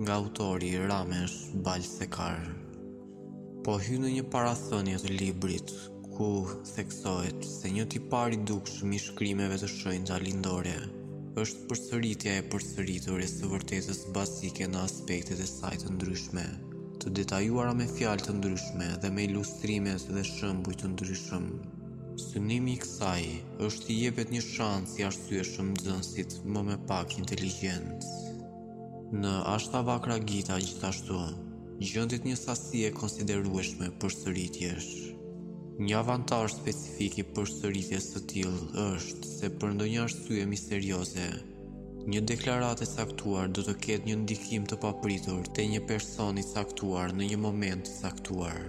nga autori Ramesh Balsekar po hy në një parathënie të librit ku theksohet se një tipar i dukshëm i shkrimeve të shenjta lindore është përsëritja e përsëritur e së vërtetës bazike në aspektet e saj të ndryshme, të detajuara me fjalë të ndryshme dhe me ilustrime dhe shembuj të ndryshëm. Synimi i kësaj është t'i jepet një shans i arsyeshëm nxënësit më me pak inteligjencë. Në Ashtavakra Gita gjithashtu gjendet një sasi e konsiderueshme përsëritjesh. Një avantazh specifik i përsëritjes së tillë është se për ndonjë arsye misterioze, një deklaratë e caktuar do të ketë një ndikim të papritur te një person i caktuar në një moment të caktuar,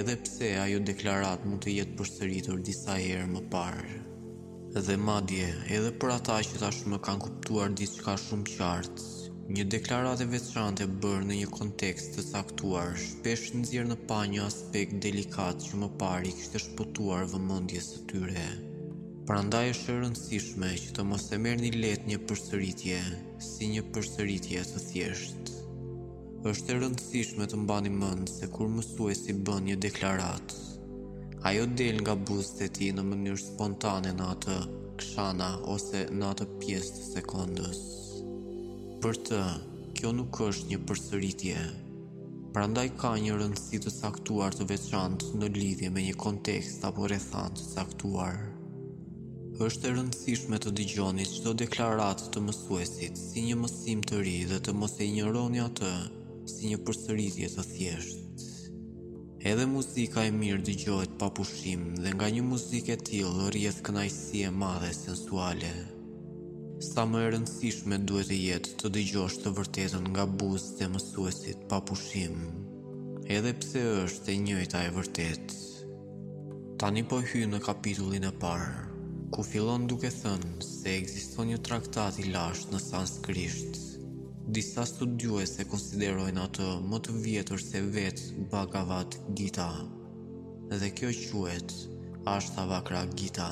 edhe pse ajo deklaratë mund të jetë përsëritur disa herë më parë. dhe madje edhe për ata që tashmë kanë kuptuar diçka shumë qartë, një deklaratë e veçantë e bërë në një kontekst të caktuar shpesh nxjerr në pah një aspekt delikat që më parë i kishte shpëtuar vëmendjes së tyre. Prandaj është e rëndësishme që të mos e merrni lehtë një përsëritje, si një përsëritje të thjeshtë. Është e rëndësishme të mbani mend se kur mësuesi bën një deklaratë, ajo del nga buzët e tij në mënyrë spontane në atë kshana ose në atë pjesë të sekondës. Për të, kjo nuk është një përsëritje. Prandaj ka një rëndësi të caktuar të veçantë në lidhje me një kontekst apo rrethanë të caktuar. Është e rëndësishme të dëgjoni çdo deklaratë të mësuesit si një mësim të ri dhe të mos e injoroni atë si një përsëritje të thjeshtë. Edhe muzika e mirë dëgjohet pa pushim dhe nga një muzikë e tillë rrjedh kënaqësi e madhe sensuale. Sa më e rëndësishme duhet të jetë të dëgjosh të vërtetën nga buzët e mësuesit pa pushim, edhe pse është e njëjta e vërtetë. Tani po hyj në kapitullin e parë, ku fillon duke thënë se ekziston një traktat i lashtë në sanskrisht. Disa studiues e konsiderojnë atë më të vjetër se vetë Bhagavad Gita, dhe kjo quhet Ashtavakra Gita,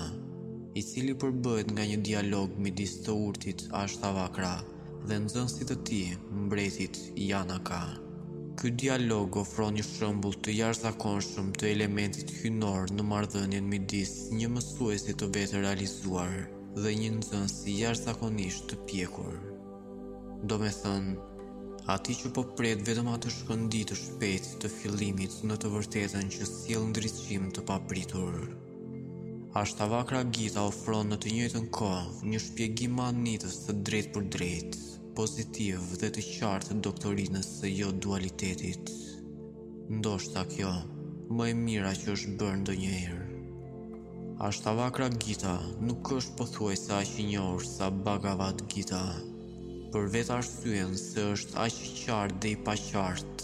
i cili përbëhet nga një dialog midis të urtit Ashtavakra, dhe nxënësit të tij, mbretit Janaka. Ky dialog ofron një shembull të jashtëzakonshëm të elementit hyjnor në marrëdhënien midis një mësuesi të vetërealizuar dhe një nxënësi jashtëzakonisht të pjekur. Domethënë, atij që po pret vetëm atë shkëndijë të shpejtë të fillimit në të vërtetën që sjell ndriçim të papritur. Ashtavakra Gita ofron në të njëjtën kohë një shpjegim mahnitës të drejtpërdrejtë, pozitiv dhe të qartë të doktrinës së jo dualitetit. Ndoshta kjo më e mira që është bërë ndonjëherë. Ashtavakra Gita nuk është pothuajse aq i njohur sa Bhagavad Gita. për vetë arsyen se është aq i qartë dhe i paqartë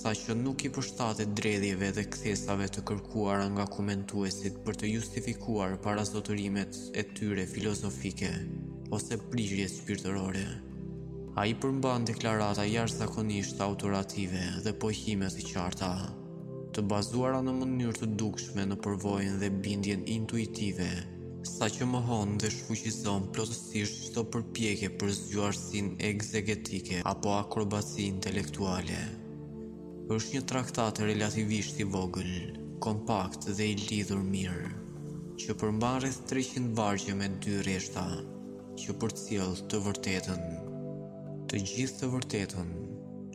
saqë nuk i përshtatet dredhjeve dhe kthesave të kërkuara nga komentuesit për të justifikuar paragjykimet e tyre filozofike ose prirjet shpirtërore. Ai përmban deklarata jashtëzakonisht autorative dhe pohime të qarta, të bazuara në mënyrë të dukshme në përvojën dhe bindjen intuitive, saqë mohon dhe shfuqizon plotësisht sisht çdo përpjekje për zgjuarsi ekzegetike apo akrobaci intelektuale. Është një traktat relativisht i vogël, kompakt dhe i lidhur mirë, që përmban rreth treqind vargje me dy rreshta, që përcjell të vërtetën, të gjithë të vërtetën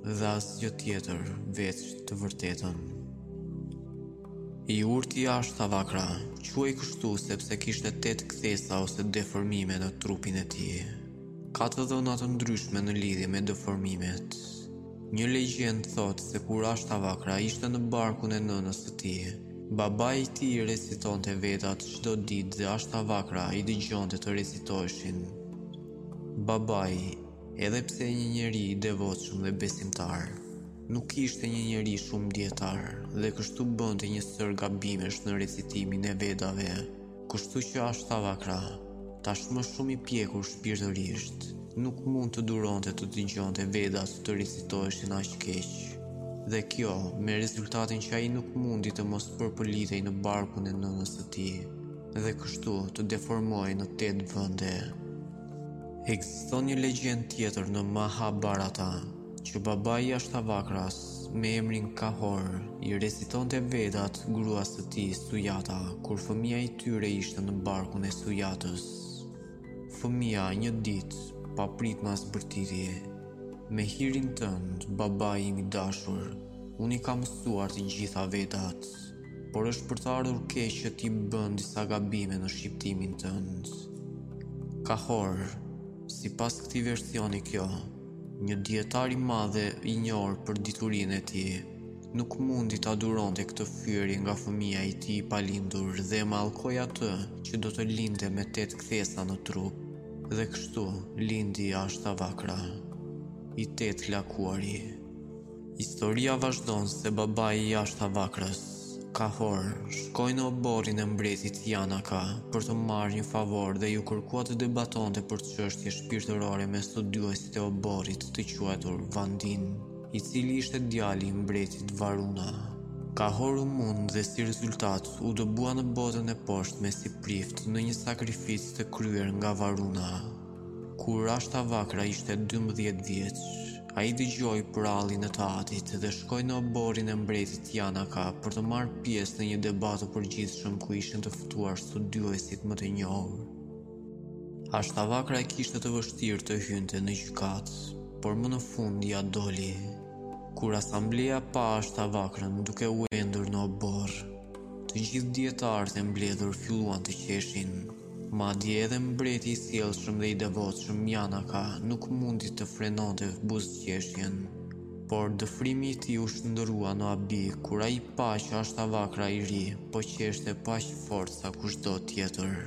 dhe asgjë tjetër veç të vërtetën. I urti Ashtavakra quhej kështu sepse kishte tetë kthesa ose deformime në trupin e tij. Ka të dhëna të ndryshme në lidhje me deformimet. Një legjendë thotë se kur Ashtavakra ishte në barkun e nënës së tij, babai i tij recitonte Vedat çdo ditë dhe Ashtavakra i dëgjonte të recitoheshin. Babai Edhe pse një njeri i devotshëm dhe besimtar, nuk ishte një njeri shumë dijetar dhe kështu bënte një sërë gabimesh në recitimin e vedave, kështu që Ashtavakra, tashmë shumë i pjekur shpirtërisht, nuk mund të duronte të dëgjonte vedat të recitoheshin aq keq. Dhe kjo, me rezultatin që ai nuk mundi të mos përpëlitej në barkun e nënës së tij, dhe kështu të deformohej në tetë vende. Ekziston një legjendë tjetër në Mahabharata që babai i Ashtavakras me emrin Kahor i recitonte Vedat gruas së tij Sujata kur fëmija i tyre ishte në barkun e Sujatës. Fëmija një ditë papritmas bërtiti. Me hirin tënd, babai i dashur, unë i kam mësuar të gjitha Vedat. Por është për të ardhur keq që ti bën disa gabime në shqiptimin tënd. Kahor, sipas këtij versioni kjo, një dijetar i madh e i njohur për diturinë e tij, nuk mundi ta duronte këtë fyerje nga fëmija i tij i palindur dhe e mallkoi atë që do të lindte me tetë kthesa në trup, dhe kështu lindi Ashtavakra, i tetë lakuari. Historia vazhdon se babai i Ashtavakrës, Kahor, shkoi në oborrin e mbretit Janaka për të marrë një favor dhe iu kërkua të debatonte për çështje shpirtërore me studiuesin e oborrit të quajtur Vandin, i cili ishte djali i mbretit Varuna. Kahor u mund dhe si rezultat u dëbua në botën e poshtme si prift në një sakrificë të kryer nga Varuna. Kur Ashtavakra ishte 12 vjeç, ai dëgjoi për hallin e të atit dhe shkoi në oborrin e mbretit Janaka për të marrë pjesë në një debat të përgjithshëm ku ishin të ftuar studiuesit më të njohur. Ashtavakra e kishte të vështirë të hynte në gjykatë, por më në fund ia doli. Kur asamblea pa Ashtavakrën duke u endur në oborr, të gjithë dijetarët e mbledhur filluan të qeshin. Madje edhe mbreti i sjellshëm dhe i devotshëm Janaka nuk mundi të frenonte buzëqeshjen. Por dëfrimi i tij u shndërrua në habi kur ai pa që Ashtavakra i ri po qeshte po aq fort sa kushdo tjetër.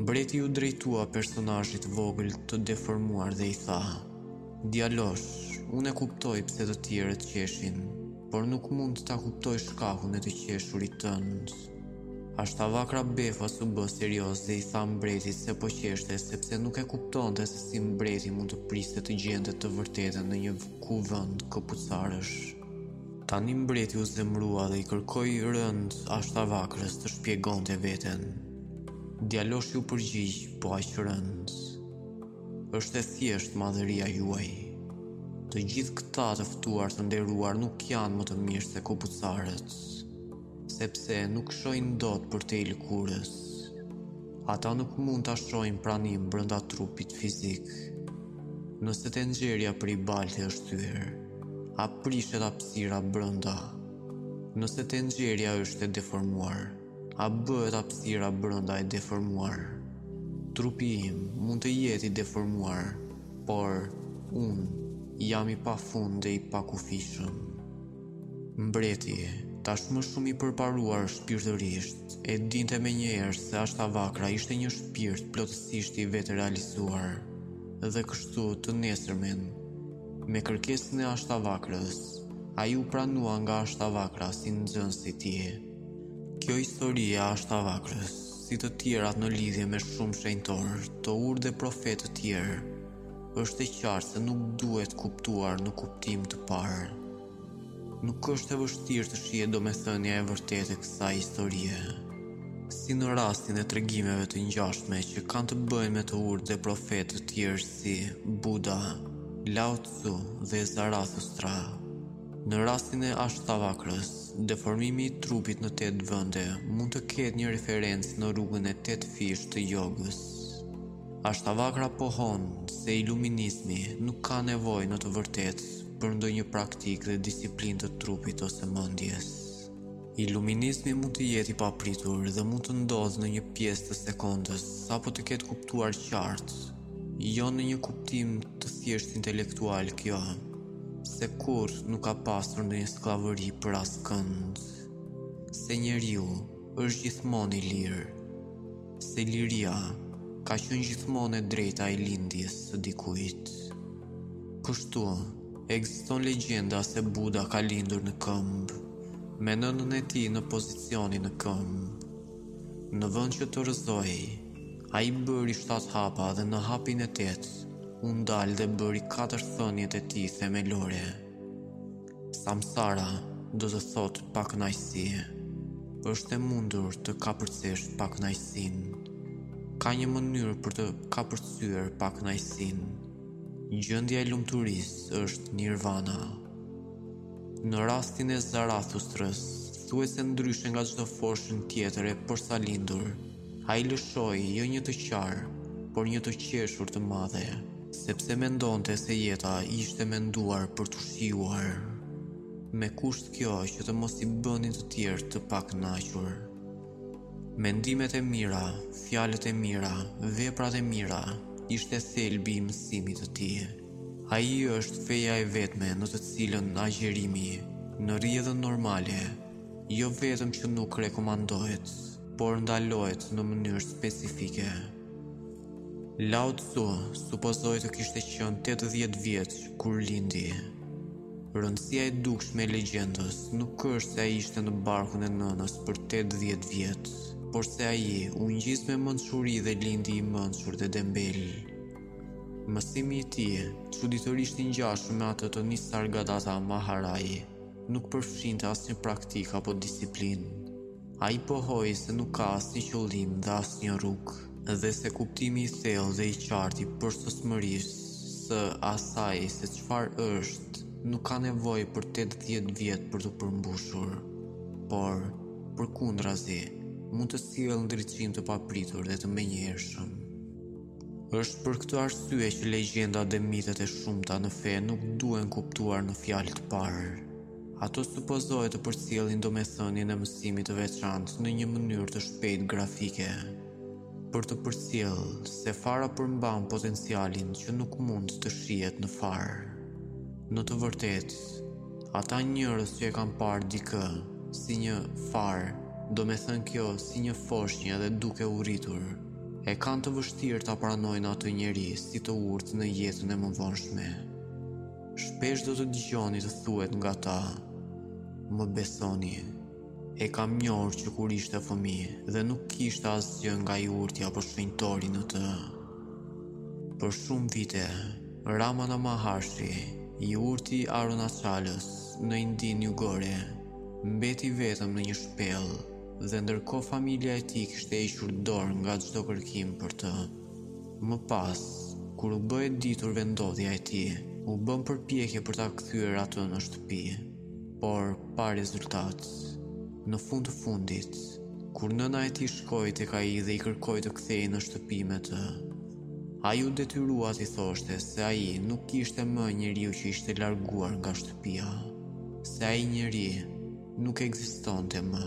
Mbreti iu drejtua personazhit të vogël të deformuar dhe i tha, Djalosh, unë e kuptoj pse të tjerët qeshin, por nuk mund ta kuptoj shkakun e të qeshurit tënd. Ashtavakra befas u bë serioz dhe i tha mbretit se po qeshte sepse nuk e kuptonte se si mbreti mund të priste të gjente të vërtetën në një kuvend këpucarësh. Tani mbreti u zemërua dhe i kërkoi rëndë Ashtavakrës të shpjegonte veten. Djaloshi u përgjigj po aq rëndë. Është e thjeshtë, madhëria juaj. Të gjithë këta të ftuar të nderuar nuk janë më të mirë se këpucarët. sepse nuk shohin dot përtej lëkurës. Ata nuk mund ta shohin praninë brenda trupit fizik. Nëse tenxherja prej balte është thyer, a prishet hapësira brenda. Nëse tenxherja është e deformuar, a bëhet hapësira brenda e deformuar. Trupi im mund të jetë i deformuar, por unë jam i pafund dhe i pakufishëm. Mbreti, tashmë shumë i përparuar shpirtërisht, e dinte menjëherë se Ashtavakra ishte një shpirt plotësisht i vetërealizuar. Dhe kështu, të nesërmen, me kërkesën e Ashtavakrës, ai u pranua nga Ashtavakra si nxënës i tij. Kjo histori e Ashtavakrës, si të tjerat në lidhje me shumë shenjtorë, të urtë dhe profetë të tjerë, është e qartë se nuk duhet kuptuar në kuptim të parë. Nuk është e vështirë të shihet domethënia e vërtetë e kësaj historie. Si në rastin e tregimeve të ngjashme që kanë të bëjnë me të urtë dhe profetë të tjerë si Buda, Lao Tzu dhe Zarathustra. Në rastin e Ashtavakrës, deformimi i trupit në tetë vende mund të ketë një referencë në rrugën e tetëfish të jogës. Ashtavakra pohon se iluminizmi nuk ka nevojë në të vërtetë për ndonjë praktikë dhe disiplinë të trupit ose mendjes. Iluminizmi mund të jetë i papritur dhe mund të ndodhë në një pjesë të sekondës, sapo të ketë kuptuar qartë, jo në një kuptim të thjeshtë intelektual kjo, se kurrë nuk ka pasur ndonjë skllavëri për askënd, se njeriu është gjithmonë i lirë. Se liria ka qenë gjithmonë e drejta e lindjes së dikujt. Kështu, ekziston legjenda se Buda ka lindur në këmbë, me nënën e tij në pozicionin në këmbë. Në vend që të rrëzohej, ai bëri shtatë hapa dhe në hapin e tetë u ndal dhe bëri katër thëniet e tij themelore. Samsara do të thotë pakënaqësi. Është e mundur të kapërcesh pakënaqësinë. Ka një mënyrë për të kapërcyer pakënaqësinë. Gjendja e lumturisë është nirvana. Në rastin e Zarathustrës, thuhet se ndryshe nga çdo foshnjë tjetër e porsalindur, Ai lëshoi jo një të qarë, por një të qeshur të madhe, sepse mendonte se jeta ishte menduar për t'u shijuar, me kusht kjo që të mos i bënin të tjerë të pakënaqur. Mendimet e mira, fjalët e mira, veprat e mira ishte thelbi i mësimit të tij. Ai është feja e vetme në të cilën agjerimi në rrjedhën normale jo vetëm që nuk rekomandohet, por ndalohet në mënyrë specifike. Lao Tzu supozoi të kishte qenë 80 vjeç kur lindi. Rëndësia e dukshme e legjendës nuk është se ai ishte në barkun e nënës për 80 vjet, por se ai u ngjiz me mençuri dhe lindi i mençur dhe dembel. Mësimi i tij çuditërisht i ngjashëm me atë të Nisargadatta Maharaj. Nuk përfshinte asnjë praktikë apo disiplinë. Ai pohoi se nuk ka asnjë qëllim dhe asnjë rrugë, dhe se kuptimi i thellë dhe i qartë i përsosmërisë së asaj se çfarë është nuk ka nevojë për tetëdhjetë vjet për t'u përmbushur, por, përkundrazi, mund të sjellë ndriçim të papritur dhe të menjëhershëm. Është për këtë arsye që legjendat dhe mitet e shumta në fe nuk duhen kuptuar në fjalë të parë. Ato supozohet të përcjellin domethënien e mësimit të veçantë në një mënyrë të shpejtë grafike. Për të përcjellë se fara përmban potencialin që nuk mund të shihet në farë. Në të vërtetë, ata njerëz që e kanë parë dikë si një farë, domethënë kjo si një foshnje dhe duke u rritur, E kanë të vështirë ta pranojnë atë njeri si të urtë në jetën e mëvonshme. Shpesh do të dëgjoni të thuhet nga ta, më besoni. E kam njohur që kur ishte fëmijë dhe nuk kishte asgjë nga i urti apo shenjtori në të. Për shumë vite, Ramana Maharshi, i urti i Arunachalës në Indinë jugore, mbeti vetëm në një shpellë. Dhe ndërkohë familja e tij kishte hequr dorë nga çdo kërkim për të. Më pas, kur u bë e ditur vendodhja e tij, u bënë përpjekje për ta kthyer atë në shtëpi, por pa rezultat. Në fund të fundit, kur nëna e tij shkoi tek ai dhe i kërkoi të kthehej në shtëpi me të, ai u detyrua t'i thoshte se ai nuk ishte më njeriu që ishte larguar nga shtëpia, se ai njeri nuk ekzistonte më.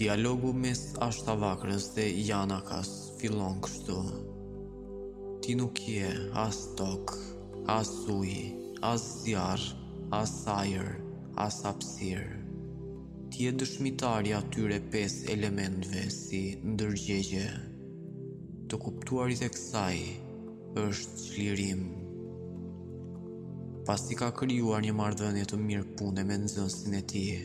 Dialogu mes Ashtavakrës dhe Janakas fillon kështu. Ti nuk je as tokë, as ujë, as zjarr, as ajër, as hapësirë. Ti je dëshmitari i atyre pesë elementëve si ndërgjegje. Të kuptuarit e kësaj është çlirim. Pasi ka krijuar një marrëdhënie të mirë pune me nxënësin e tij,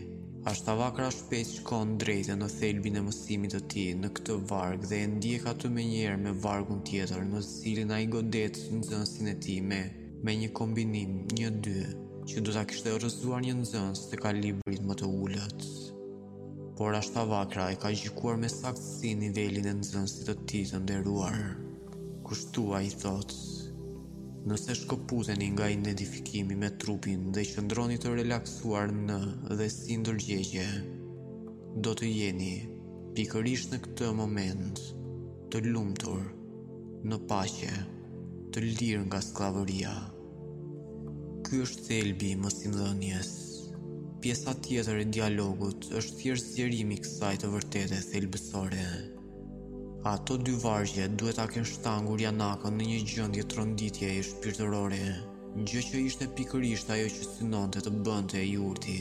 Ashtavakra shpejt shkon drejt e në thelbin e mësimit të tij në këtë varg dhe e ndjek atë menjëherë me vargun tjetër në të cilin ai godet nxënësin e tij me, me një kombinim një dy që do ta kishte rrëzuar një nxënës të kalibrit më të ulët. por Ashtavakra e ka gjykuar me saktësi nivelin e nxënësit të tij të nderuar. Kështu ai thotë, nëse shkëputeni nga identifikimi me trupin dhe qëndroni të relaksuar në dhe si ndërgjegje, do të jeni pikërisht në këtë moment të lumtur, në paqe, të lirë nga skllavëria. Ky është thelbi i mësimdhënies. Pjesa tjetër e dialogut është thjesht zgjerimi i kësaj të vërtete thelbësore. Ato dy vargje duhet ta kenë shtangur Janakën në një gjendje tronditjeje shpirtërore, gjë që ishte pikërisht ajo që synonte të bënte i urti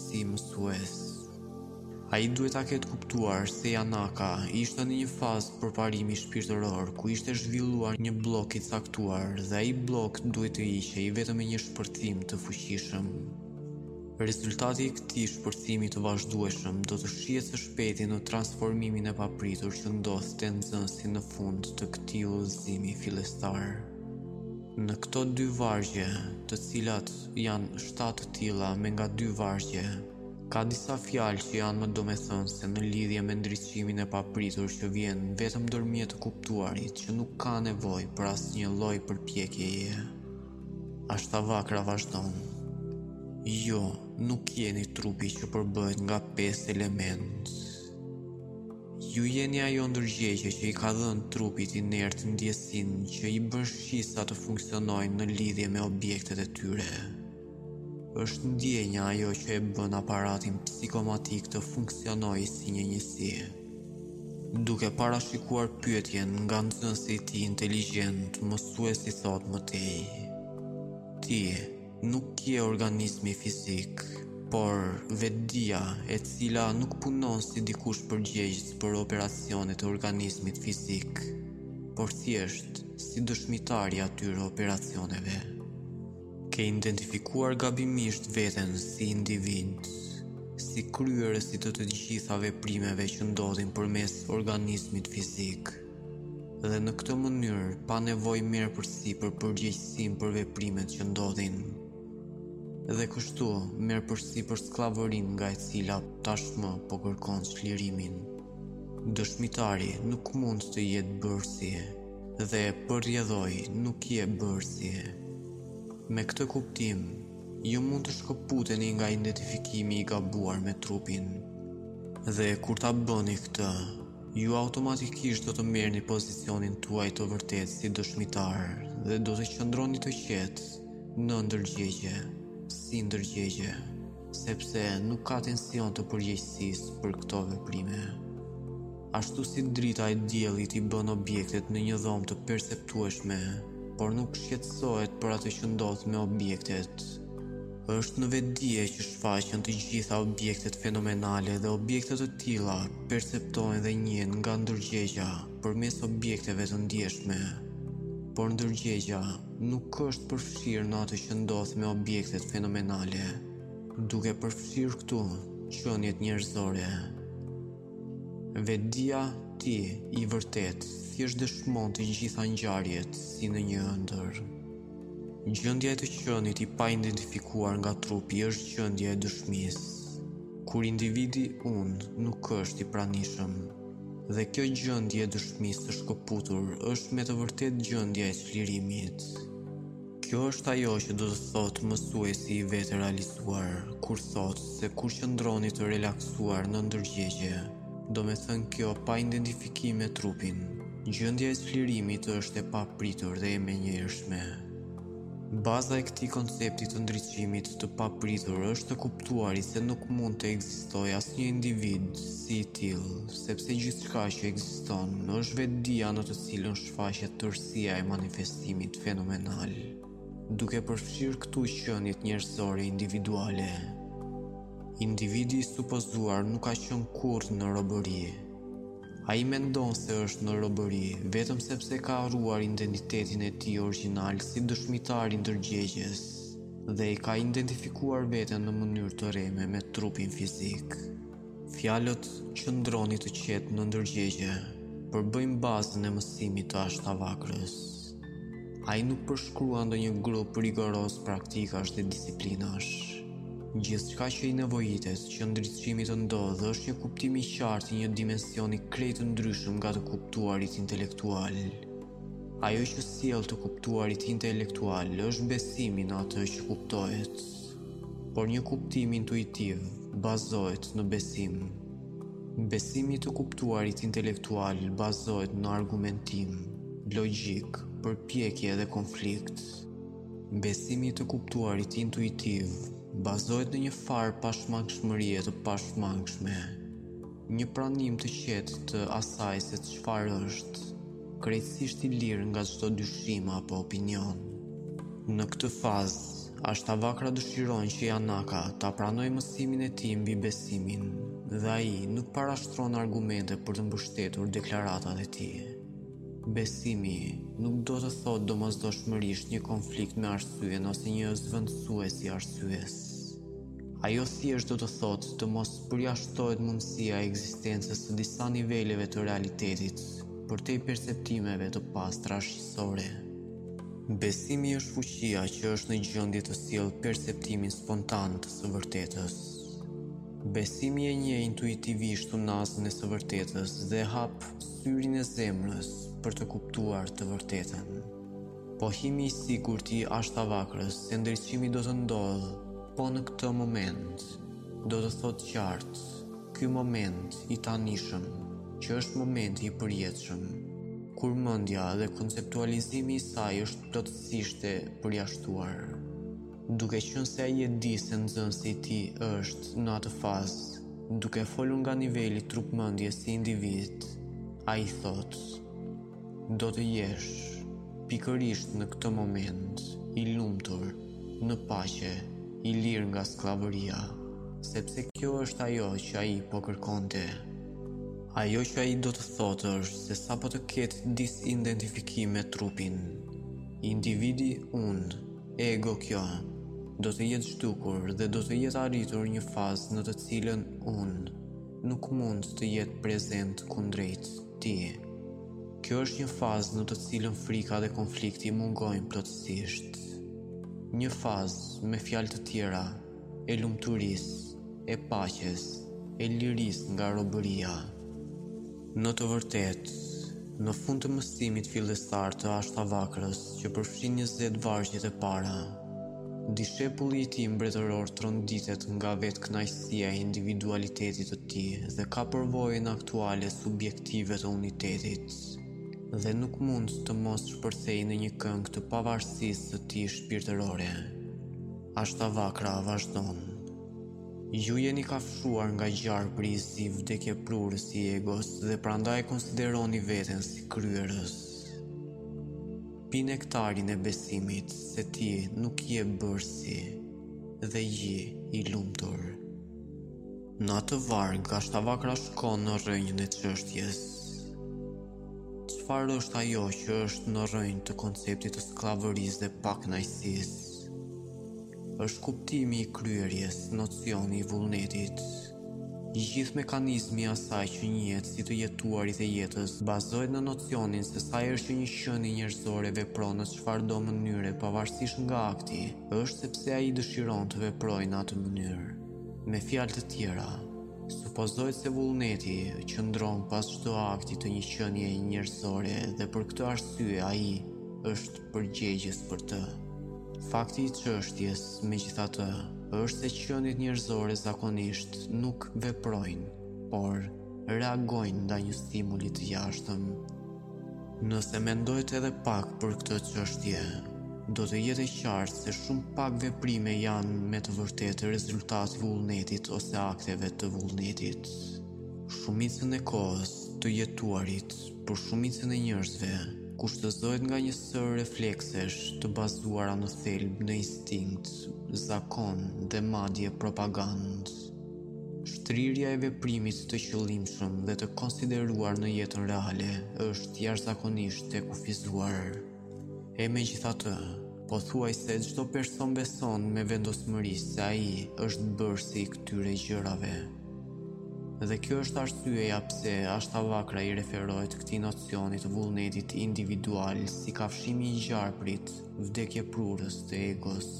si mësues. Ai duhet ta ketë kuptuar se Janaka ishte në një fazë përparimi shpirtëror ku ishte zhvilluar një bllok i caktuar dhe ai bllok duhej të hiqej vetëm me një shpërthim të fuqishëm. Rezultati i këtij shpërthimi të vazhdueshëm do të shihet së shpejti në transformimin e papritur që ndodh te nxënësi në fund të këtij udhëzimi fillestar. Në këto dy vargje, të cilat janë shtatë të tilla me nga dy vargje, Ka disa fjalë që janë më domethënëse në lidhje me ndriçimin e papritur që vjen vetëm ndërmjet të kuptuarit që nuk ka nevojë për asnjë lloj përpjekjeje. Ashtavakra vazhdon. Ju nuk jeni trupi që përbëhet nga pesë elemente. Ju jeni ajo ndërgjegje që i ka dhënë trupit inert ndjesinë që i bën shqisat të funksionojnë në lidhje me objektet e tyre. Është ndjenja ajo që e bën aparatin psikomatik të funksionojë si një njësi. Duke parashikuar pyetjen nga nxënësi i tij inteligjent, mësuesi thotë më tej: Ti nuk je organizmi fizik, por vetëdija e cila nuk punon si dikush përgjegjës për operacionet e organizmit fizik, por thjesht si dëshmitar i atyre operacioneve. Ke identifikuar gabimisht veten si individ, si kryerësi i të gjitha veprimeve që ndodhin përmes organizmit fizik dhe në këtë mënyrë pa nevojë merr përsipër përgjegjësinë për veprimet që ndodhin dhe kështu merr përsipër skllavërinë nga e cila tashmë po kërkon çlirimin. Dëshmitari nuk mund të jetë bërësi. Dhe për rrjedhojë nuk je bërësi. Me këtë kuptim, ju mund të shkëputeni nga identifikimi i gabuar me trupin. Dhe kur ta bëni këtë, ju automatikisht do të merrni pozicionin tuaj të vërtetë si dëshmitar dhe do të qëndroni të qetë në ndërgjegje, si ndërgjegje, sepse nuk ka tension të përgjegjësisë për këto veprime. Ashtu si drita e diellit i bën objektet në një dhomë të perceptueshme, por nuk shqetësohet për atë që ndodh me objektet. Është në vetëdije që shfaqen të gjitha objektet fenomenale dhe objekte të tilla perceptohen dhe njihen nga ndërgjegja përmes objekteve të ndjeshme. Por ndërgjegja nuk është përfshirë në atë që ndodh me objektet fenomenale, duke përfshirë këtu qëniet njerëzore. Vetja, ti i vërtetë, thjesht dëshmon të gjitha ngjarjet si në një ëndërr. Gjendja e të qenit i paidentifikuar nga trupi është gjendja e dëshmisë, kur individi unë nuk është i pranishëm. Dhe kjo gjendje e dëshmisë së shkëputur është me të vërtetë gjendja e çlirimit. Kjo është ajo që do të thotë mësuesi i vetërealizuar, kur thotë se kur qëndroni të relaksuar në ndërgjegje, domethënë kjo pa identifikim me trupin, gjendja e çlirimit është e papritur dhe e menjëhershme. Baza e këtij koncepti të ndriçimit të papritur është të kuptuarit se nuk mund të ekzistojë asnjë individ si i tillë, sepse gjithçka që ekziston është vetëdija në të cilën shfaqet tërësia e manifestimit fenomenal, duke përfshirë këtu qeniet njerëzore individuale. Individi i supozuar nuk ka qenë kurrë në robëri. Ai mendon se është në robëri, vetëm sepse ka harruar identitetin e tij origjinal si dëshmitar i ndërgjegjes dhe e ka identifikuar veten në mënyrë të rreme me trupin fizik. Fjalët qëndroni të qetë në ndërgjegje, përbëjnë bazën e mësimit të Ashtavakrës. Ai nuk përshkruan ndonjë grup rigoroz praktikash dhe disiplinash. Gjithçka që i nevojitet që ndriçimi të ndodhë është një kuptim i qartë i një dimensioni krejt të ndryshëm nga të kuptuarit intelektual. Ajo që sjell të kuptuarit intelektual është besimi në atë që kuptohet. por një kuptim intuitiv bazohet në besim. Besimi te të kuptuarit intelektual bazohet në argumentim, logjikë, përpjekje dhe konflikt. Besimi te të kuptuarit intuitiv bazohet në një farë pashmangshmërie të pashmangshme. Një pranim të qetë të asaj se çfarë është, krejtësisht i lirë nga çdo dyshim apo opinion. Në këtë fazë, Ashtavakra dëshiron që Janaka ta pranojë mësimin e tij mbi besimin dhe ai nuk parashtron argumente për të mbështetur deklaratat e tij. Besimi nuk do të thotë domosdoshmërisht një konflikt me arsyen ose një zëvendësues i arsyes. Ajo thjesht do të thotë të mos përjashtohet mundësia e ekzistencës së disa niveleve të realitetit, përtej perceptimeve të pastra shqisore. Besimi është fuqia që është në gjendje të sjellë perceptimin spontan të së vërtetës. Besimi e njeh intuitivisht unazën e së vërtetës dhe hap syrin e zemrës për të kuptuar të vërtetën. Pohimi i sigurt i Ashtavakrës se ndriçimi do të ndodhë po në këtë moment, do të thotë qartë, ky moment i tanishëm, që është momenti i përjetshëm, kur mendja dhe konceptualizimi i saj është plotësisht e përjashtuar. Duke qenë se ai e di se nxënësi i tij është në atë fazë, duke folur nga niveli trup-mendje si individ, ai thotë, Do të jesh pikërisht në këtë moment i lumtur, në paqe, i lirë nga skllavëria, sepse kjo është ajo që ai po kërkonte. Ajo që ai do të thotë është se sapo të ketë disidentifikim me trupin, individi unë, egoja, do të jetë zhdukur dhe do të jetë arritur një fazë në të cilën unë nuk mund të jetë prezent kundrejt. Ti. Kjo është një fazë në të cilën frika dhe konflikti mungojnë plotësisht. Një fazë, me fjalë të tjera, e lumturisë, e paqes, e lirisë nga robëria. Në të vërtetë, në fund të mësimit fillestar të Ashtavakrës, që përfshin njëzet vargjet e para, Dishepulli i tij mbretëror tronditet nga vetëkënaqësia e individualitetit të tij dhe ka përvojën aktuale subjektive të unitetit, dhe nuk mund të mos shpërthejë në një këngë të pavarësisë së tij shpirtërore. Ashtavakra vazhdon. Ju jeni kafshuar nga gjarpri i zi vdekjeprurës i egos dhe prandaj konsideroni veten si kryerës. Pi nektarin e besimit se ti nuk je bërësi dhe ji i lumtur. Në atë varg, Ashtavakra shkon në rrënjën e çështjes. Çfarë është ajo që është në rrënjë të konceptit të skllavërisë dhe pakënaqësisë? Është kuptimi i kryerjes, nocioni i vullnetit. I gjithë mekanizmi i asaj që njihet si të jetuarit e jetës bazohet në nocionin se sa herë që një qenie njerëzore vepron në çfarëdo mënyre pavarësisht nga akti, është sepse ai dëshiron të veprojë në atë mënyrë. Me fjalë të tjera, supozohet se vullneti qëndron pas çdo akti të një qenieje njerëzore dhe për këtë arsye ai është. përgjegjës për të. Fakti i çështjes, megjithatë, është se qeniet njerëzore zakonisht nuk veprojnë, por reagojnë ndaj një stimuli të jashtëm. Nëse mendohet edhe pak për këtë çështje, do të jetë e qartë se shumë pak veprime janë me të vërtetë rezultat i vullnetit ose akteve të vullnetit. Shumicën e kohës të jetuarit Për shumicën e njerëzve, kushtëzohet nga një sërë refleksesh të bazuara në thelb në instinkt, zakon dhe madje propagandë. Shtrirja e veprimit të qëllimshëm dhe të konsideruar në jetën reale është jashtëzakonisht e kufizuar. E megjithatë, pothuajse çdo person beson me vendosmëri se ai është bërësi i këtyre gjërave. Dhe kjo është arsyeja pse Ashtavakra i referohet këtij nocioni të vullnetit individual si kafshimi i gjarprit, vdekjeprurës të egos.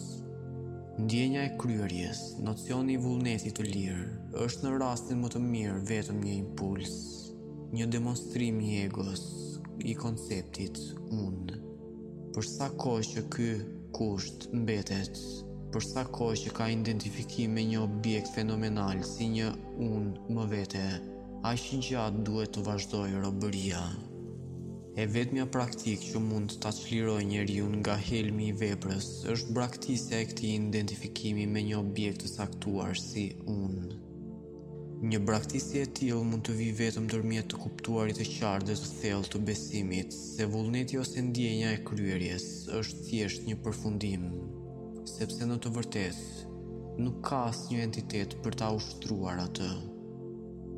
Ndjenja e kryerjes, nocioni i vullnetit të lirë, është në rastin më të mirë vetëm një impuls. Një demonstrim i egos, i konceptit unë. Për sa kohë që ky kusht mbetet, për sa kohë që ka identifikim me një objekt fenomenal si një unë më vete, aq gjatë duhet të vazhdojë robëria. E vetmja praktikë që mund ta çlirojë njeriu nga helmi i veprës është braktisja e këtij identifikimi me një objekt të caktuar si unë. Një braktisje e tillë mund të vijë vetëm nëpërmjet të kuptuarit të qartë dhe të thellë të besimit se vullneti ose ndjenja e kryerjes është thjesht një përfundim, sepse në të vërtetë nuk ka asnjë entitet për ta ushtruar atë.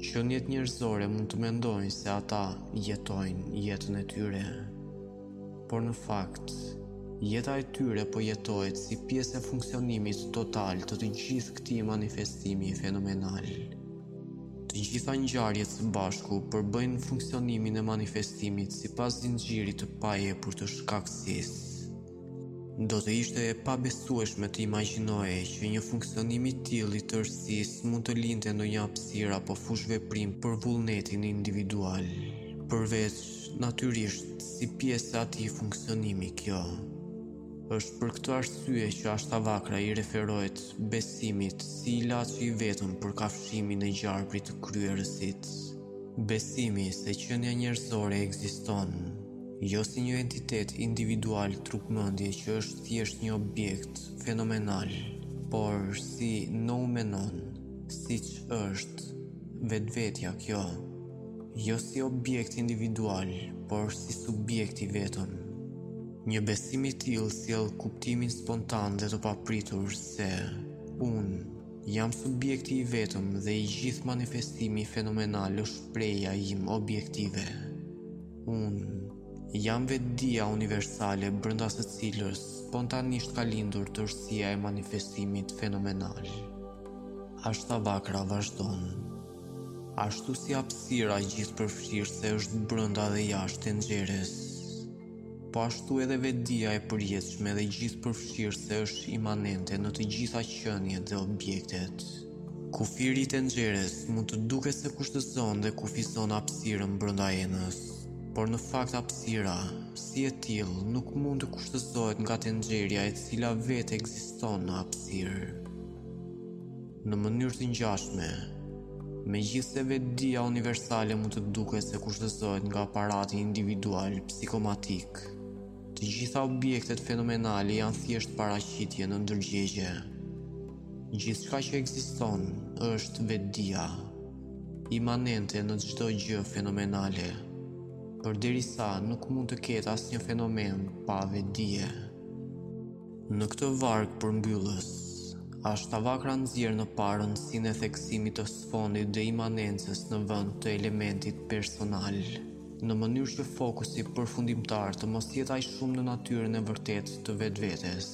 Qeniet njerëzore mund të mendojnë se ata jetojnë jetën e tyre. Por në fakt, jeta e tyre po jetohet si pjesë e funksionimit total të të gjithë këtij manifestimi fenomenal. Të gjitha ngjarjet së bashku përbëjnë funksionimin e manifestimit sipas zinxhirit të paepur të shkakësisë. Do të ishte e pabesueshme të imagjinoje që një funksionim i tillë i tërësisë mund të linte ndonjë hapësirë apo fushëveprim për vullnetin individual, përveç Natyrisht si pjesë e atij funksionimi. Kjo është për këtë arsye që Ashtavakra i referohet besimit si ilaçi i vetëm për kafshimin e gjarprit të kryerësit. Besimi se qenia njerëzore ekziston, jo si një entitet individual trupmendje që është thjesht një objekt fenomenal, por si noumenon, siç është vetvetja kjo. jo si objekt individual, por si subjekt i vetëm. Një besim i tillë sjell kuptimin spontan dhe të papritur se unë jam subjekti i vetëm dhe i gjithë manifestimi fenomenal është shprehja ime objektive. Unë jam vetëdija universale brenda së cilës spontanisht ka lindur tërësia e manifestimit fenomenal. Ashtavakra vazhdon. Ashtu si hapësira gjithëpërfshirëse është brenda dhe jashtë tenxheres, po ashtu edhe vetëdija e përjetshme dhe gjithëpërfshirëse është imanente në të gjitha qeniet dhe objektet. Kufiri i tenxheres mund të duket se kushtëzon dhe kufizon hapësirën brenda enës, por në fakt hapësira, si e tillë, nuk mund të kushtëzohet nga tenxheria e cila vetë ekziston në hapësirë. Në mënyrë të ngjashme, megjithëse vetëdija universale mund të duket se kushtëzohet nga aparati individual psikomatik, të gjitha objektet fenomenale janë thjesht paraqitje në ndërgjegje. Gjithçka që ekziston është vetëdija imanente në çdo gjë fenomenale, përderisa nuk mund të ketë asnjë fenomen pa vetëdije. Në këtë varg përmbyllës, Ashtavakra nxjerr në pah rëndësinë e theksimit të sfondit dhe imanencës në vend të elementit personal, në mënyrë që fokusi përfundimtar të mos jetë aq shumë në natyrën e vërtetë të vetvetes,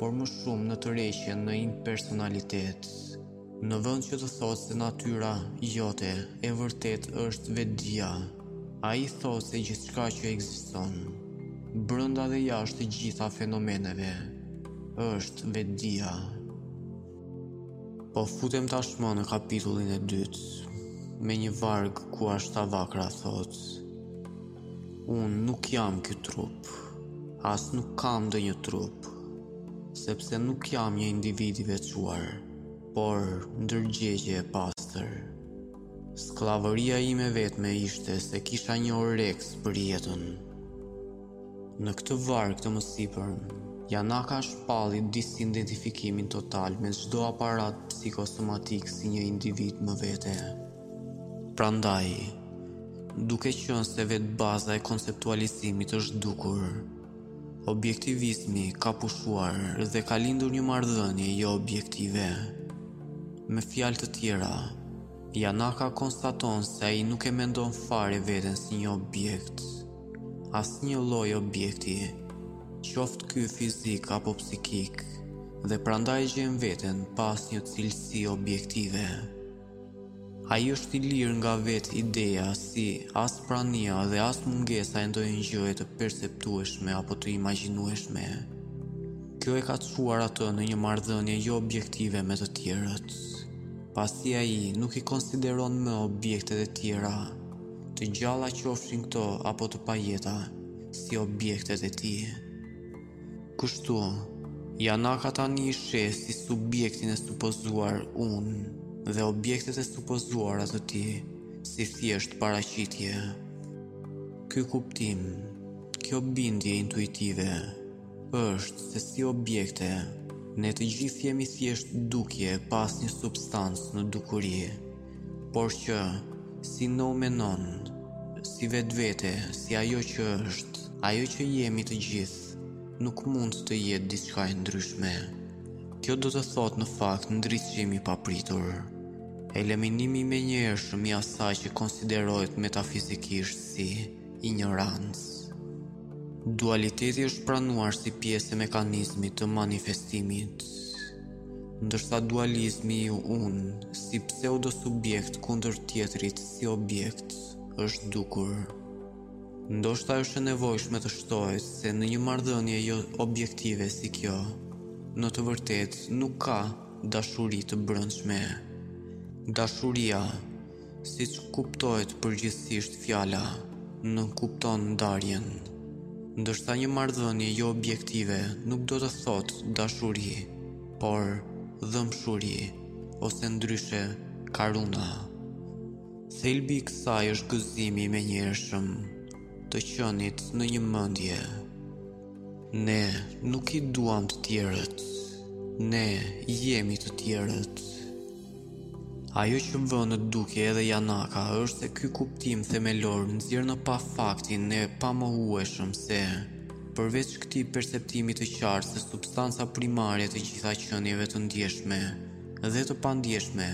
por më shumë në tërheqjen në impersonalitet. Në vend që të thotë se natyra jote e vërtetë është vetëdija, ai thotë se gjithçka që ekziston, brenda dhe jashtë të gjitha fenomeneve, është vetëdija. Po futem tashmë në kapitullin e dytë, me një varg ku Ashtavakra thotë, unë nuk jam ky trup, as nuk kam ndonjë trup, sepse nuk jam një individ i veçuar. Por, ndërgjegje e pastër, skllavëria ime e vetme ishte se kisha një oreks për jetën. Në këtë varg të mësipërm, Janaka shpalli disidentifikimin total me çdo aparat psikosomatik si një individ më vete. Prandaj, duke qënë se vetë baza e konceptualizimit është zhdukur, Objektivizmi ka pushuar dhe ka lindur një marrëdhënie jo objektive. Me fjalë të tjera, Janaka konstaton se ai nuk e mendon fare veten si një objekt. Asnjë lloj objekti, qoftë ky fizik apo psikik, dhe prandaj gjen veten pa asnjë cilësi objektive. Ai është i lirë nga vetë ideja, si as prania dhe as mungesa e ndonjë gjëje të perceptueshme apo të imagjinueshme. Kjo e ka çuar atë në një marrëdhënie jo objektive me të tjerët, pasi ai nuk i konsideron më objektet e tjera, të gjalla qofshin këto apo të pajeta, si objektet e tij. Kështu, Janaka tani i sheh si subjektin e supozuar unë dhe objektet e supozuara të tij si thjesht paraqitje. Ky kuptim, kjo bindje intuitive, është se si objekte, ne të gjithë jemi thjesht dukje pa asnjë substancë në dukuri. Por që, si noumenon, si vetvete, si ajo që është, ajo që jemi të gjithë, nuk mund të jetë diçka e ndryshme. Kjo do të thotë në fakt ndriçim i papritur. Eliminimi i menjëhershëm i asaj që konsiderohet metafizikisht si injorancë. Dualiteti është pranuar si pjesë e mekanizmit të manifestimit. Ndërsa dualizmi i unë, si pseudo-subjekt kundër tjetrit si objekt, është zhdukur. Ndoshta është e nevojshme të shtohet se në një marrëdhënie jo objektive si kjo, në të vërtetë nuk ka dashuri të brendshme. Dashuria Siç kuptohet përgjithësisht fjala nënkupton ndarjen. Ndërsa një marrëdhënie jo objektive nuk do të thotë dashuri, por dhembshuri ose ndryshe karuna. Thelbi i kësaj është gëzimi i menjëhershëm të qenit në një mendje. Ne nuk i duam të tjerët. Ne jemi të tjerët. Ajo që vë në dukje edhe Janaka është se ky kuptim themelor nxjerr në pah faktin e pamohueshëm se, përveç këtij perceptimi të qartë se substanca primare e të gjitha qenieve të ndjeshme dhe të pandjeshme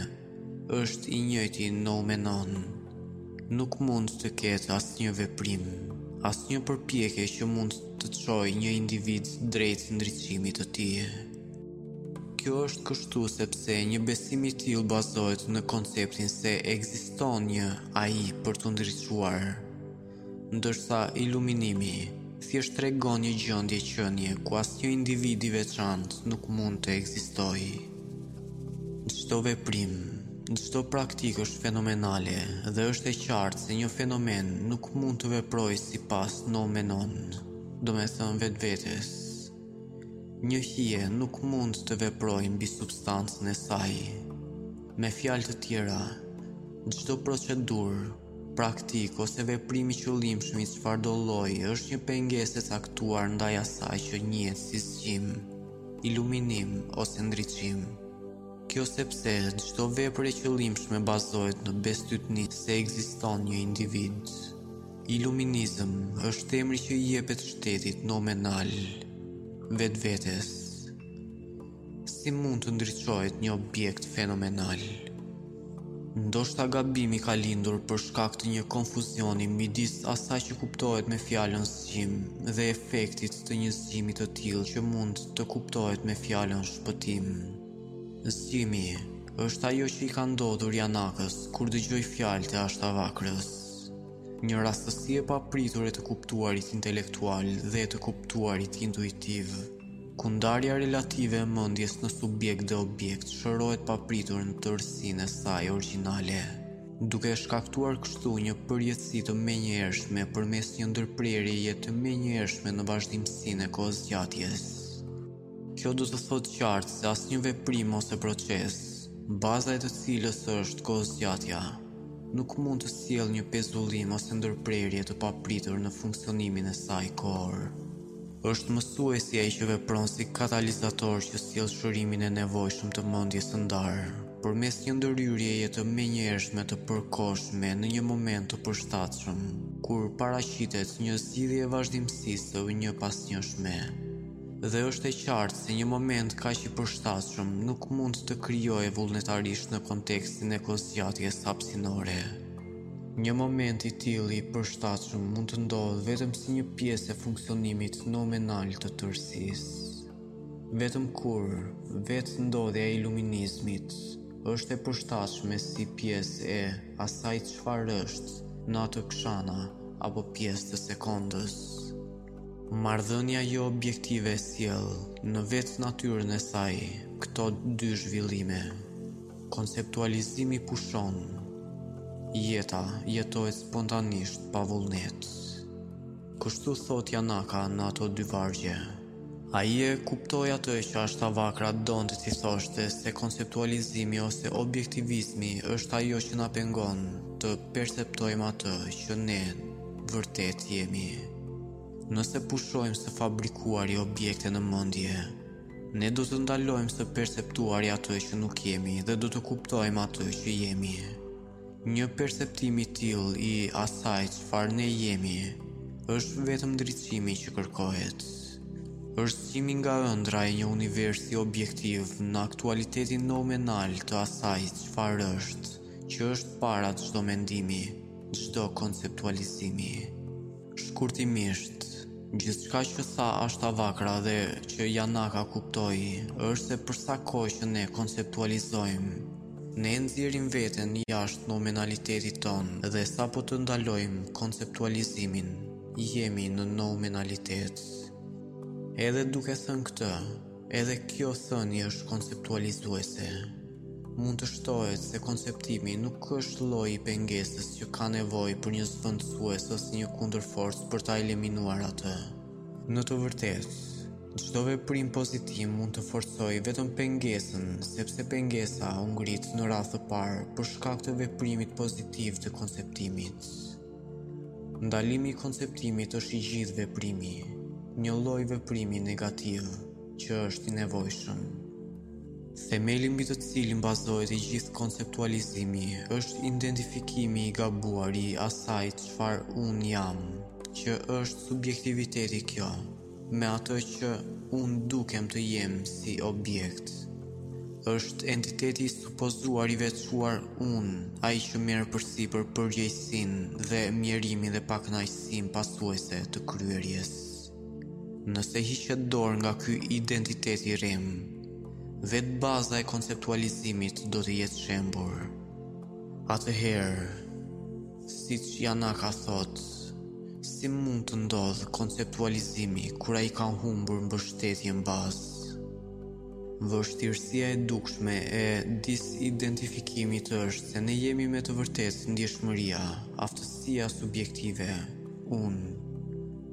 është i njëjti noumenon, nuk mund të ketë asnjë veprim, asnjë përpjekje që mund të çojë një individ drejt ndriçimit të tij. Kjo është kështu sepse një besim i tillë bazohet në konceptin se ekziston një Ai për t'u ndriçuar, ndërsa iluminimi thjesht tregon një gjendje qenie ku asnjë individ i veçantë nuk mund të ekzistojë. Çdo veprim, çdo praktikë është fenomenale dhe është e qartë se një fenomen nuk mund të veprojë sipas noumenon, domethënë vetvetes. Një hije nuk mund të veprojë mbi substancën e saj. Me fjalë të tjera, çdo procedurë, praktikë ose veprim i qëllimshëm i çfarëdo lloji është një pengesë e caktuar ndaj asaj që njihet si zgjim, iluminim ose ndriçim. Kjo sepse çdo vepër e qëllimshme bazohet në bestytni se ekziston një individ. Iluminizëm është emri që i jepet shtetit nomenal vetvetes. Si mund të ndriçohet një objekt fenomenal? Ndoshta gabimi ka lindur për shkak të një konfuzioni midis asaj që kuptohet me fjalën zgjim dhe efektit të një zgjimi të tillë që mund të kuptohet me fjalën shpëtim. Zgjimi është ajo që i ka ndodhur Janakës kur dëgjoi fjalët e Ashtavakrës. Një rastësi e papritur e të kuptuarit intelektual dhe e të kuptuarit intuitiv, ku ndarja relative e mendjes në subjekt dhe objekt shërohet papritur në tërësinë e saj origjinale, duke e shkaktuar kështu një përjetësi të menjëhershme përmes një ndërprerjeje të menjëhershme në vazhdimësinë e kohëzgjatjes. Kjo do të thotë qartë se asnjë veprim ose proces, baza e të cilës është kohëzgjatja, nuk mund të sjellë një pezullim ose ndërprerje të papritur në funksionimin e saj kohor. Është mësuesi ai që vepron si katalizator që sjell shërimin e nevojshëm të mendjes së ndarë, përmes një ndërhyrjeje të menjëhershme të përkohshme në një moment të përshtatshëm, kur paraqitet një zgjidhje e vazhdimësisë së njëpasnjëshme. Dhe është e qartë se një moment kaq i përshtatshëm nuk mund të krijohej vullnetarisht në kontekstin e kohëzgjatjes hapësinore. Një moment i tillë i përshtatshëm mund të ndodhë vetëm si një pjesë e funksionimit nomenal të tërësisë. Vetëm kur vetë ndodhja e iluminizmit është e përshtatshme si pjesë e asaj çfarë është në atë kshana apo pjesë të sekondës. Marrëdhënia jo objektive sjell në vetë natyrën e saj këto dy zhvillime. Konceptualizimi pushon. Jeta jetohet spontanisht pa vullnet. Kështu thotë Janaka në ato dy vargje. Ai e kuptoi atë që Ashtavakra donte t'i thoshte se konceptualizimi ose objektivizmi është ajo që na pengon të perceptojmë atë që ne Vërtet jemi. Nëse pushojmë së fabrikuari objekte në mendje, ne do të ndalojmë së perceptuari atë që nuk jemi dhe do të kuptojmë atë që jemi. Një perceptim i tillë i asaj çfarë ne jemi, është vetëm ndriçimi që kërkohet. Është zgjimi nga ëndrra e një universi objektiv në aktualitetin nomenal të asaj çfarë është. që është para çdo mendimi, çdo konceptualizimi. Shkurtimisht, gjithçka që tha Ashtavakra dhe që Janaka kuptoi, është se për sa kohë që ne konceptualizojmë, ne nxjerrim veten jashtë noumenalitetit tonë dhe sapo të ndalojmë konceptualizimin, jemi në noumenalitet. Edhe duke thënë këtë, Edhe kjo thënie është konceptualizuese. Mund të shtohet se konceptimi nuk është lloji i pengesës që ka nevojë për një zvendësues ose një kundërforcë për ta eliminuar atë. Në të vërtetë, çdo veprim pozitiv mund të forcojë vetëm pengesën, sepse pengesa u ngrit në radhë të parë për shkak të veprimit pozitiv të konceptimit. Ndalimi i konceptimit është i gjithë veprimi, një lloj veprimi negativ që është i nevojshëm. Themeli mbi të cilin bazohet i gjithë konceptualizimi është identifikimi i gabuar i asaj çfarë unë jam, që është subjektiviteti kjo. Me atë që unë dukem të jem si objekt, është entiteti i supozuar i veçuar unë, ai që merr përsipër përgjegjësinë dhe mjerimin dhe pakënaqësinë pasuese të kryerjes. Nëse hiqet dorë nga ky identitet i rremë, vetë baza e konceptualizimit do të jetë shembur. Atëherë, Siç Janaka thotë, si mund të ndodhë konceptualizimi kur ai ka humbur mbështetje bazë? Vështirësia e dukshme e disidentifikimit është se ne jemi me të vërtetë ndjeshmëria, aftësia subjektive, unë.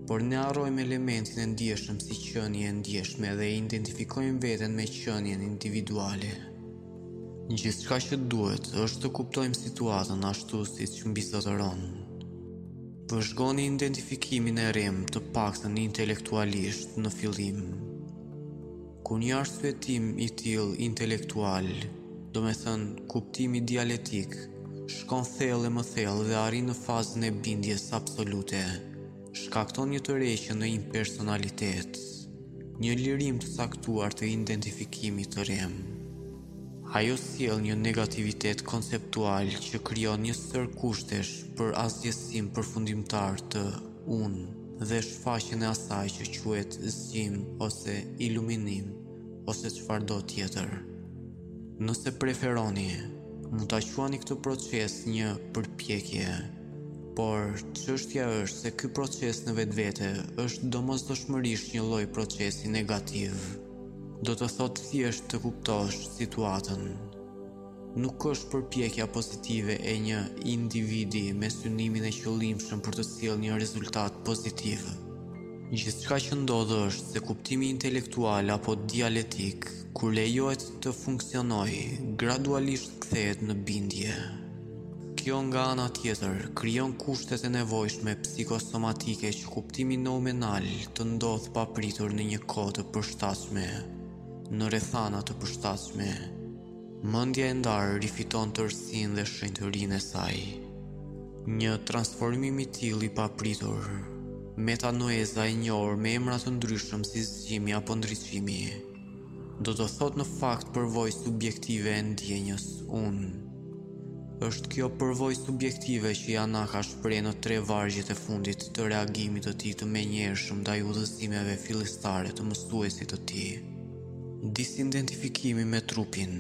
Por ne harrojmë elementin e ndjeshëm si qenie e ndjeshme dhe identifikojmë veten me qenien individuale. Gjithçka që duhet është të kuptojmë situatën ashtu siç mbizotëron. Vëzhgoni identifikimin e rremë të paktën intelektualisht në fillim. Kur një arsyetim i tillë intelektual, domethënë kuptimi dialetik, shkon thellë e më thellë dhe arrin në fazën e bindjes absolute, shkakton një tërheqje në impersonalitet, një lirim të caktuar të identifikimit të rremë. Ajo sjell një negativitet konceptual që krijon një sërë kushtesh për asgjësim përfundimtar të unë dhe shfaqjen e asaj që quhet zgjim ose iluminim ose çfarëdo tjetër. Nëse preferoni, mund ta quani këtë proces një përpjekje. Por, çështja është se ky proces në vetvete është domosdoshmërisht një lloj procesi negativ. Do të thotë thjesht të kuptosh situatën. Nuk është përpjekja pozitive e një individi me synimin e qëllimshëm për të sjellë një rezultat pozitiv. Gjithçka që ndodh është se kuptimi intelektual apo dialetik, kur lejohet të funksionojë, gradualisht kthehet në bindje. Kjo nga ana tjetër krijon kushtet e nevojshme psikosomatike që kuptimi noumenal të ndodhë papritur në një kohë të përshtatshme, në rrethana të përshtatshme. Mendja e ndarë rifiton tërësinë dhe shenjtërinë e saj. Një transformim i tillë i papritur, metanoeza e njohur me emra të ndryshëm si zgjimi apo ndriçimi, Do të thotë në fakt përvojë subjektive e ndjenjës unë. Është kjo përvojë subjektive që Janaka shpreh në tre vargjet e fundit të reagimit të tij të menjershëm ndaj udhëzimeve fillestare të mësuesit të tij. Disidentifikimi me trupin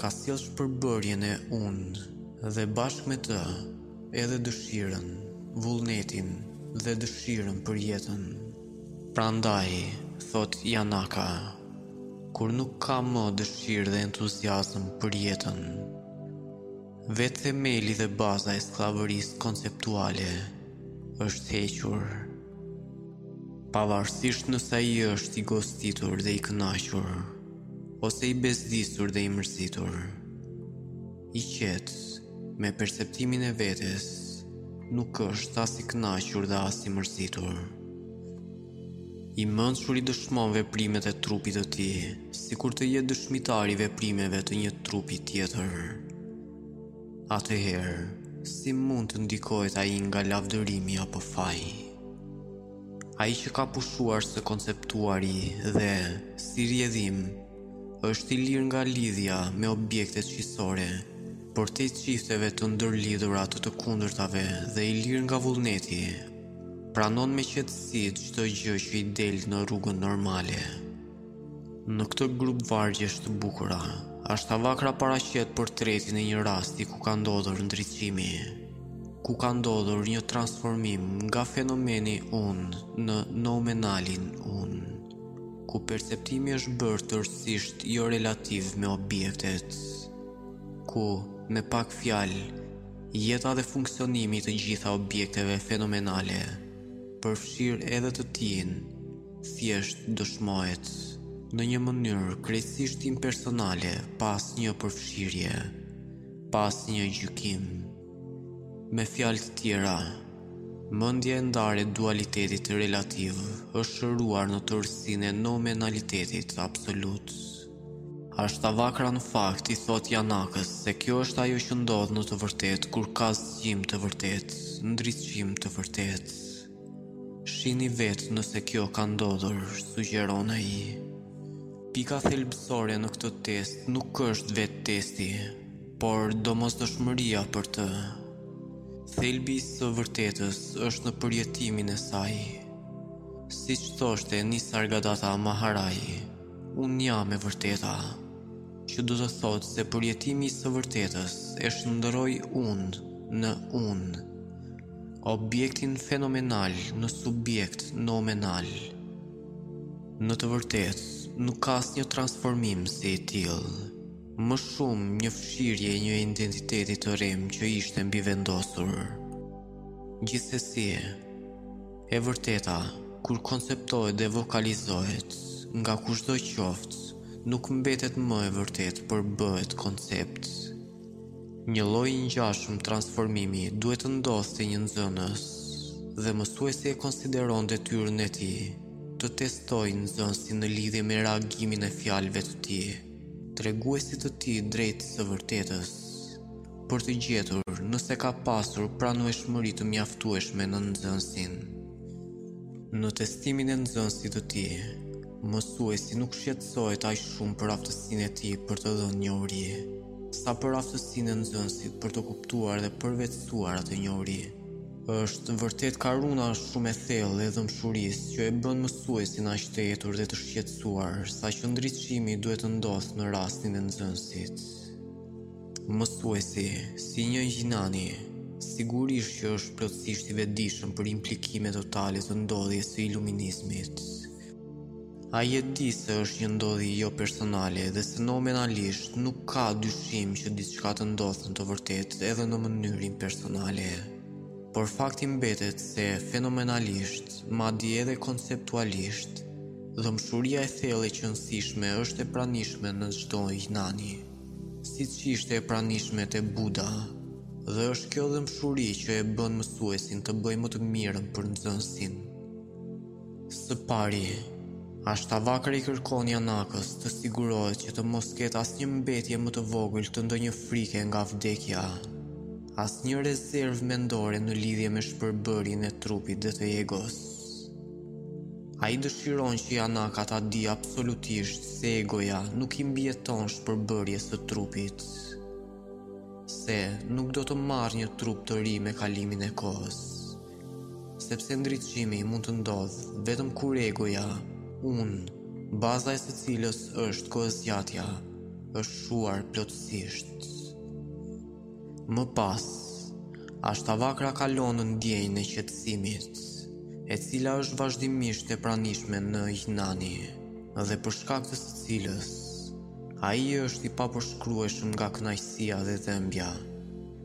ka sjellë shpërbërjen e unë dhe bashkë me të edhe dëshirën, vullnetin dhe dëshirën për jetën. Prandaj, thotë Janaka, kur nuk ka më dëshirë dhe entuziazëm për jetën, vetë themeli dhe baza e skllavërisë konceptuale është hequr. Pavarësisht nëse ai është i gostitur dhe i kënaqur, ose i bezdisur dhe i mërzitur. I qetë, me perceptimin e vetes, nuk është as i kënaqur dhe as i mërzitur. I mençuri dëshmon veprimet e trupit të tij, sikur të jetë dëshmitar i veprimeve të një trupi tjetër. Atëherë, si mund të ndikohet ai nga lavdërimi apo faji? Ai që ka pushuar së konceptuari dhe, si rjedhim, është i lirë nga lidhja me objektet shqisore, përtej çifteve të ndërlidhura të të kundërtave dhe i lirë nga vullneti, pranon me qetësi çdo gjë që i del në rrugën normale. Në këtë grup vargjesh të bukura, Ashtavakra paraqet portretin e një rasti ku ka ndodhur ndriçimi, ku ka ndodhur një transformim nga fenomeni unë në noumenalin unë. ku perceptimi është bërë tërësisht jo relativ me objektet, ku, me pak fjalë, jeta dhe funksionimi i të gjitha objekteve fenomenale, përfshirë edhe të tijin, thjesht dëshmohet, në një mënyrë krejtësisht impersonale pa asnjë përfshirje, pa asnjë gjykim. Me fjalë të tjera, mendja e ndarë e dualitetit relativ është shëruar në tërësinë e noumenalitetit absolut. Ashtavakra në fakt i thotë Janakës se kjo është ajo që ndodh në të vërtetë kur ka zgjim të vërtetë, ndriçim të vërtetë. Shihni vetë nëse kjo ka ndodhur, sugjeron ai. Pika thelbësore në këtë test nuk është vetë testi, por domosdoshmëria për të. Thelbi i së vërtetës është në përjetimin e saj. Siç thoshte Nisargadatta Maharaj, unë jam e vërteta, që do të thotë se përjetimi i së vërtetës e shndërron unë në unë. Objektin fenomenal në subjekt noumenal. Në të vërtetë, nuk ka asnjë transformim si i tillë. Më shumë një fshirje e një identiteti të rremë që ishte mbivendosur. Gjithsesi, e vërteta, kur konceptohet dhe vokalizohet, nga kushdo qoftë, nuk mbetet më e vërtetë por bëhet koncept. Një lloj i ngjashëm transformimi duhet të ndodhë te një nxënës dhe mësuesi e konsideron detyrën e tij të testojë nxënësin në lidhje me reagimin e fjalëve të tij, treguesit të tij drejt së vërtetës, për të gjetur nëse ka pasur pranueshmëri të mjaftueshme në nxënësin në testimin e nxënësit të tij. Mësuesi nuk shqetësohet aq shumë për aftësinë e tij për të dhënë njohuri, sa për aftësinë e nxënësit për të kuptuar dhe përvetësuar atë njohuri. Është vërtet karuna shumë e thellë e dhembshurisë që e bën mësuesin aq të etur dhe të shqetësuar, saqë ndriçimi duhet të ndodhë në rastin e nxënësit. Mësuesi, si një gjinani, sigurisht që është plotësisht i vetëdijshëm për implikimet totale të ndodhjes së iluminizmit. Ai e di se është një ndodhi jo personale dhe se noumenalisht nuk ka dyshim që diçka të ndodhë në të vërtetë edhe në mënyrë impersonale. Por fakti mbetet se fenomenalisht, madje edhe konceptualisht, dhembshuria e thellë e qenësishme është e pranishme në çdo Jnani, siç ishte e pranishme te Buda. Dhe është kjo dhembshuri që e bën mësuesin të bëjë më të mirën për nxënësin. Së pari, Ashtavakra i kërkon Janakës të sigurohet që të mos ketë asnjë mbetje më të vogël të ndonjë frike nga vdekja, asnjë rezervë mendore në lidhje me shpërbërjen e trupit dhe të egos. Ai dëshiron që Janaka ta di absolutisht se egoja nuk i mbijeton shpërbërjes së trupit, se nuk do të marrë një trup të ri me kalimin e kohës. Sepse ndriçimi mund të ndodhë vetëm kur egoja, unë, baza e së cilës është kohëzgjatja, është shuar plotësisht. Më pas, ashtavakra kalon në ndjenjën e qetësimit, e cila është vazhdimisht e pranishme në Jnani, dhe për shkak të së cilës ai është i papërshkrueshëm nga kënaqësia dhe dhëmbja.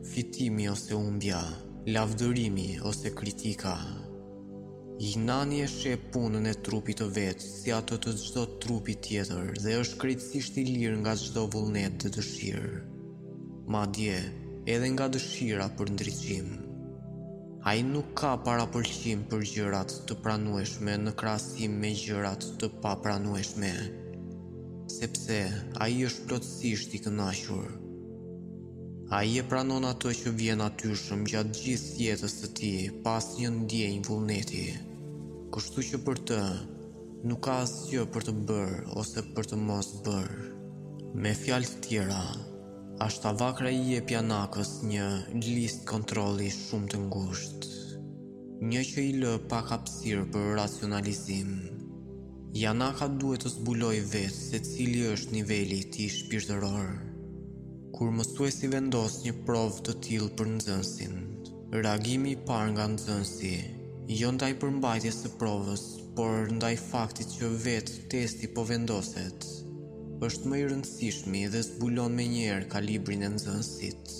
Fitimi ose humbja, lavdërimi ose kritika. Jnani e sheh punën e trupit të vet si ato të çdo trupi tjetër dhe është krejtësisht i lirë nga çdo vullnet dhe dëshirë. Madje, edhe nga dëshira për ndriçim. Ai nuk ka parapëlqim për gjërat të pranueshme në krahasim me gjërat të papranueshme, sepse ai është plotësisht i kënaqur. Ai e pranon atë që vjen natyrshëm gjatë gjithë jetës së tij, pa asnjë ndjenjë vullneti. Kështu që për të, nuk ka asgjë për të bërë ose për të mos bërë. Me fjalë të tjera, Ashtavakra i jep Janakës një listë kontrolli shumë të ngushtë, një që i lë pak hapësirë për racionalizim. Janaka duhet të zbulojë vetë se cili është niveli i tij shpirtëror. Kur mësuesi vendos një provë të tillë për nxënësin, reagimi i parë nga nxënësi, jo ndaj përmbajtjes së provës, por ndaj faktit që vetë testi po vendoset, është më i rëndësishmi dhe zbulon menjëherë kalibrin e nxënësit.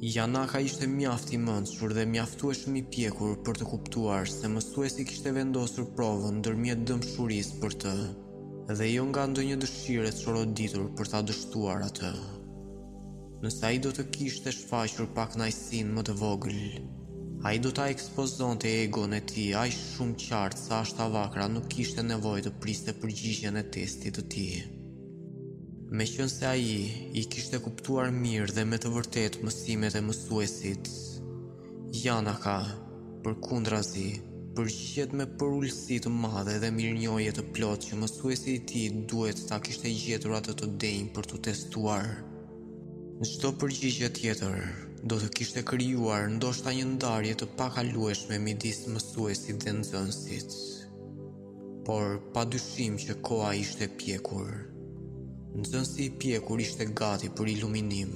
Janaka ishte mjaft i mençur dhe mjaftueshëm i pjekur për të kuptuar se mësuesi kishte vendosur provën nëpërmjet dhembshurisë për të. Dhe jo nga ndonjë dëshirë e çoroditur për ta dështuar atë. Nëse ai do të kishte shfaqur pakënaqësinë më të vogël, ai do ta ekspozonte egon e tij aq shumë qartë sa Ashtavakra nuk kishte nevojë të priste përgjigjen e testit të tij. Meqenëse ai i kishte kuptuar mirë dhe me të vërtetë mësimet e mësuesit, Janaka, përkundrazi, përgjigjet me përulësi të madhe dhe mirënjohje të plotë që mësuesi i tij duhet ta kishte gjetur atë të denjë për t'u testuar. Çdo përgjigje tjetër do të kishte krijuar ndoshta një ndarje të pakalueshme midis mësuesit dhe nxënësit. Por pa dyshim që koha ishte pjekur. Nxënësi i pjekur ishte gati për iluminim.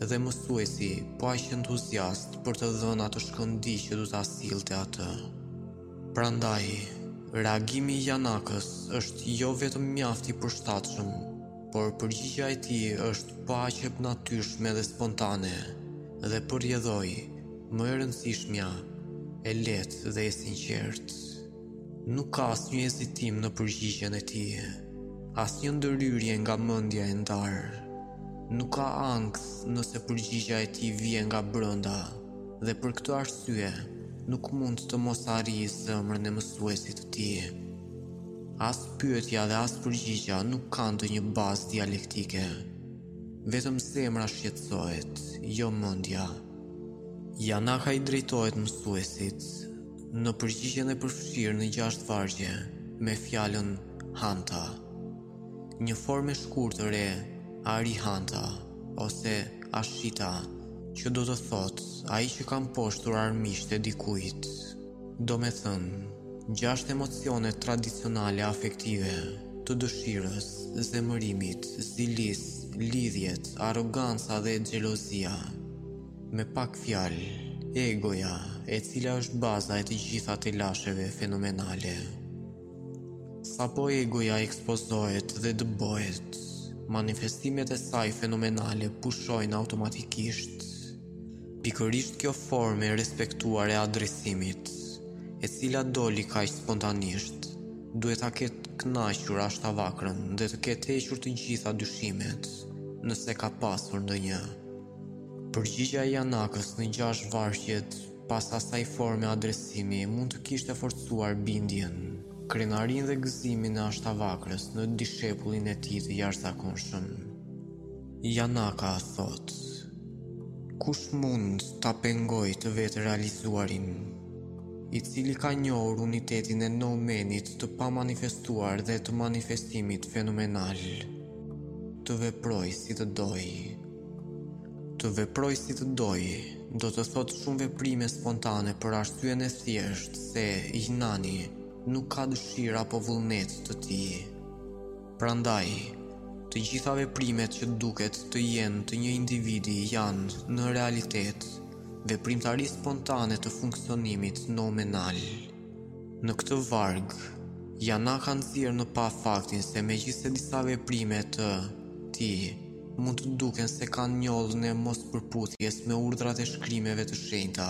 Dhe mësuesi po aq entuziast për të dhënë atë shkëndijë që do ta sillte atë. Prandaj, reagimi i Janakës është jo vetëm mjaft i përshtatshëm, Por përgjigja e tij është po aq e natyrshme dhe spontane, dhe për rrjedhojë, më e rëndësishmja, e lehtë dhe e sinqertë. Nuk ka asnjë hezitim në përgjigjen e tij, asnjë ndërhyrje nga mendja e ndarë. Nuk ka ankth nëse përgjigja e tij vjen nga brenda, dhe për këtë arsye nuk mund të mos arrijë zemrën e mësuesit të tij. As pyetja dhe as përgjigja nuk kanë ndonjë bazë dialektike. Vetëm zemra shqetësohet, jo mendja. Janaka i drejtohet mësuesit në përgjigjen e përfshirë në gjashtë vargje me fjalën hanta. Një formë e shkurtër e arihanta ose ashita, që do të thotë ai që ka mposhtur armiqtë e dikujt. Domethënë, gjashtë emocione tradicionale afektive, të dëshirës, zemërimit, zilisë, lidhjet, arroganca dhe xhelozia. Me pak fjalë, egoja, e cila është baza e të gjitha telasheve fenomenale. Sapo egoja ekspozohet dhe dëbohet, manifestimet e saj fenomenale pushojnë automatikisht. Pikërisht kjo formë e respektuar e adresimit, e cila doli kaq spontanisht, duhet ta ketë kënaqur Ashtavakrën dhe të ketë hequr të gjitha dyshimet, nëse ka pasur ndonjë. Përgjigja e Janakës në gjashtë vargjet pas asaj forme adresimi mund të kishte forcuar bindjen, krenarinë dhe gëzimin e Ashtavakrës në dishepullin e tij të jashtëzakonshëm. Janaka thotë, Kush mund ta pengojë të vetërealizuarin, i cili ka njohur unitetin e noumenit të pamanifestuar dhe të manifestimit fenomenal, të veprojë si të dojë? Të veprojë si të dojë do të thotë shumë veprime spontane për arsyen e thjeshtë se Jnani nuk ka dëshirë apo vullnet të tij. Prandaj, të gjitha veprimet që duket të jenë të një individi janë, në realitet, veprimtari spontane të funksionimit numenal. Në këtë varg, Janaka nxjerr në pah faktin se megjithëse disa veprime të tij mund të duken se kanë njollën e mospërputhjes me urdhrat e shkrimeve të shenjta.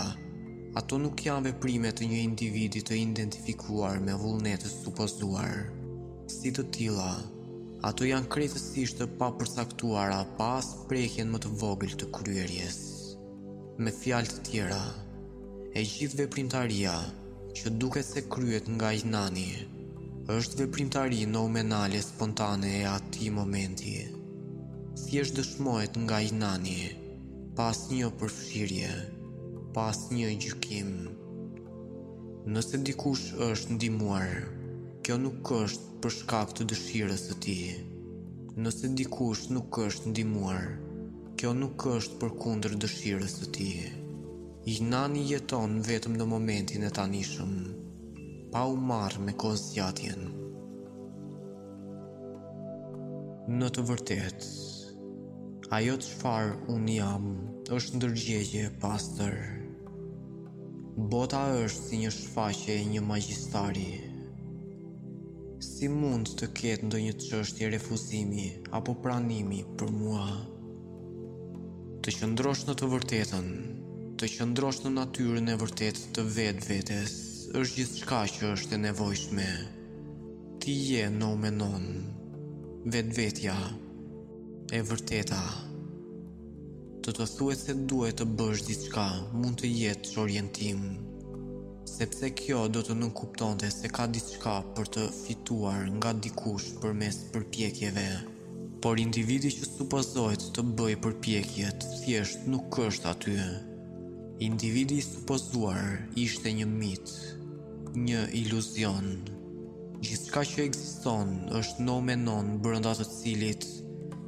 Ato nuk janë veprime të një individi të identifikuar me vullnet të supozuar. Si të tilla, ato janë krejtësisht të papërcaktuara pa as prekjen më të vogël të kryerjes. Me fjalë të tjera, e gjithë veprimtaria që duket se kryhet nga jnani, është veprimtari numenale spontane e atij momenti. Thjesht dëshmohet nga jnani, pa asnjë përfshirje, pa asnjë gjykim, Nëse dikush është ndihmuar, kjo nuk është për shkak të dëshirës së tij. Nëse dikush nuk është ndihmuar, kjo nuk është përkundër dëshirës së tij. Jnani jeton vetëm në momentin e tanishëm, pa u marrë me kohëzgjatjen. Në të vërtetë, ajo çfarë unë jam është ndërgjegje e pastër. Bota është si një shfaqje e një magjistari. Si mund të ketë ndonjë çështje refuzimi apo pranimi për mua? Të qëndrosh në të vërtetën, të qëndrosh në natyrën e vërtetë të vetëvetes, është gjithçka që është e nevojshme. Ti je numenon, vetëvetja, e vërteta. Të të thuhet se duhet të bësh diçka mund të jetë çorientim, sepse kjo do të nënkuptonte se ka diçka për të fituar nga dikush përmes përpjekjeve. Por individi që supozohet të bëjë përpjekjet thjesht nuk është aty. Individi i supozuar ishte një mit, një iluzion. Gjithçka që ekziston është numenon brenda të cilit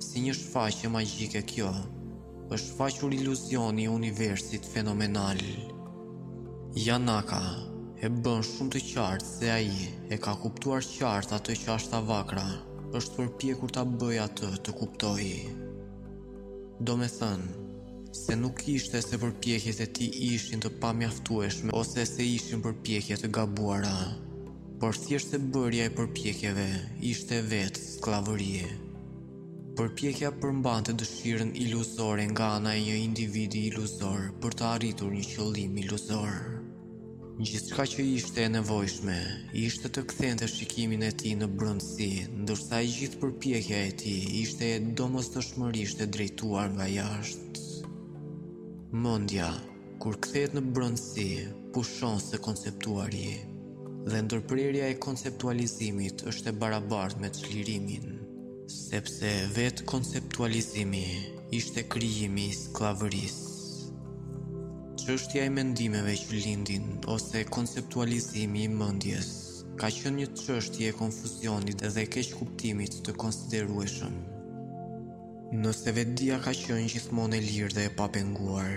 Si një shfaqje magjike kjo, është shfaqur iluzioni i universit fenomenal. Janaka e bën shumë të qartë se ai e ka kuptuar qartë atë që Ashtavakra është përpjekur ta bëjë atë të kuptojë. Domethënë, se nuk ishte se përpjekjet e tij ishin të pamjaftueshme ose se ishin përpjekje të gabuara. Por thjesht se bërja e përpjekjeve ishte vetë skllavëri. Përpjekja përmbante dëshirën iluzore nga ana e një individi iluzor për të arritur një qëllim iluzor. Gjithçka që ishte e nevojshme ishte të kthente shikimin e tij në brendësi, ndërsa e gjithë përpjekja e tij ishte domosdoshmërisht e drejtuar nga jashtë. Mendja Kur kthehet në brendësi, pushon së konceptuari, dhe ndërprerja e konceptualizimit është e barabartë me çlirimin, sepse vetë konceptualizimi ishte krijimi i skllavërisë. Çështja e mendimeve që lindin ose konceptualizimi i mendjes ka qenë një çështje e konfuzionit dhe keqkuptimit të konsiderueshëm. Nëse vetëdija ka qenë gjithmonë e lirë dhe e papenguar,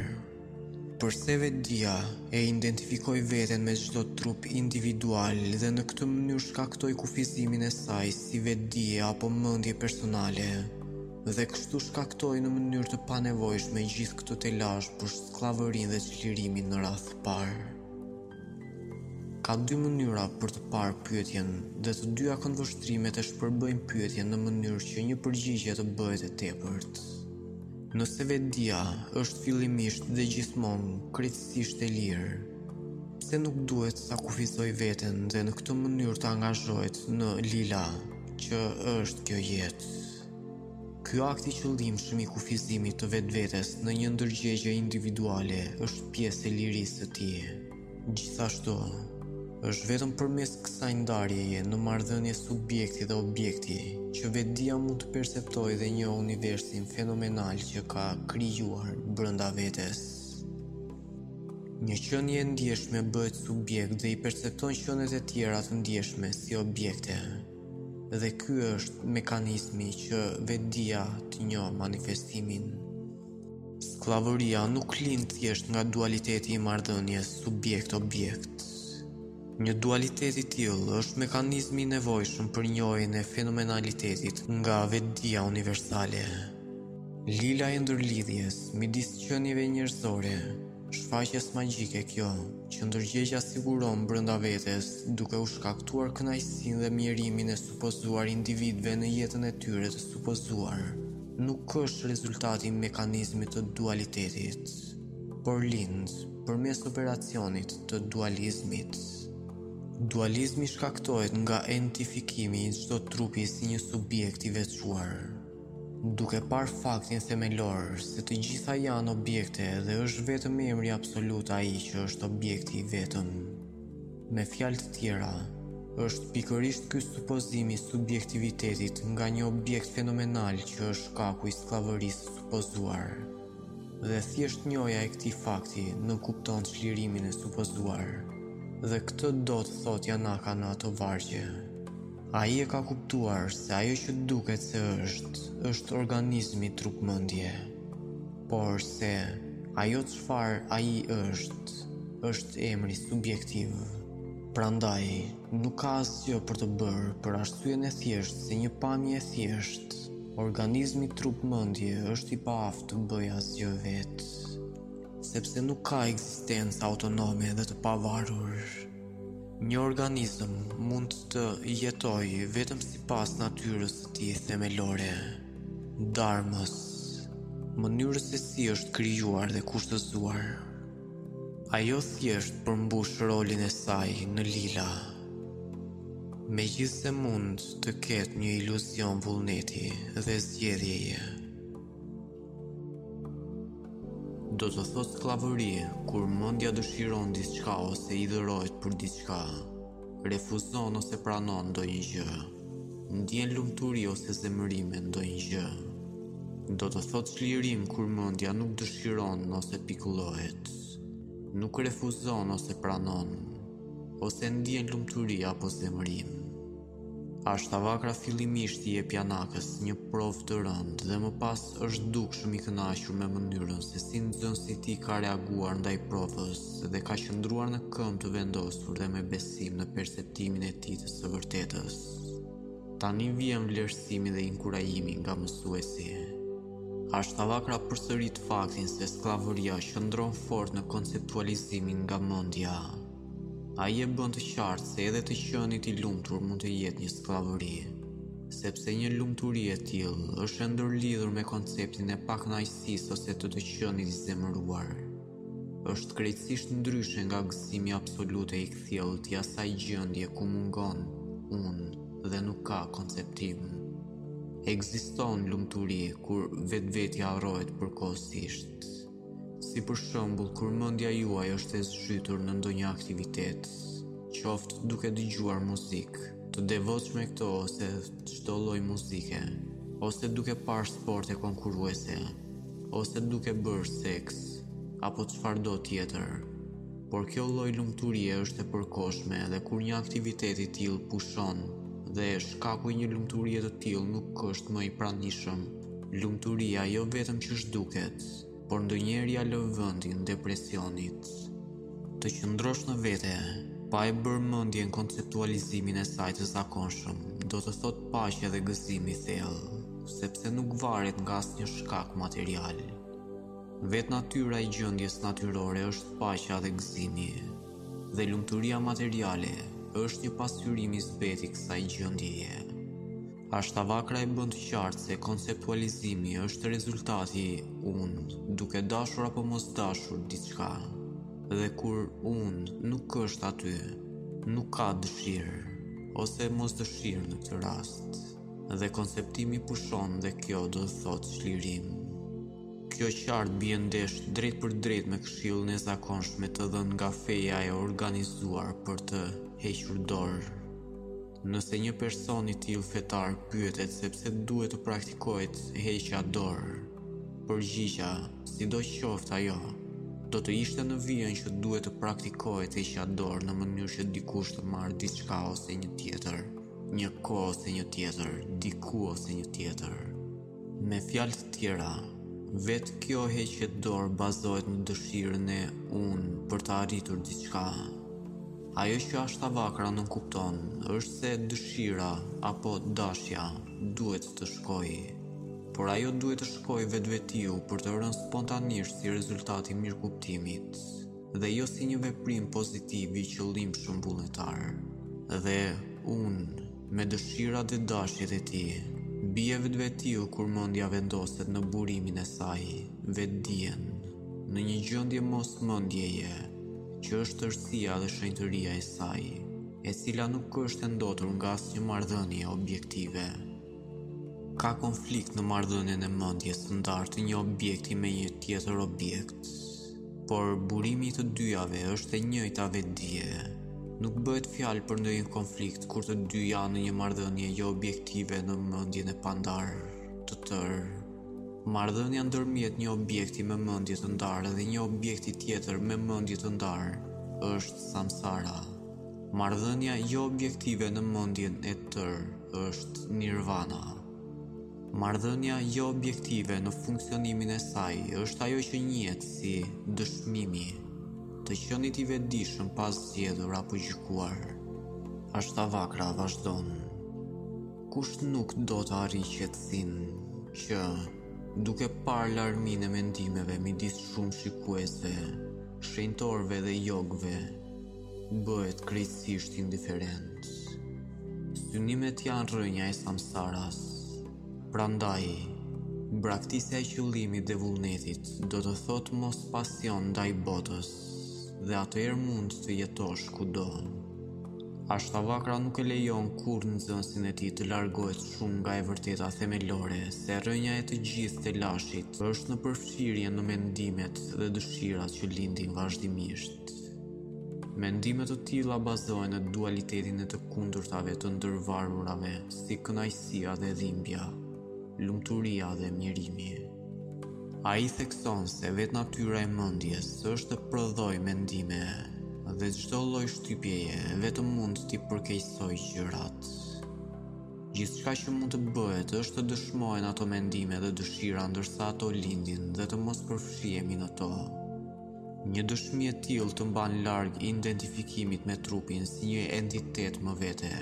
përse vetëdija e identifikoi veten me çdo trup individual dhe në këtë mënyrë shkaktoi kufizimin e saj si vetëdije apo mendje personale dhe kështu shkaktoi në mënyrë të panevojshme gjithë këtë telash për skllavërinë dhe çlirimin në radhë të parë. Ka dy mënyra për të parë pyetjen dhe të dyja këndvështrimet e shpërbëjnë pyetjen në mënyrë që një përgjigje të bëhet e tepërt. Nëse vetëdija është fillimisht dhe gjithmonë krejtësisht e lirë, pse nuk duhet ta kufizojë veten dhe në këtë mënyrë të angazhohet në Lila që është kjo jetë? Ky akt i qëllimshëm i kufizimit të vetvetes në një ndërgjegje individuale është pjesë e lirisë së tij. Gjithashtu, është vetëm përmes kësaj ndarjeje në marrëdhënie subjekti dhe objekti që vetëdija mund të perceptojë dhe njohë universin fenomenal që ka krijuar brenda vetes. Një qenie e ndjeshme bëhet subjekt dhe i percepton qeniet e tjera të ndjeshme si objekte. Dhe ky është mekanizmi që vetëdija të njohë manifestimin. Skllavëria nuk lind thjesht nga dualiteti i marrëdhënies subjekt-objekt. Një dualitet i tillë është mekanizmi i nevojshëm për njohjen e fenomenalitetit nga vetëdija universale. Lila e ndërlidhjes midis qenieve njerëzore Shfaqjes magjike kjo, që ndërgjegja siguron brenda vetes, duke u shkaktuar kënaqësinë dhe mjerimin e supozuar individëve në jetën e tyre të supozuar, nuk është rezultati i mekanizmit të dualitetit, por lind përmes operacionit të dualizmit. Dualizmi shkaktohet nga entifikimi i çdo trupi si një subjekt i veçuar. Duke parë faktin themelor se të gjitha janë objekte dhe është vetëm emri absolut ai që është objekti i vetëm. Me fjalë të tjera, është pikërisht ky supozim i subjektivitetit nga një objekt fenomenal që është shkaku i skllavërisë së supozuar. Dhe thjesht njohja e këtij fakti nënkupton çlirimin e supozuar. Dhe këtë do të thotë Janaka në ato vargje. Ai e ka kuptuar se ajo që duket se është, është organizmi trup-mendje, por se ajo çfarë ai është, është emri subjektiv. Prandaj, nuk ka asgjë për të bërë për arsyen e thjeshtë se një pamje e thjeshtë, organizmi trup-mendje është i paaftë të bëjë asgjë vetë, sepse nuk ka ekzistencë autonome dhe të pavarur. Një organizëm mund të jetojë vetëm sipas natyrës së tij themelore, darmës, mënyrës se si është krijuar dhe kushtëzuar. Ajo thjesht përmbush rolin e saj në lila. Megjithëse mund të ketë një iluzion vullneti dhe zgjedhjeje. Do të thotë skllavëri, kur mendja dëshiron diçka ose hidhërohet për diçka, refuzon ose pranon ndonjë gjë, ndjen lumturi ose zemërim me ndonjë gjë. Do të thotë çlirim kur mendja nuk dëshiron ose pikëllohet, nuk refuzon ose pranon, ose ndjen lumturi apo zemërim. Ashtavakra fillimisht i jep Janakës një provë të rëndë dhe më pas është dukshëm i kënaqur me mënyrën se si nxënësi i tij ka reaguar ndaj provës dhe ka qëndruar në këmbë të vendosur dhe me besim në perceptimin e tij të së vërtetës. Tani vjen vlerësimi dhe inkurajimi nga mësuesi. Ashtavakra përsërit faktin se skllavëria qëndron fort në konceptualizimin nga mendja. Ai e bën të qartë se edhe të qenit i lumtur mund të jetë një skllavëri, sepse një lumturi e tillë është e ndërlidhur me konceptin e pakënaqësisë ose të të qenit i zemëruar. Është krejtësisht ndryshe nga gëzimi absolut e i kthjellët i asaj gjendje ku mungon unë dhe nuk ka konceptim. Ekziston lumturi kur vetvetja harrohet përkohësisht. Si për shembull, kur mendja juaj është e zhytur në ndonjë aktivitet, qoftë duke dëgjuar muzikë të devotshme këto ose çdo lloj muzike, ose duke parë sporte konkurruese, ose duke bërë seks apo çfarëdo tjetër. Por kjo lloj lumturie është e përkohshme dhe kur një aktivitet i tillë pushon dhe shkaku i një lumturie të tillë nuk është më i pranishëm, Lumturia jo vetëm që zhduket, por ndonjëherë ia lë vendin depresionit. Të qëndrosh në vete, pa e bërë mendjen konceptualizimin e saj të zakonshëm, do të thotë paqe dhe gëzim i thellë, sepse nuk varet nga asnjë shkak material. Vetë natyra e gjendjes natyrore është paqja dhe gëzimi, dhe lumturia materiale është një pasqyrim i zbehtë i kësaj gjendjeje. Ashtavakra e bën të qartë se konceptualizimi është rezultat i unë, duke dashur apo mos dashur diçka. Dhe kur unë nuk është aty, nuk ka dëshirë ose mos dëshirë në këtë rast. Dhe konceptimi pushon dhe kjo do të thotë çlirim. Kjo qartë bie ndesh drejtpërdrejt me këshillën e zakonshme të dhënë nga feja e organizuar për të hequr dorë. Nëse një person i tillë fetar pyetet se pse duhet të praktikohet heqja dorë, përgjigja, sido qoftë ajo, do të ishte në vijën që duhet të praktikohet heqja dorë në mënyrë që dikush të marrë diçka ose një tjetër, një kohë ose një tjetër, diku ose një tjetër. Me fjalë të tjera, vetë kjo heqje dorë bazohet në dëshirën e unë për të arritur diçka. Ajo që Ashtavakra nënkupton është se dëshira apo dashja duhet të shkojë. Por ajo duhet të shkojë vetvetiu për të rënë spontanisht si rezultat i mirëkuptimit dhe jo si një veprim pozitiv i qëllimshëm vullnetar. Dhe unë, me dëshirat dhe dashjet e tij, bie vetvetiu kur mendja vendoset në burimin e saj, vetëdijen, në një gjendje mosmendjeje, që është tërësia dhe shenjtëria e saj, e cila nuk është e ndotur nga asnjë marrëdhënie objektive. Ka konflikt në marrëdhënien e mendjes së ndarë të një objekti me një tjetër objekt, por burimi i të dyjave është e njëjta vetëdije. Nuk bëhet fjalë për ndonjë konflikt kur të dy janë në një marrëdhënie jo objektive në mendjen e pandarë të tërë. Marrëdhënia ndërmjet një objekti me mendje të ndarë dhe një objekti tjetër me mendje të ndarë është samsara. Marrëdhënia joobjektive në mendjen e tërë është nirvana. Marrëdhënia joobjektive në funksionimin e saj është ajo që njihet si dëshmimi, të qenit i vetëdijshëm pa zgjedhur apo gjykuar. Ashtavakra vazhdon. Kush nuk do të arrijë qetësinë që duke parë larminë e mendimeve midis shumë shikuesve, shenjtorëve dhe jogëve, bëhet krejtësisht indiferent. Synimet janë rrënja e samsaras. Prandaj, braktisja e qëllimit dhe vullnetit do të thotë mos pasion ndaj botës, dhe atëherë mund të jetosh kudo. Ashtavakra nuk e lejon kurrë nxënësin e tij të largohet shumë nga e vërteta themelore se rrënja e të gjithë telashit është në përfshirje në mendimet dhe dëshirat që lindin vazhdimisht. Mendime të tilla bazohen në dualitetin e të kundërtave të ndërvarurave, si kënaqësia dhe dhimbja, lumturia dhe mjerimi. Ai thekson se vetë natyra e mendjes është të prodhojë mendime dhe çdo lloj shtypjeje vetëm mund t'i përkeqësojë gjërat. Gjithçka që mund të bëhet është të dëshmohen ato mendime dhe dëshira ndërsa ato lindin dhe të mos përfshihemi në to. Një dëshmi e tillë të mban larg identifikimit me trupin si një entitet më vete.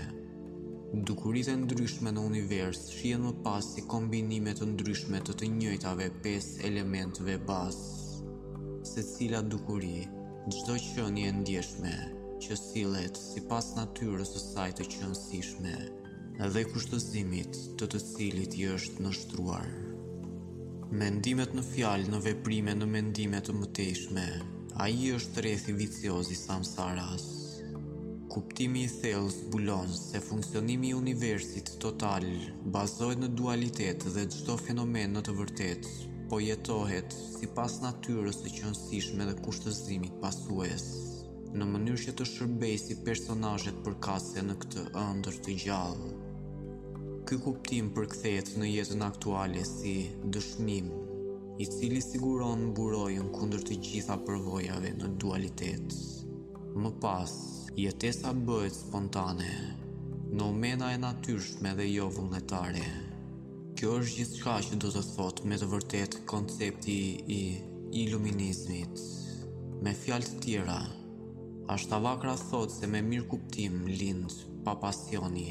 Dukuritë e ndryshme në univers shihen më pas si kombinime të ndryshme të të njëjtave pesë elementëve bazë. Secila dukuri, çdo qenie e ndjeshme, që sillet sipas natyrës së saj të qenësishme dhe kushtëzimit të të cilit i është nënshtruar. Mendimet në fjalë, në veprime, në mendime të mëtejshme, ai është rrethi vicioz i samsaras. Kuptimi i thellë zbulon se funksionimi i universit total bazohet në dualitet dhe çdo fenomen në të vërtetë po jetohet sipas natyrës së qenësishme dhe kushtëzimit pasues, në mënyrë që të shërbejë si personazhet përkatëse në këtë ëndërr të gjallë. Ky kuptim përkthehet në jetën aktuale si dëshmim, i cili siguron mburojën kundër të gjitha përvojave në dualitet. Më pas, jetesa bëhet spontane, noumenale natyrshme dhe jo vullnetare. Kjo është gjithçka që do të thotë me të vërtetë koncepti i iluminizmit. Me fjalë të tjera, Ashtavakra thotë se me mirëkuptim lind papasioni.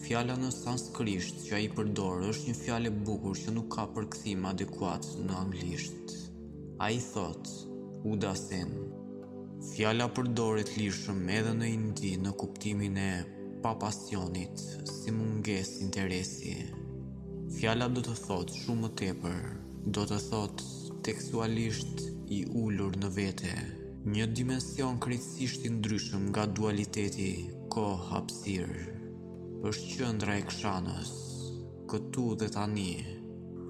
Fjala në sanskrisht që ai përdor është një fjalë e bukur që nuk ka përkthim adekuat në anglisht. Ai thotë, Udasin. Fjala përdoret lirshëm edhe në Indi në kuptimin e papasionit, si mungesë interesi. Fjala do të thotë shumë më tepër, do të thotë tekstualisht i ulur në vete, një dimension krejtësisht i ndryshëm nga dualiteti kohë-hapësirë. Është qendra e kshanës. Këtu dhe tani,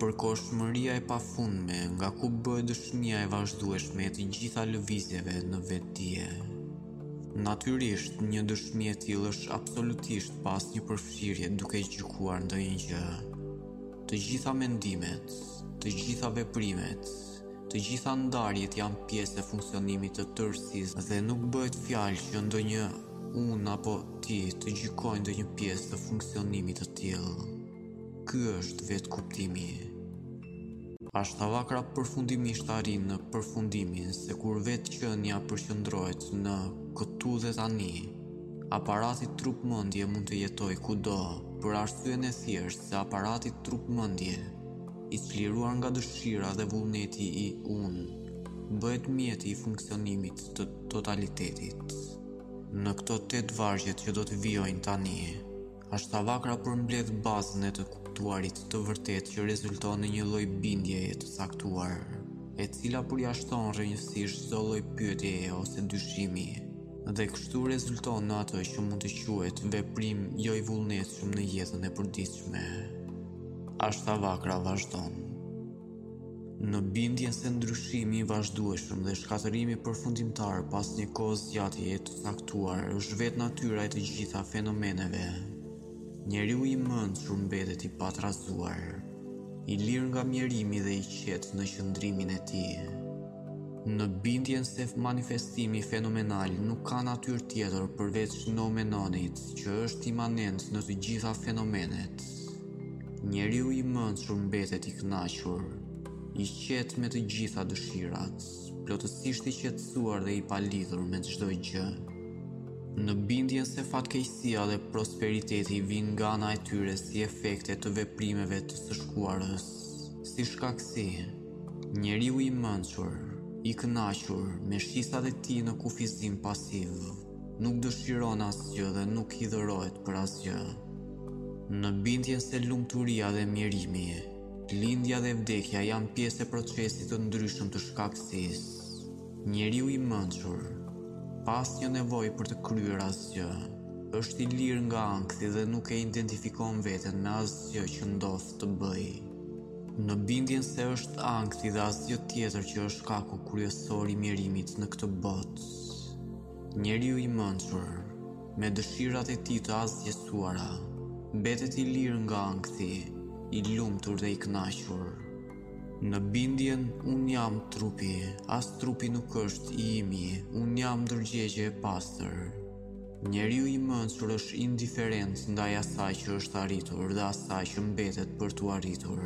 përkohshmëria e pafundme nga ku bëhet dëshmia e vazhdueshme e të gjitha lëvizjeve në vetëdije. Natyrisht, një dëshmi e tillë është absolutisht pa asnjë përfshirje duke gjykuar ndonjë gjë. Të gjitha mendimet, të gjitha veprimet, Të gjitha ndarjet janë pjesë e funksionimit të tërësisë dhe nuk bëhet fjalë që ndonjë unë apo ti të gjykojnë ndonjë pjesë të funksionimit të tillë. Ky është vetë kuptimi. Ashtavakra përfundimisht arrin në përfundimin se kur vetë qenia përqendrohet në këtu dhe tani, aparati trup-mendje mund të jetojë kudo, për arsyen e thjeshtë se aparati trup-mendje i çliruar nga dëshira dhe vullneti i unë, bëhet mjeti i funksionimit të totalitetit. Në këto tetë vargje që do të vijojnë tani, Ashtavakra përmbledh bazën e të kuptuarit të vërtetë që rezulton në një lloj bindjeje të caktuar, e cila përjashton rrënjësisht çdo lloj pyetjeje ose dyshimi, dhe kështu rezulton në atë që mund të quhet veprim jo i vullnetshëm në jetën e përditshme. Ashtavakra vazhdon në bindjen se ndryshimi i vazhdueshëm dhe shkatërrimi përfundimtar pas një kohëzgjatjeje të caktuar është vetë natyra e të gjitha fenomeneve. Njeriu i mençur mbetet i patrazuar, i lirë nga mjerimi dhe i qetë në qëndrimin e tij. Në bindjen se manifestimi fenomenal nuk ka natyrë tjetër përveç noumenonit që është imanent në të gjitha fenomenet. Njeriu i mençur mbetet i kënaqur, i qetë me të gjitha dëshirat, plotësisht i qetësuar dhe i palidhur me çdo gjë. Në bindjen se fatkeqësia dhe prosperiteti vijnë nga ana e tyre si efekte të veprimeve të së shkuarës, si shkakësi, njeriu i mençur, i kënaqur me shisat e tij në kufizim pasiv, Nuk dëshiron asgjë dhe nuk hidhërohet për asgjë. Në bindjen se lumturia dhe mjerimi, lindja dhe vdekja janë pjesë e procesit të ndryshëm të shkakësisë, njeriu i mençur, pa asnjë nevojë për të kryer asgjë, është i lirë nga ankthi dhe nuk e identifikon veten me asgjë që ndodh të bëjë. Në bindjen se është ankthi dhe asgjë tjetër që është shkaku kryesor i mjerimit në këtë botë. Njeriu i mençur, me dëshirat e tij të asgjësuara, mbetet i lirë nga ankthi, i lumtur dhe i kënaqur. Në bindjen unë jam trupi, as trupi nuk është i imi, unë jam ndërgjegje e pastër. Njeriu i mençur është indiferent ndaj asaj që është arritur dhe asaj që mbetet për t'u arritur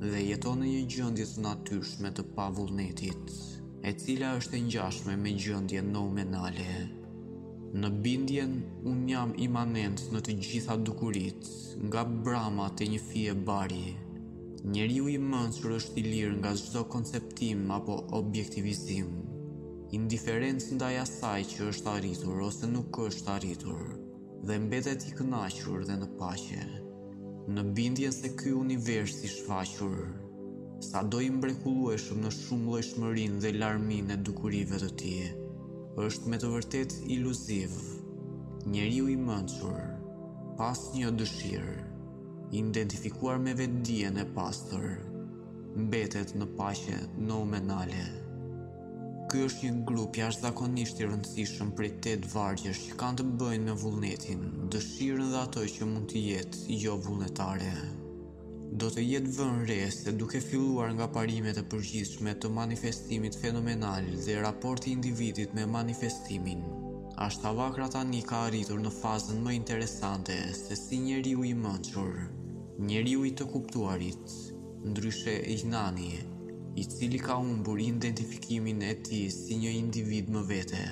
dhe jeton në një gjendje të natyrshme të pavullnetit. e cila është e ngjashme me gjendjen noumenale, në bindjen unë jam imanent në të gjitha dukuritë, nga Brama te një fije bari. Njeriu i mençur është i lirë nga çdo konceptim apo objektivizim, indiferent ndaj asaj që është arritur ose nuk është arritur. dhe mbetet i kënaqur dhe në paqe, në bindjen se ky univers i shfaqur, sado i mbrekullueshëm në shumëllojshmërinë dhe larminë e dukurive të tij, është me të vërtetë iluziv, njeriu i mençur, pa asnjë dëshirë, identifikuar me vetëdijen e pastër, mbetet në paqe nomenale. Ky është një grup jashtëzakonisht i rëndësishëm prej tetë vargjesh që kanë të bëjnë me vullnetin, dëshirën dhe atë që mund të jetë jo vullnetare. Do të jetë vënë re se duke filluar nga parimet e përgjithshme të manifestimit fenomenal dhe raporti i individit me manifestimin, Ashtavakra tani ka arritur në fazën më interesante se si njeriu i mençur, njeriu i të kuptuarit. Ndryshe gnani, i cili ka humbur identifikimin e tij si një individ më vete,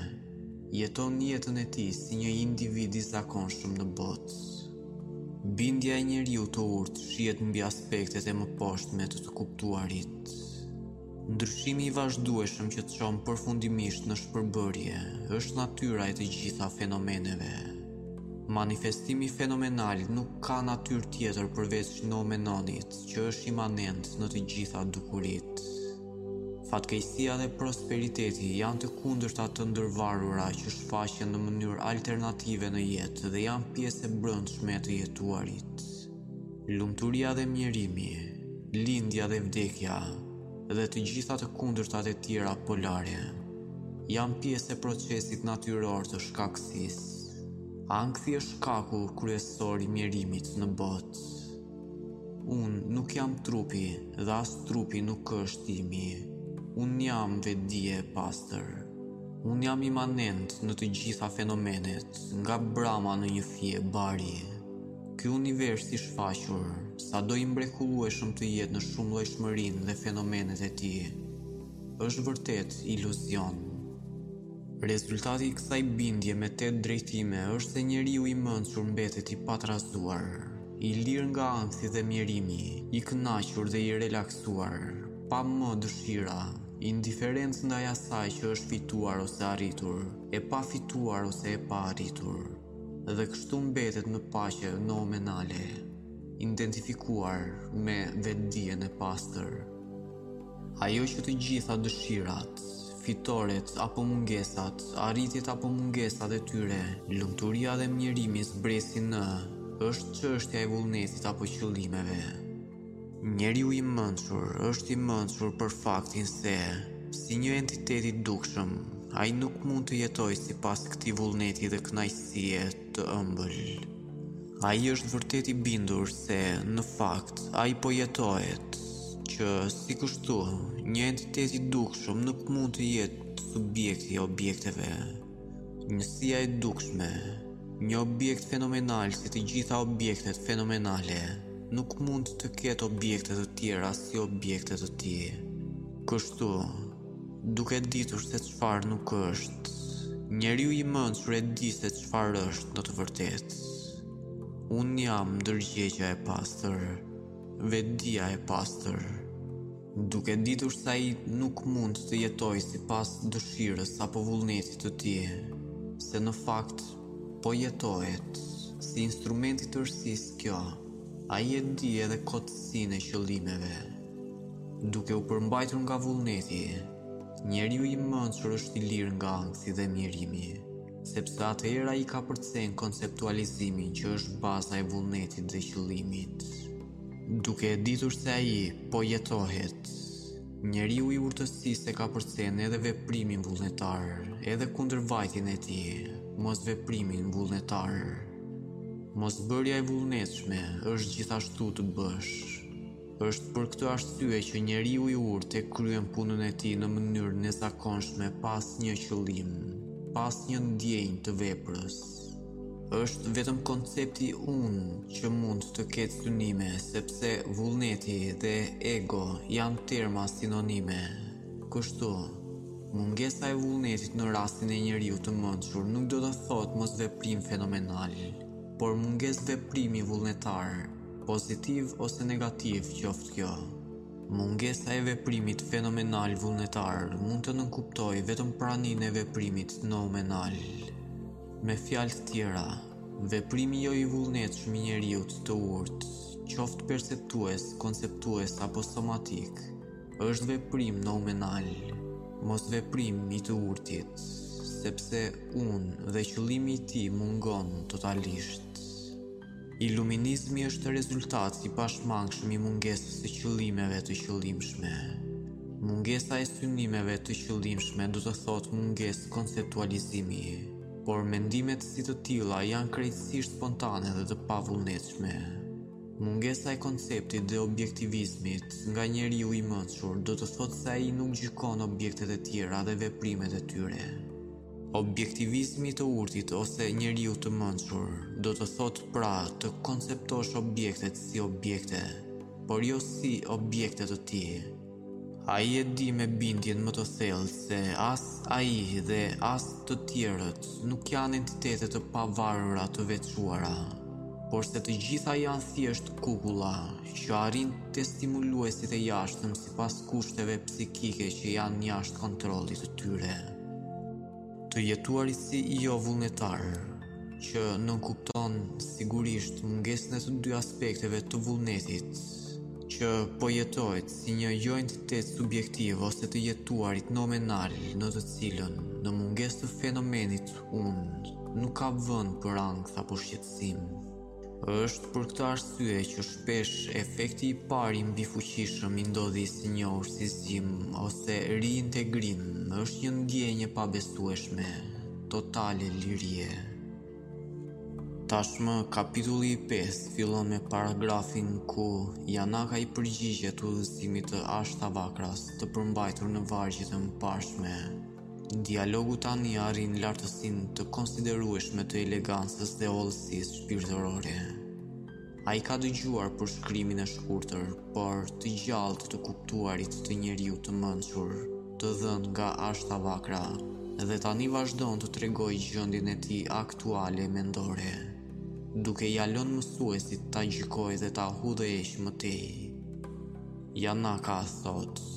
jeton jetën e tij si një individ i zakonshëm në botë. Bindja e njeriut të urtë shihet mbi aspektet e mëposhtme të të kuptuarit. Ndryshimi i vazhdueshëm që të çon përfundimisht në shpërbërje është natyra e të gjitha fenomeneve. Manifestimi fenomenal nuk ka natyrë tjetër përveç nomenonit që është imanent në të gjitha dukuritë. Fatkeqësia dhe prosperiteti janë të kundërta të ndërvarura që shfaqen në mënyrë alternative në jetë dhe janë pjesë e brendshme e të jetuarit. Lumturia dhe mjerimi, lindja dhe vdekja dhe të gjitha të kundërtat e tjera polare janë pjesë e procesit natyror të shkakësisë. Ankthi është shkaku kryesor i mjerimit në botë. Unë nuk jam trupi dhe as trupi nuk është imi. Unë jam vetëdije e pastër. Unë jam imanent në të gjitha fenomenet, nga Brahma në një fije bari. Ky univers i shfaqur, sado i mrekullueshëm të jetë në shumëllojshmërinë dhe fenomenet e tij, është vërtet iluzion. Rezultati i kësaj bindje me tetë drejtime është se njeriu i mençur mbetet i patrazuar, i lirë nga ankthi dhe mjerimi, i kënaqur dhe i relaksuar, pa më dëshira, indiferent ndaj asaj që është fituar ose arritur, e pafituar ose e paarritur. dhe kështu mbetet në paqe nomenale, identifikuar me vetëdijen e pastër. Ajo që të gjitha dëshirat, fitoret apo mungesat, arritjet apo mungesat e tyre, lumturia dhe mjerimi zbresin në, është çështja e vullnetit apo qëllimeve. Njeriu i mençur është i mençur për faktin se, si një entitet i dukshëm, ai nuk mund të jetojë sipas këtij vullneti dhe kënaqësie të ëmbël. Ai është vërtet i bindur se, në fakt, ai po jetohet, që, si kështu, një entitet i dukshëm nuk mund të jetë subjekt i objekteve. Njësia e dukshme, një objekt fenomenal si të gjitha objektet fenomenale, nuk mund të ketë objekte të tjera si objekte të tij. Kështu, duke ditur se çfarë nuk është, njeriu i mençur e di se çfarë është në të vërtetë. Unë jam ndërgjegja e pastër, vetëdija e pastër. Duke ditur se ai nuk mund të jetojë sipas dëshirës apo vullnetit të tij, se në fakt po jetohet si instrument i tërësisë kjo, ai e di edhe kotësinë e qëllimeve. Duke u përmbajtur nga vullneti, njeriu i mençur është i lirë nga ankthi dhe mjerimi, sepse atëherë ai kapërcen konceptualizimin që është baza e vullnetit dhe qëllimit. Duke e ditur se ai po jetohet, njeriu i urtësisë e kapërcen edhe veprimin vullnetar, edhe kundërvajtjen e tij, mosveprimin vullnetar. Mosbërja e vullnetshme është gjithashtu të bësh. Është për këtë arsye që njeriu i urtë e kryen punën e tij në mënyrën e zakonshme pa asnjë qëllim, pa asnjë ndjenjë të veprës. është vetëm koncepti unë që mund të ketë synime, sepse vullneti dhe ego janë terma sinonime. Kështu, mungesa e vullnetit në rastin e njeriut të mençur nuk do të thotë mosveprim fenomenal, por mungesë veprimi vullnetar, pozitiv ose negativ qoftë kjo. Mungesa e veprimit fenomenal vullnetar mund të nënkuptojë vetëm praninë e veprimit noumenal. Me fjalë të tjera, veprimi jo i vullnetshëm i njeriut të urtë, qoftë perceptues, konceptues apo somatik, është veprim noumenal, mosveprimi i të urtit, sepse unë dhe qëllimi i tij mungon totalisht. Iluminizmi është rezultat i pashmangshëm i mungesës së qëllimeve të qëllimshme. Mungesa e synimeve të qëllimshme do të thotë mungesë konceptualizimi, por mendimet si të tilla janë krejtësisht spontane dhe të pavullnetshme. Mungesa e konceptit dhe objektivizmit nga njeriu i mençur do të thotë se ai nuk gjykon objektet e tjera dhe veprimet e tyre. Objektivizmi i të urtit ose njeriut të mençur do të thotë pra të konceptosh objektet si objekte, por jo si objekte të tij. Ai e di me bindjen më të thellë se as ai dhe as të tjerët nuk janë entitete të pavarura të veçuara, por se të gjitha janë thjesht kukulla që arrijnë te stimuluesit e jashtëm sipas kushteve psikike që janë jashtë kontrollit të tyre. Të jetuarit si jo vullnetar, që nënkupton sigurisht mungesën e të dy aspekteve të vullnetit, që po jetohet si një jo entitet subjektiv ose të jetuarit noumenal në të cilën në mungesë të fenomenit unë nuk ka vend për ankth apo shqetësim. Është për këtë arsye që shpesh efekti i parë i mbifuqishëm i ndodhisë së një urtësizim ose riintegrim është një ndjenjë e pabesueshme, totale lirie. Tashmë kapitulli i 5 fillon me paragrafin ku Janaka i përgjigjet udhëzimit të Ashtavakras të përmbajtur në vargjet e mëparshme. Dialogu tani arrin lartësinë të konsiderueshme të elegancës dhe hollësisë shpirtërore. Ai ka dëgjuar përshkrimin e shkurtër, por të gjallë të kuptuarit të njeriut të mençur, të dhënë nga Ashtavakra, dhe tani vazhdon të tregojë gjendjen e tij aktuale mendore, duke ia lënë mësuesit ta gjykojë dhe ta udhëheqë më tej. Janaka thotë.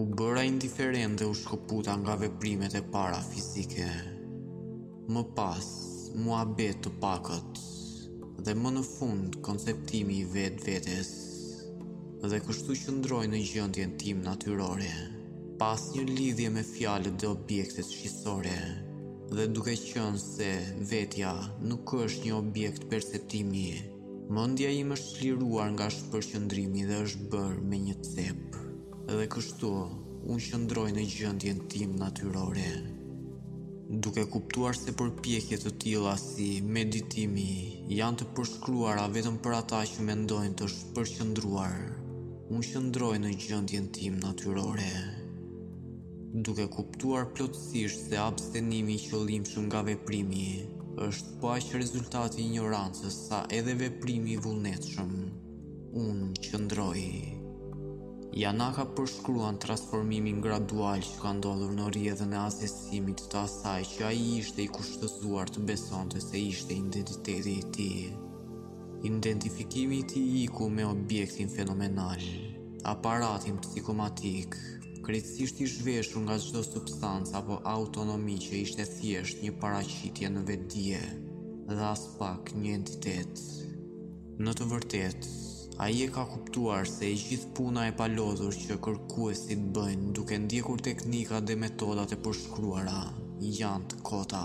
U bëra indiferent dhe u shkëputa nga veprimet e para fizike. Më pas, muhabet të pakët dhe më në fund konceptimi i vetëvetes dhe kështu qëndroj në gjendjen time natyrore Pa asnjë lidhje me fjalët dhe objektet shqisore dhe duke qenë se vetja nuk është një objekt perceptimi Mendja ime është çliruar nga shpërqendrimi dhe është bërë me një cep. Dhe kështu, unë qëndroj në gjendjen time natyrore. Duke kuptuar se përpjekje të tilla si meditimi janë të përshkruara vetëm për ata që mendojnë të shpërqendruar, unë qëndroj në gjendjen time natyrore. Duke kuptuar plotësisht se abstenimi i qëllimshëm nga veprimi është po aq rezultati i injorancës sa edhe veprimi i vullnetshëm. Unë qëndroj. Janaka përshkruan transformimin gradual që ka ndodhur në rrjedhën e asgjësimit të asaj që ai ishte i kushtëzuar të besonte se ishte identiteti i tij. Identifikimi i tij iku me objektin fenomenal, aparatin psikomatik, krejtësisht i zhveshur nga çdo substancë apo autonomi që ishte thjesht një paraqitje në vetëdije dhe aspak një entitet. Në të vërtetë, ai e ka kuptuar se e gjithë puna e palodhur që kërkuesit bëjnë duke ndjekur teknikat dhe metodat e përshkruara janë të kota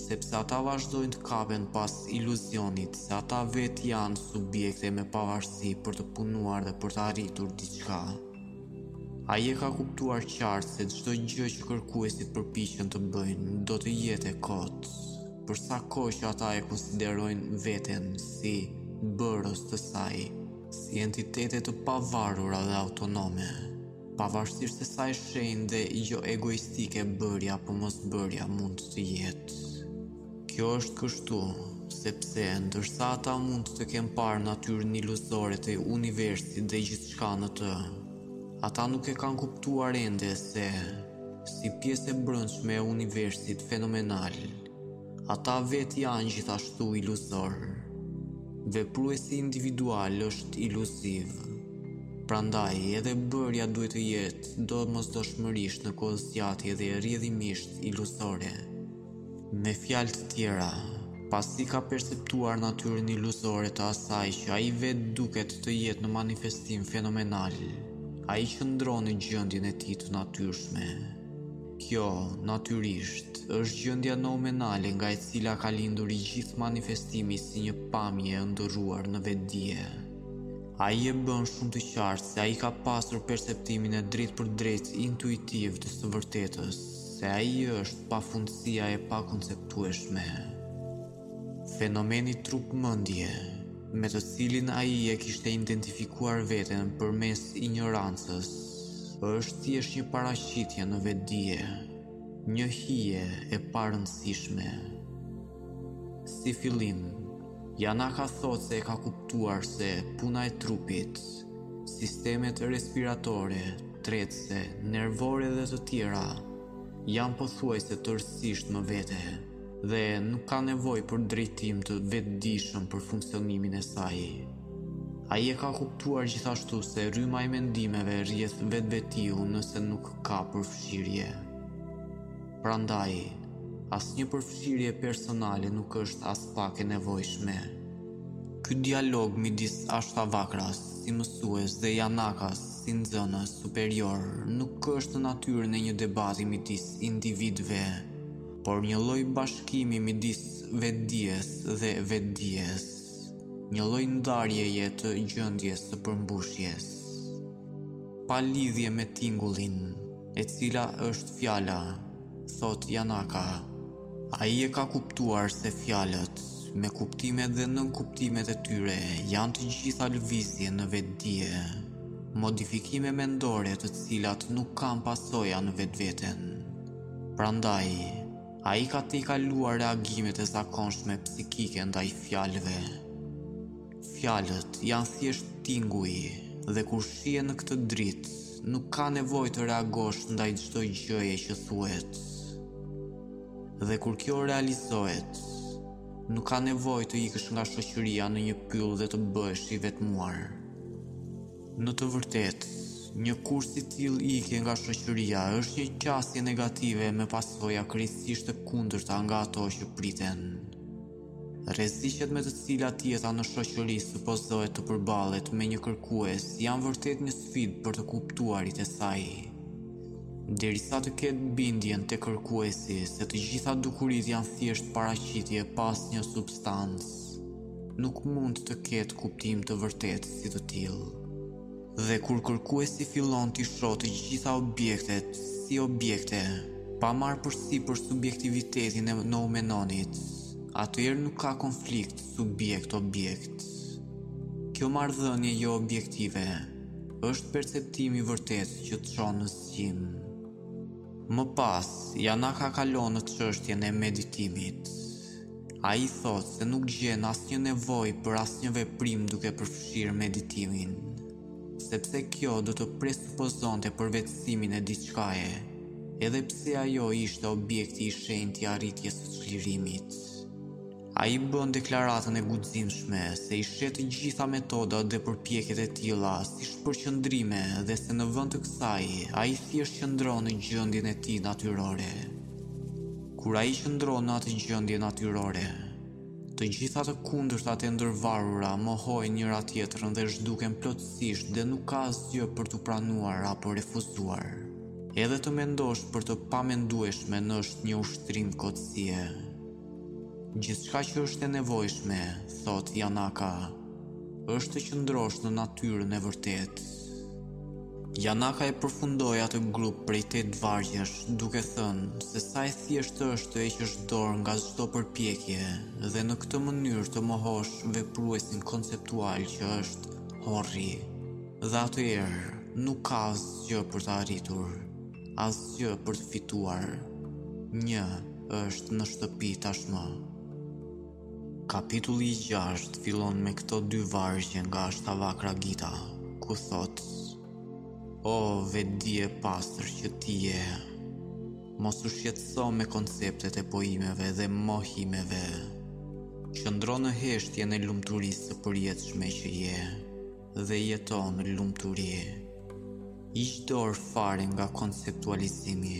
sepse ata vazhdojnë të kapen pas iluzionit se ata vetë janë subjekte me pavarësi për të punuar dhe për të arritur diçka. Ai e ka kuptuar qartë se çdo gjë që kërkuesit përpiqen të bëjnë do të jetë e kotë, për sa kohë që ata e konsiderojnë veten si bërës të saj, si entitete të pavarura dhe autonome, pavarësisht se sa e shenjtë dhe jo egoistike bërja apo mosbërja mund të jetë. Kjo është kështu, sepse ndërsa ata mund të kenë parë natyrën iluzore të universit dhe gjithçka në të, ata nuk e kanë kuptuar ende se si pjesë e brendshme e universit fenomenal, ata vetë janë gjithashtu iluzor. Vepruesi individual është iluziv. Prandaj edhe bërja duhet të jetë domosdoshmërisht në kohëzgjatje dhe rrjedhimisht iluzore. Me fjalë të tjera, pasi ka perceptuar natyrën iluzore të asaj që ai vetë duket të jetë në manifestim fenomenal, ai qëndron në gjendjen e tij të natyrshme. Kjo, natyrisht, është gjendja noumenale nga e cila ka lindur i gjithë manifestimi si një pamje e ëndërruar në vetëdije. Ai e bën shumë të qartë se ai ka pasur perceptimin e drejtpërdrejtë intuitiv të së vërtetës. Se ai është pafundësia e pakonceptueshme. Fenomeni trup-mendje, me të cilin ai e kishte identifikuar veten përmes injorancës, është thjesht një paraqitje në vetëdije, një hije e parëndësishme. Si fillim, Janaka thotë se e ka kuptuar se puna e trupit, sistemet respiratore, Tretëse, nervore dhe të tjera, janë pothuajse tërësisht më vete dhe nuk ka nevojë për drejtim të vetëdijshëm për funksionimin e saj. Ai e ka kuptuar gjithashtu se rryma e mendimeve rrjedh vetvetiu nëse nuk ka përfshirje. Prandaj, asnjë përfshirje personale nuk është aspak e nevojshme. Ky dialog midis Ashtavakras, si mësues, dhe Janakas, si nxënës superior nuk është në natyrën e një debati midis individëve, por një lloj bashkimi midis vetëdijes dhe vetëdijes, një lloj ndarjeje të gjendjes së përmbushjes. Pa lidhje me tingullin, e cila është fjala, thotë Janaka. Ai e ka kuptuar se fjalët, me kuptimet dhe nënkuptimet e tyre, janë të gjitha lëvizje në vetëdije, modifikime mendore të cilat nuk kanë pasoja në vetveten. Prandaj, ai ka tejkaluar reagimet e zakonshme psikike ndaj fjalëve. Fjalët janë thjesht tinguj dhe kur shihen në këtë dritë, Nuk ka nevojë të reagosh ndaj çdo gjëje që thuhet. Dhe kur kjo realizohet, nuk ka nevojë të ikësh nga shoqëria në një pyll dhe të bëhesh i vetmuar. Në të vërtetë, një kurs i tillë ikje nga shoqëria është një qasje negative me pasoja krejtësisht të kundërta nga ato që priten. Rreziqet me të cilat jeta në shoqëri supozohet të përballet me një kërkues janë vërtet një sfidë për të kuptuarit e saj. Derisa të ketë bindjen te kërkuesi se të gjitha dukuritë janë thjesht paraqitje pa asnjë substancë, nuk mund të ketë kuptim të vërtetë si të tillë. Dhe kur kërkuesi fillon t'i shohë të gjitha objektet si objekte, pa marrë përsipër subjektivitetin e noumenonit, atëherë nuk ka konflikt subjekt-objekt. Kjo marrëdhënie joobjektive është perceptimi i vërtetë që të çon në zgjim. Më pas, Janaka kalon në çështjen e meditimit. Ai thotë se nuk gjen asnjë nevojë për asnjë veprim duke përfshirë meditimin, sepse kjo do të presupozonte përvetësimin e diçkaje, edhe pse ajo ishte objekti i shenjtë i arritjes së çlirimit. Ai bën deklaratën e guximshme se i sheh të gjitha metodat dhe përpjekjet e tilla si shpërqendrime dhe se në vend të kësaj, ai thjesht qëndron në gjendjen e tij natyrore. Kur ai qëndron në atë gjendje natyrore, të gjitha të kundërtat e ndërvarura mohojnë njëra tjetrën dhe zhduken plotësisht dhe nuk ka asgjë për të pranuar apo refuzuar. Edhe të mendosh për të pamendueshmen është një ushtrim kotësie. Gjithçka që është e nevojshme, thotë Janaka, është të qëndrosh në natyrën e vërtetë. Janaka e përfundoi atë grup prej tetë vargjesh, duke thënë se sa e thjeshtë është të heqësh dorë nga çdo përpjekje dhe në këtë mënyrë të mohosh vepruesin konceptual që është horri. Dhe atëherë, nuk ka asgjë për të arritur. Asgjë për të fituar. Një është në shtëpi tashmë. Kapitulli 6 fillon me këto dy vargje nga Ashtavakra Gita, ku thotë: O vetëdije e pastër që ti je. Mos u shqetëso me konceptet e pohimeve dhe mohimeve. Qëndro në heshtjen e lumturisë së përjetshme që je. dhe jeto në lumturi. Hiq dorë fare nga konceptualizimi.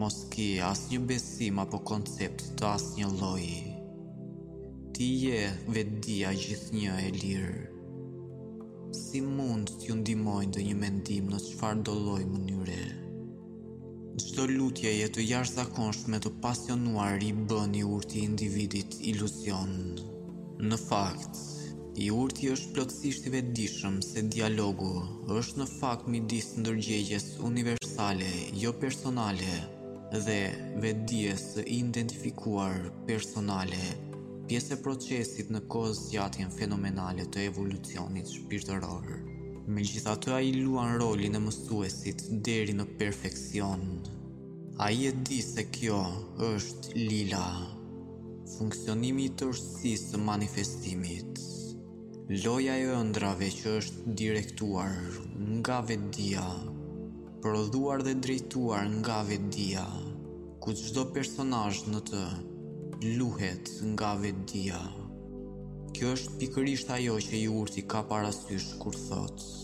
Mos ki asnjë besim apo koncept të asnjë lloji. Ti je vetëdija gjithnjë e lirë. Si mund të ju ndihmojë ndonjë mendim në çfarëdo lloj mënyre? Çdo lutje të jashtëzakonshme të pasionuar i bën i urti individit iluzion. Në fakt, i urti është plotësisht i vetëdijshëm se dialogu është në fakt midis ndërgjegjes universale jo personale dhe vetëdijes së identifikuar personale, pjesë e procesit në kohëzgjatjen fenomenale të evolucionit shpirtëror. Megjithatë ai luan rolin e mësuesit deri në perfeksion. Ai e di se kjo është Lila, funksionimi i tërësisë së manifestimit, loja e ëndrrave që është direktuar nga vetëdija, prodhuar dhe drejtuar nga vetëdija, ku çdo personazh në të luhet nga vetëdija. Kjo është pikërisht ajo që i urti ka parasysh kur thotë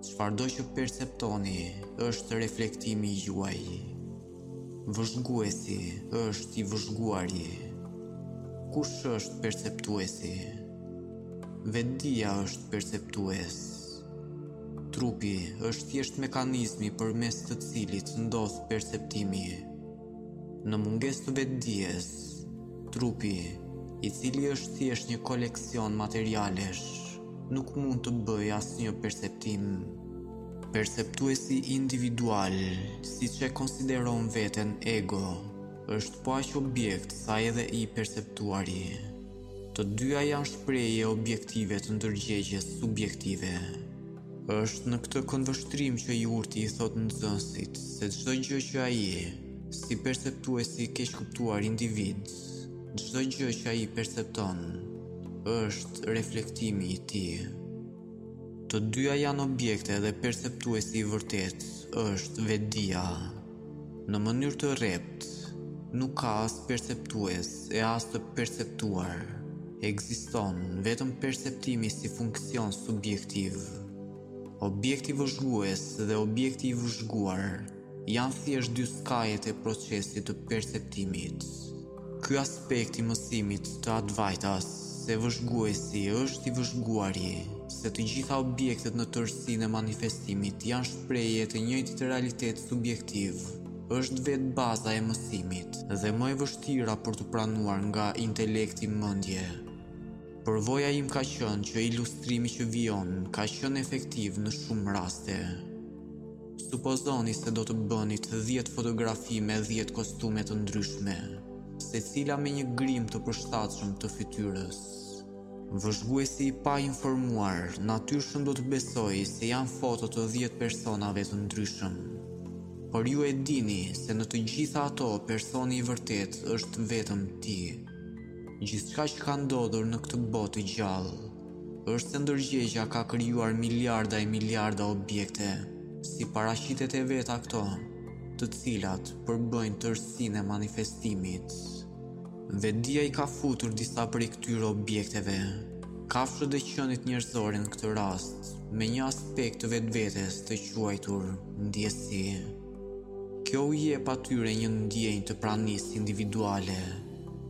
Çfarëdo që perceptoni është reflektimi juaj. Vëzhguesi është i vëzhguari. Kush është perceptuesi? Vetëdija është perceptues. Trupi është thjesht mekanizmi përmes të cilit ndodh perceptimi. Në mungesë të vetëdijes, trupi, i cili është thjesht një koleksion materialesh, nuk mund të bëjë asnjë perceptim. Perceptuesi individual, siç e konsideron veten ego, është po aq objekt sa edhe i perceptuari. Të dyja janë shprehje objektive të ndërgjegjes subjektive. Është në këtë këndvështrim që i urti i thotë nxënësit se çdo gjë që ai, si perceptues i keqkuptuar individ, çdo gjë që ai percepton, është reflektimi i tij. Të dyja janë objekte dhe perceptuesi i vërtetë është vetëdija. Në mënyrë të rreptë, nuk ka as perceptues e as të perceptuar. Ekziston vetëm perceptimi si funksion subjektiv. Objekti vëzhgues dhe objekti i vëzhguar janë thjesht dy skajet e procesit të perceptimit. Ky aspekt i mësimit të Advaitas, se vëzhguesi është i vëzhguari, se të gjitha objektet në tërësinë e manifestimit janë shprehje të të njëjtit realitet subjektiv, është vetë baza e mësimit dhe më e vështira për t'u pranuar nga intelekti mendje. Përvoja ime ka qenë që ilustrimi që vijon ka qenë efektiv në shumë raste. Supozoni se do të bënit dhjetë fotografi me dhjetë kostume të ndryshme, secila me një grim të përshtatshëm të fytyrës. Vëzhguesi i painformuar natyrshëm do të besojë se janë foto të dhjetë personave të ndryshëm. Por ju e dini se në të gjitha ato personi i vërtetë është vetëm ti. Gjithçka që ka ndodhur në këtë botë të gjallë është se ndërgjegjja ka krijuar miliarda e miliarda objekte, si paraqitjet e veta këto, të cilat përbëjnë tërësinë e manifestimit. Vetja i ka futur disa prej këtyre objekteve, kafshët dhe qeniet njerëzore në këtë rast, me një aspekt të vetvetes të quajtur ndjesi. Kjo u jep atyre një ndjenjë të pranisë individuale,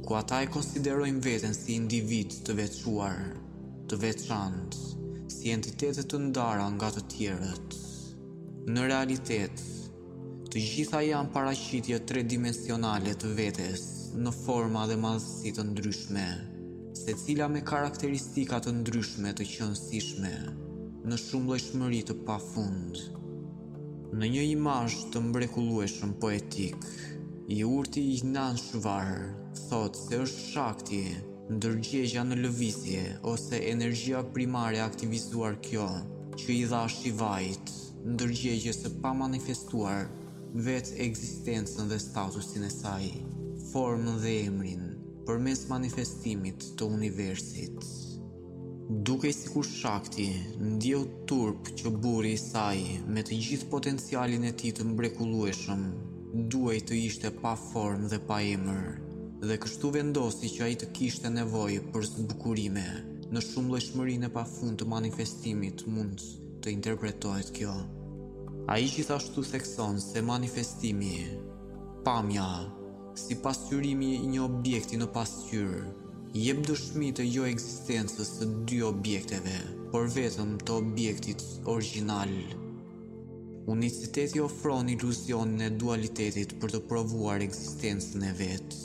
ku ata e konsiderojnë veten si individë të veçuar, të veçantë, si entitete të ndara nga të tjerët. Në realitet, të gjitha janë paraqitje tredimensionale të vetes, në forma dhe madhësi të ndryshme, secila me karakteristika të ndryshme të qenësishme, në shumëllojshmëri të pafund. Në një imazh të mrekullueshëm poetik, i urti Jnaneshvar thotë se është Shakti, ndërgjegjja në lëvizje ose energjia primare e aktivizuar, ajo që i dha Shivait, ndërgjegjes së pamanifestuar, vetë ekzistencën dhe statusin e saj, formën dhe emrin, përmes manifestimit të universit. Dukej sikur Shakti ndjeu turp që burri i saj, me të gjithë potencialin e tij të mrekullueshëm, duhej të ishte pa formë dhe pa emër, dhe kështu vendosi që ai të kishte nevojë për zbukurime. Në shumëllojshmërinë e pafund të manifestimit mund të interpretohet kjo. Ai gjithashtu thekson se manifestimi, pamja, si pasqyrimi i një objekti në pasqyrë, jep dëshmi të joekzistencës së dy objekteve, por vetëm të objektit origjinal. Uniciteti ofron iluzionin e dualitetit për të provuar ekzistencën e vet.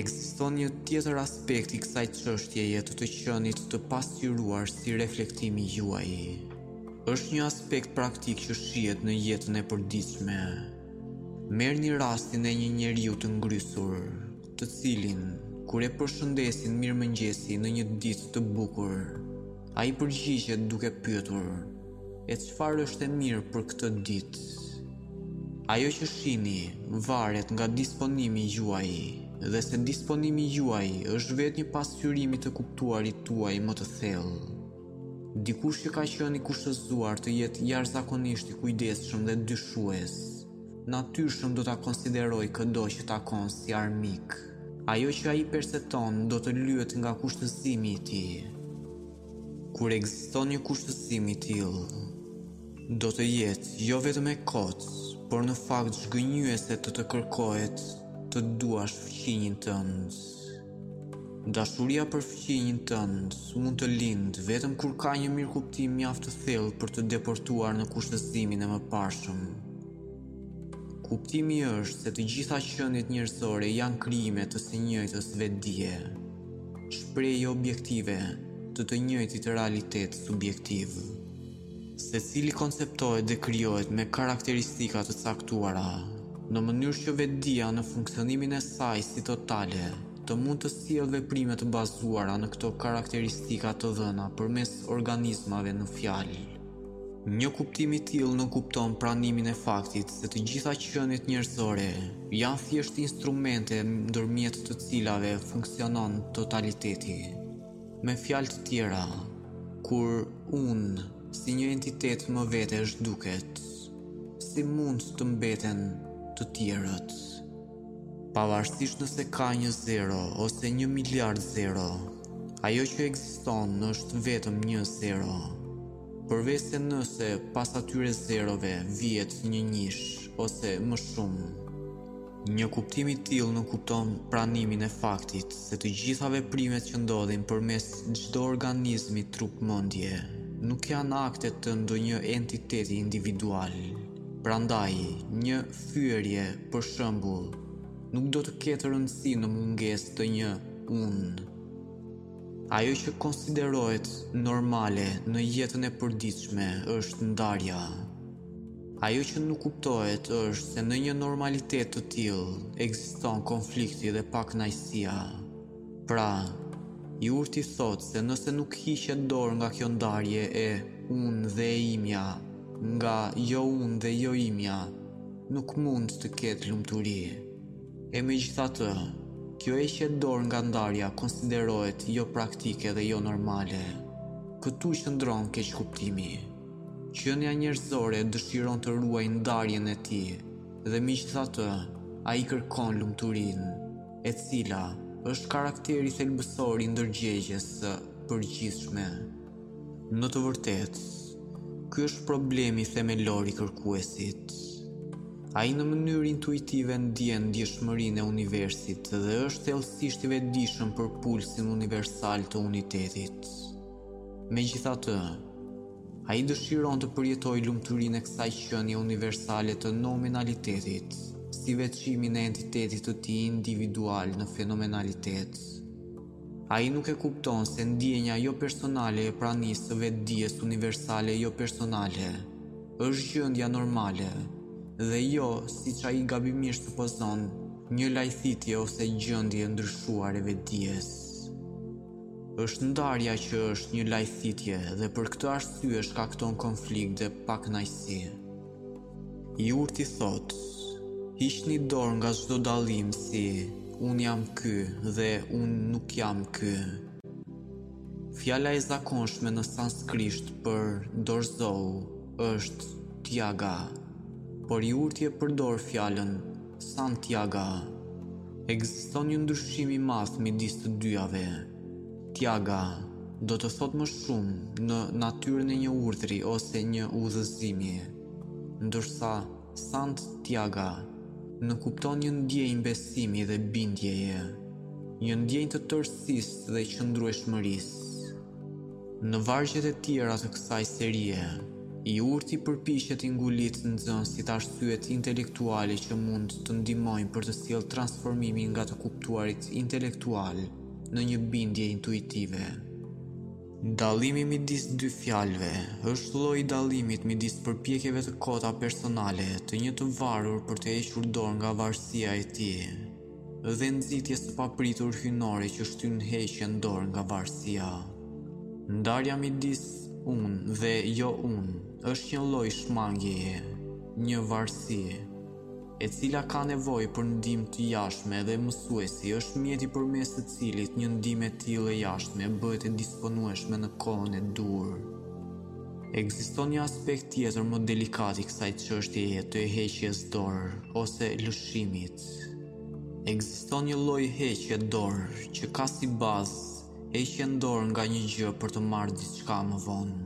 Ekziston një tjetër aspekt i kësaj çështjeje të të qenit të pasqyruar si reflektimi juaj. Është një aspekt praktik që shihet në jetën e përditshme. Merrni rastin e një njeriu të ngrysur, të cilin, kur e përshëndesin mirëmëngjesi në një ditë të bukur, ai përgjigjet duke pyetur, e çfarë është e mirë për këtë ditë? Ajo që shihni varet nga disponimi juaj, dhe se disponimi juaj është vetë një pasqyrim i të kuptuarit tuaj më të thellë. Dikush që ka qenë i kushtëzuar të jetë jashtëzakonisht i kujdesshëm dhe dyshues, natyrshëm do ta konsiderojë këdo që takon si armik. Ajo që ai percepton do të lyhet nga kushtëzimi i tij. Kur ekziston një kushtëzim i tillë, do të jetë jo vetëm e kotë, por në fakt zhgënjyese të të kërkohet të duash fqinjin tënd. Dashuria për fqinjin tënd mund të lindë vetëm kur ka një mirëkuptim mjaft të thellë për të depërtuar në kushtëzimin e mëparshëm. Kuptimi është se të gjitha qeniet njerëzore janë krijime të së njëjtës vetëdije, shprehje objektive të të njëjtit realitet subjektiv. Secili konceptohet dhe krijohet me karakteristika të caktuara, në mënyrë që vetëdija në funksionimin e saj si totale të mund të sjellë veprime të bazuara në këto karakteristika të dhëna përmes organizmave në fjalë. Një kuptim i tillë nënkupton pranimin e faktit se të gjitha qeniet njerëzore janë thjesht instrumente ndërmjet të cilave funksionon totaliteti. Me fjalë të tjera, kur unë si një entitet më vete zhduket, si mund të mbeten të tjerët. Pavarësisht nëse ka një zero ose një miliard zero, ajo që ekziston është vetëm një zero. Përveçse nëse pas atyre zerove vihet një njish ose më shumë. Një kuptim i tillë nënkupton pranimin e faktit se të gjitha veprimet që ndodhin përmes çdo organizmi trup-mendje nuk janë akte të ndonjë entiteti individual. Prandaj, një fyerje, për shembull, nuk do të ketë rëndësi në mungesë të një unë. Ajo që konsiderohet normale në jetën e përditshme është ndarja. Ajo që nuk kuptohet është se në një normalitet të tillë ekziston konflikti dhe pakënaqësia. Pra, i urti thotë se nëse nuk hiqet dorë nga kjo ndarje e unë dhe e imja, nga jo unë dhe jo imja, nuk mund të ketë lumturi. E megjithatë, kjo heqje dorë nga ndarja konsiderohet jo praktike dhe jo normale. Këtu qëndron keqkuptimi. Qenia njerëzore dëshiron të ruajë ndarjen e tij dhe megjithatë ai kërkon lumturinë, e cila është karakteri thelbësor i ndërgjegjes së përgjithshme. Në të vërtetë, ky është problemi themelor i kërkuesit. Ai në mënyrë intuitive ndjen ndjeshmërinë e universit dhe është thellësisht i vetëdijshëm për pulsin universal të unitetit. Megjithatë, ai dëshiron të përjetojë lumturinë e kësaj qenie universale të nominalitetit, si veçimin e entitetit të tij individual në fenomenalitet. Ai nuk e kupton se ndjenja jopersonale e pranisë së vetëdijes universale jopersonale është gjendja normale dhe jo, siç ai gabimisht supozon, një lajthitje ose gjendje e ndryshuar e vetëdijes. Është ndarja që është një lajthitje dhe për këtë arsye shkakton konflikt dhe pakënaqësi. I urti thotë, hiqni dorë nga çdo dallim si unë jam ky dhe unë nuk jam ky. Fjala e zakonshme në sanskrisht për dorëzou është tjaga, por i urti e përdor fjalën Santjaga. Ekziston një ndryshim i madh midis të dyjave. Tjaga do të thotë më shumë në natyrën e një urdhri ose një udhëzimi, ndërsa Santjaga nënkupton një ndjenjë besimi dhe bindjeje, një ndjenjë të tërësisë dhe qëndrueshmërisë. Në vargjet e tjera të kësaj serie, i urti përpiqet t'i ngulitë nxënësit arsyet intelektuale që mund të ndihmojnë për të sjellë transformimin nga të kuptuarit intelektual në një bindje intuitive. Dallimi midis dy fjalëve është lloji i dallimit midis përpjekjeve të kota personale të një të varur për të hequr dorë nga varësia e tij. dhe nxitjes së papritur hyjnore që shtyn heqjen dorë nga varësia. Ndarja midis unë dhe jo unë është një lloj shmangjeje, një varësi, e cila ka nevojë për ndihmë të jashtme dhe mësuesi është mjeti përmes të cilit një ndihmë e tillë e jashtme bëhet e disponueshme në kohën e duhur. Ekziston një aspekt tjetër më delikat i kësaj çështjeje të heqjes dorë ose lëshimit. Ekziston një lloj heqje dorë që ka si bazë heqjen dorë nga një gjë për të marrë diçka më vonë.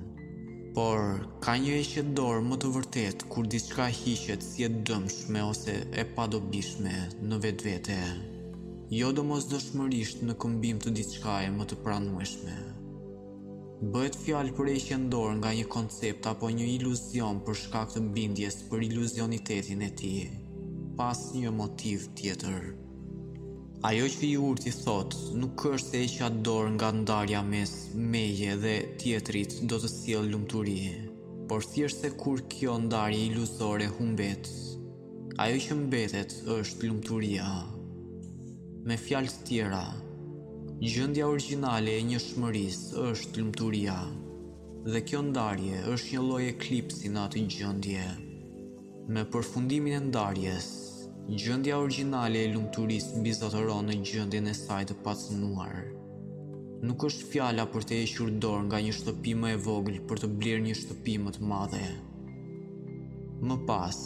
Por, ka një heqje dorë më të vërtetë kur diçka hiqet si e dëmshme ose e padobishme në vetvete, jo domosdoshmërisht në këmbim të diçkaje më të pranueshme. Bëhet fjalë për heqjen dorë nga një koncept apo një iluzion për shkak të bindjes për iluzionitetin e tij, pa asnjë motiv tjetër. Ajo që i urti thotë nuk është se heqja dorë nga ndarja mes meje dhe tjetrit do të sjellë lumturi, por thjesht se kur kjo ndarje iluzore humbet, Ajo që mbetet është lumturia. Me fjalë të tjera, gjendja origjinale e njëshmërisë është lumturia. Dhe kjo ndarje është një lloj eklipsi në atë gjendje. Me përfundimin e ndarjes, gjendja origjinale e lumturisë mbizotëron në gjendjen e saj të pacenuar. Nuk është fjala për të hequr dorë nga një shtëpi më e vogël për të blerë një shtëpi më të madhe. Më pas,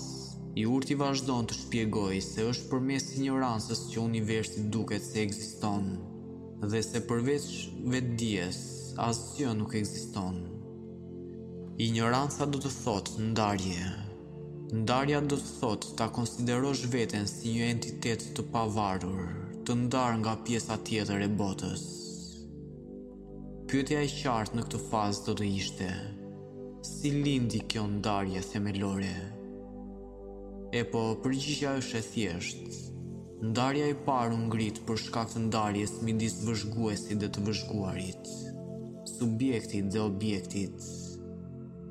i urti vazhdon të shpjegojë se është përmes injorancës që universi duket se ekziston dhe se përveç vetëdijes, asgjë nuk ekziston. Injoranca do të thotë ndarje. Ndarja do të thotë ta konsiderosh veten si një entitet të pavarur, të ndarë nga pjesa tjetër e botës. Pyetja e qartë në këtë fazë do të ishte, si lindi kjo ndarje themelore? Epo, përgjigja është e thjeshtë. Ndarja e parë u ngrit për shkak të ndarjes midis vëzhguesit dhe të vëzhguarit, subjektit dhe objektit.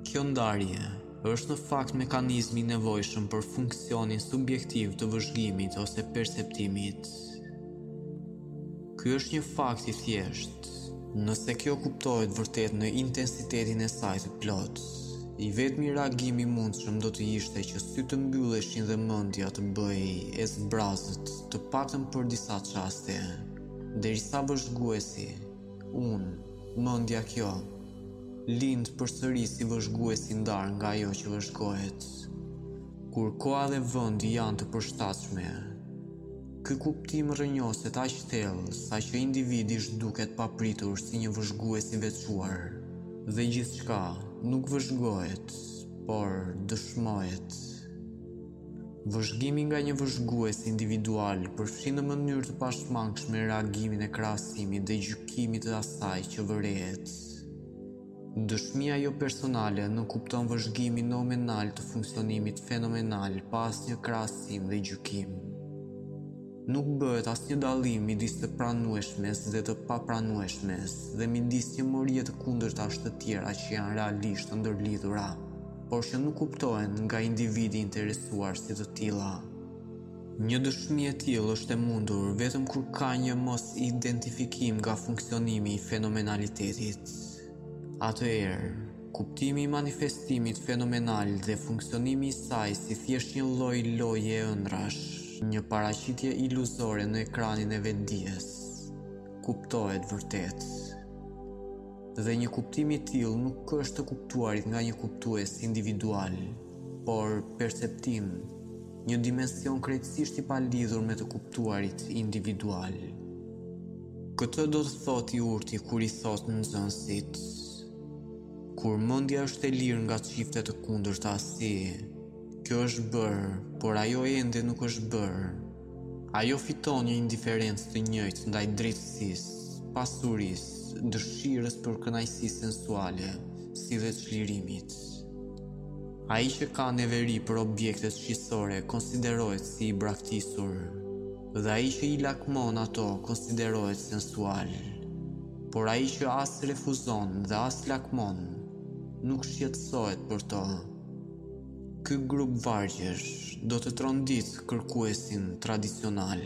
Kjo ndarje është në fakt mekanizmi i nevojshëm për funksionin subjektiv të vëzhgimit ose perceptimit. Ky është një fakt i thjeshtë. Nëse kjo kuptohet vërtet në intensitetin e saj të plotë, i vetmi reagim i mundshëm do të ishte që sytë të mbylleshin dhe mendja të bëhej e zbrazët, të paktën për disa çaste. Derisa vëzhguesi, unë, mendja, egoja, lind përsëri si vëzhgues i ndarë nga ajo që vëzhgohet. Kur koha dhe vendi janë të përshtatshme, Ky kuptim rrënjoset aq thellë, saqë individi zhduket papritur si një vëzhgues i veçuar. Dhe gjithçka, nuk vëzhgohet, por dëshmohet. Vëzhgimi nga një vëzhgues individual përfshin në mënyrë të pashmangshme reagimin e krahasimit dhe gjykimit të asaj që vërehet. Dëshmia jopersonale nënkupton vëzhgimin noumenal të funksionimit fenomenal pa asnjë krahasim dhe gjykim. Nuk bëhet asnjë dallim midis të pranueshmes dhe të papranueshmes dhe midis një morie të kundërtash të tjera që janë realisht të ndërlidhura, por që nuk kuptohen nga individi i interesuar si të tilla. Një dëshmi e tillë është e mundur vetëm kur ka një mos-identifikim nga funksionimi i fenomenalitetit. Atëherë, kuptimi i manifestimit fenomenal dhe funksionimi i saj si thjesht një lloj loje ëndrrash, një paraqitje iluzore në ekranin e vetëdijes, kuptohet vërtet. Dhe një kuptim i tillë nuk është të kuptuarit nga një kuptues individual. por perceptim, një dimension krejtësisht i palidhur me të kuptuarit individual. Këtë do të thotë i urti kur i thotë nxënësit, kur mendja është e lirë nga çifte të kundërta si, kjo është bërë, por ajo ende nuk është bërë. Ajo fiton një indiferencë të njëjtë ndaj drejtësisë, pasurisë, dëshirës për kënaqësi sensuale, si dhe çlirimit. Ai që ka neveri për objektet shqisore konsiderohet si i braktisur dhe ai që i lakmon ato konsiderohet sensual. Por ai që as refuzon dhe as lakmon nuk shqetësohet për to. Ky grup vargjesh do të tronditë kërkuesin tradicional,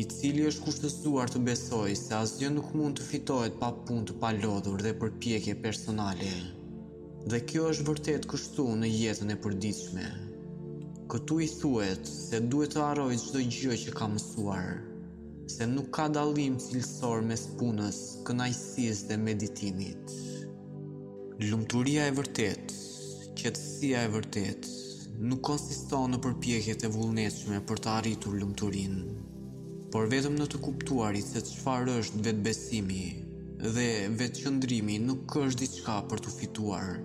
i cili është kushtëzuar të besojë se asgjë nuk mund të fitohet pa punë të palodhur dhe përpjekje personale. Dhe kjo është vërtet kështu në jetën e përditshme. Këtu i thuhet se duhet të harrojë çdo gjë që ka mësuar, se nuk ka dallim cilësor mes punës, kënaqësisë dhe meditimit. Lumturia e vërtetë, qetësia e vërtetë, nuk konsiston në përpjekjet e vullnetshme për të arritur lumturinë, por vetëm në të kuptuarit se çfarë është vetëbesimi. Dhe vetëqëndrimi nuk është diçka për t'u fituar,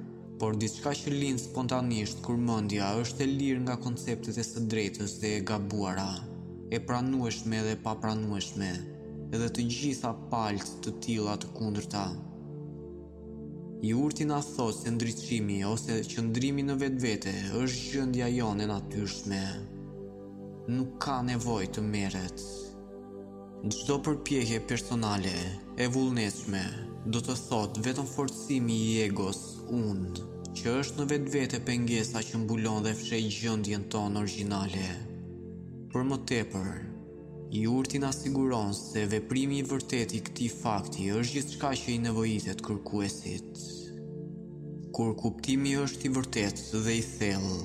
por diçka që lind spontanisht kur mendja është e lirë nga konceptet e së drejtës dhe e gabuara, e pranueshme dhe papranueshme, dhe të gjitha palët të tilla të kundërta. I urti na thotë se ndriçimi ose qëndrimi në vetvete është gjendja jonë e natyrshme. Nuk ka nevojë të merret. Çdo përpjekje personale e vullnetshme do të thotë vetëm forcimi i egos, unë, që është në vetvete pengesa që mbulon dhe fsheh gjendjen tonë origjinale. Për më tepër, i urti na siguron se veprimi i vërtetë i këtij fakti është gjithçka që i nevojitet kërkuesit. Kur kuptimi është i vërtetë dhe i thellë,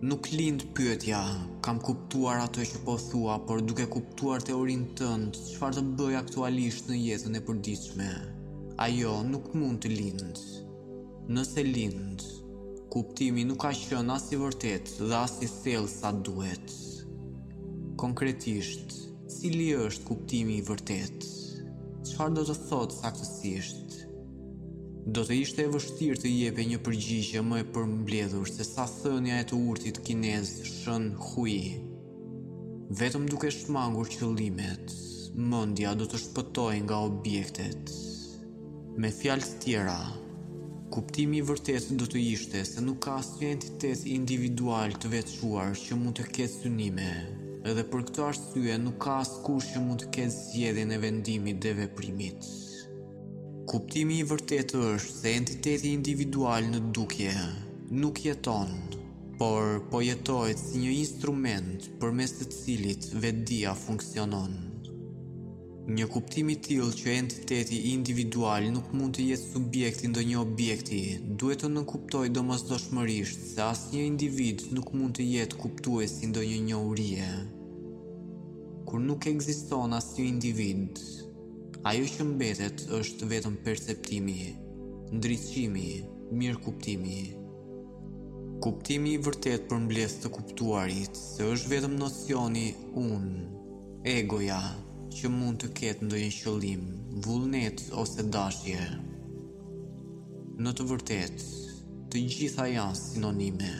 Nuk lind pyetja, kam kuptuar atë që po thua, por duke kuptuar teorinë tënde, çfarë të bëj aktualisht në jetën e përditshme? Ajo nuk mund të lindë. Nëse lind, kuptimi nuk ka qenë as i vërtetë dhe as i thellë sa duhet. Konkretisht, cili është kuptimi i vërtetë? Çfarë do të thotë saktësisht? Do të ishte e vështirë të jepej një përgjigje më e përmbledhur sesa thënia e të urtit kinez Shen Hui. Vetëm duke shmangur qëllimet, mendja do të shpëtojë nga objektet. Me fjalë të tjera, kuptimi i vërtetë do të ishte se nuk ka asnjë entitet individual të veçuar që mund të ketë synime, dhe për këtë arsye nuk ka askush që mund të ketë zgjedhjen e vendimit dhe veprimit. Kuptimi i vërtetë është se entiteti individual në dukje nuk jeton, por po jetohet si një instrument përmes të cilit vetëdija funksionon. Një kuptim i tillë që entiteti individual nuk mund të jetë subjekt i ndonjë objekti, duhet të nënkuptojë domosdoshmërisht se asnjë individ nuk mund të jetë kuptues i ndonjë njohurie. Kur nuk ekziston asnjë individ, Ajo që mbetet është vetëm perceptimi, ndriçimi, mirëkuptimi. Kuptimi i vërtetë përmbledh të kuptuarit se është vetëm nocioni unë, egoja, që mund të ketë ndonjë qëllim, vullnet ose dashje. Në të vërtetë, të gjitha janë sinonime.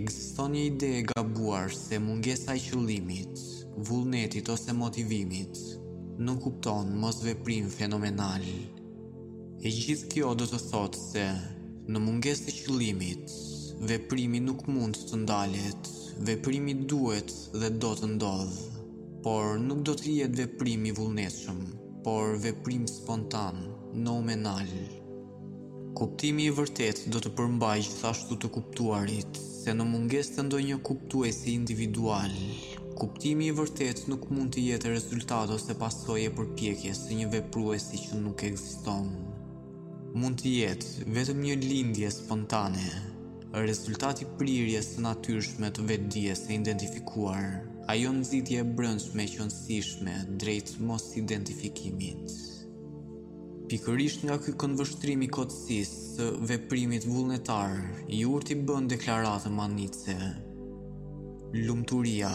Ekziston një ide e gabuar se mungesa e qëllimit, vullnetit ose motivimit, nënkupton mosveprim fenomenal. E gjithë kjo do të thotë se në mungesë të qëllimit, veprimi nuk mund të ndalet, veprimi duhet dhe do të ndodhë, por nuk do të jetë veprim i vullnetshëm, por veprim spontan, noumenal. Kuptimi i vërtetë do të përmbajë gjithashtu të kuptuarit se në mungesë të ndonjë kuptuesi individual, kuptimi i vërtetë nuk mund të jetë rezultat ose pasojë e përpjekjes së një vepruesi që nuk ekziston. Mund të jetë vetëm një lindje spontane, rezultat i prirjes së natyrshme të vetëdijes së identifikuar, ajo nxitje e brendshme e qenësishme drejt mosidentifikimit. Pikërisht nga ky këndvështrim i kotësisë së veprimit vullnetar, i urti bën deklaratën mahnitëse. Lumturia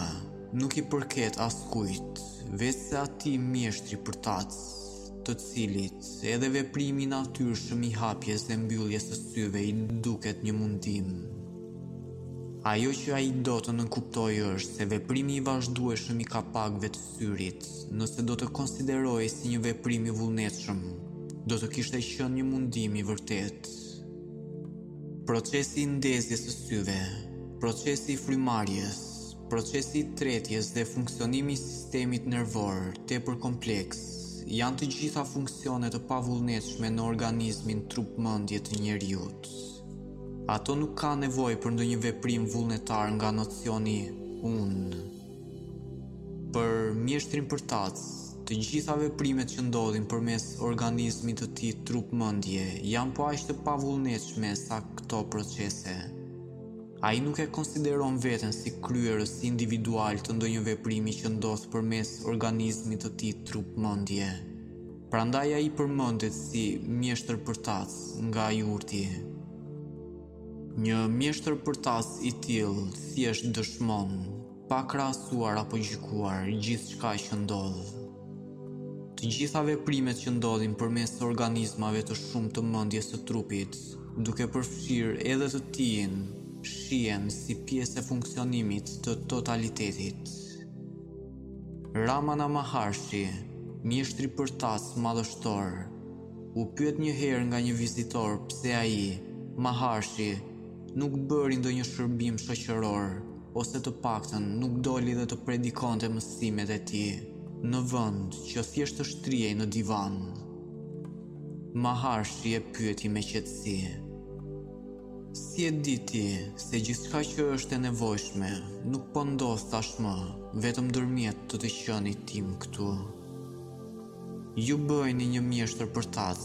nuk i përket askujt, veçse atij mjeshtri përtac, të cilit edhe veprimi i natyrshëm i hapjes dhe mbylljes së syve i duket një mundim. Ajo që ai do të nënkuptojë është se veprimi i vazhdueshëm i kapakëve të syrit, nëse do të konsiderohej si një veprim i vullnetshëm, do të kishte qenë një mundim i vërtetë. Procesi i ndezjes së syve, procesi i frymëmarrjes, procesi i tretjes dhe funksionimi i sistemit nervor tepër kompleks janë të gjitha funksione të pavullnetshme në organizmin trup-mendje të njeriut. Ato nuk kanë nevojë për ndonjë veprim vullnetar nga nocioni unë. Për mjeshtrin përtac, të gjitha veprimet që ndodhin përmes organizmit të tij trup-mendje janë po aq të pavullnetshme sa këto procese. Ai nuk e konsideron veten si kryerës individual të ndonjë veprimi që ndodh përmes organizmit të tij trup-mendje. Prandaj ai përmendet si mjeshtër përtac nga i urti. Një mjeshtër përtac i tillë thjesht dëshmon, pa krahasuar apo gjykuar, gjithçka që ndodh. Të gjitha veprimet që ndodhin përmes organizmave të shumë të mendjes së trupit, duke përfshirë edhe të tijin, shihen si pjesë e funksionimit të totalitetit. Ramana Maharshi, mjeshtri përtac madhështor, U pyet një herë nga një vizitor pse ai, Maharshi, nuk bëri ndonjë shërbim shoqëror, ose të paktën nuk doli dhe të predikonte mësimet e tij, në vend që thjesht të shtrihej në divan. Maharshi e pyeti me qetësi. Si e di ti se gjithçka që është e nevojshme nuk po ndodh tashmë vetëm nëpërmjet të të qenit tim këtu? Ju bëheni një mjeshtër përtac,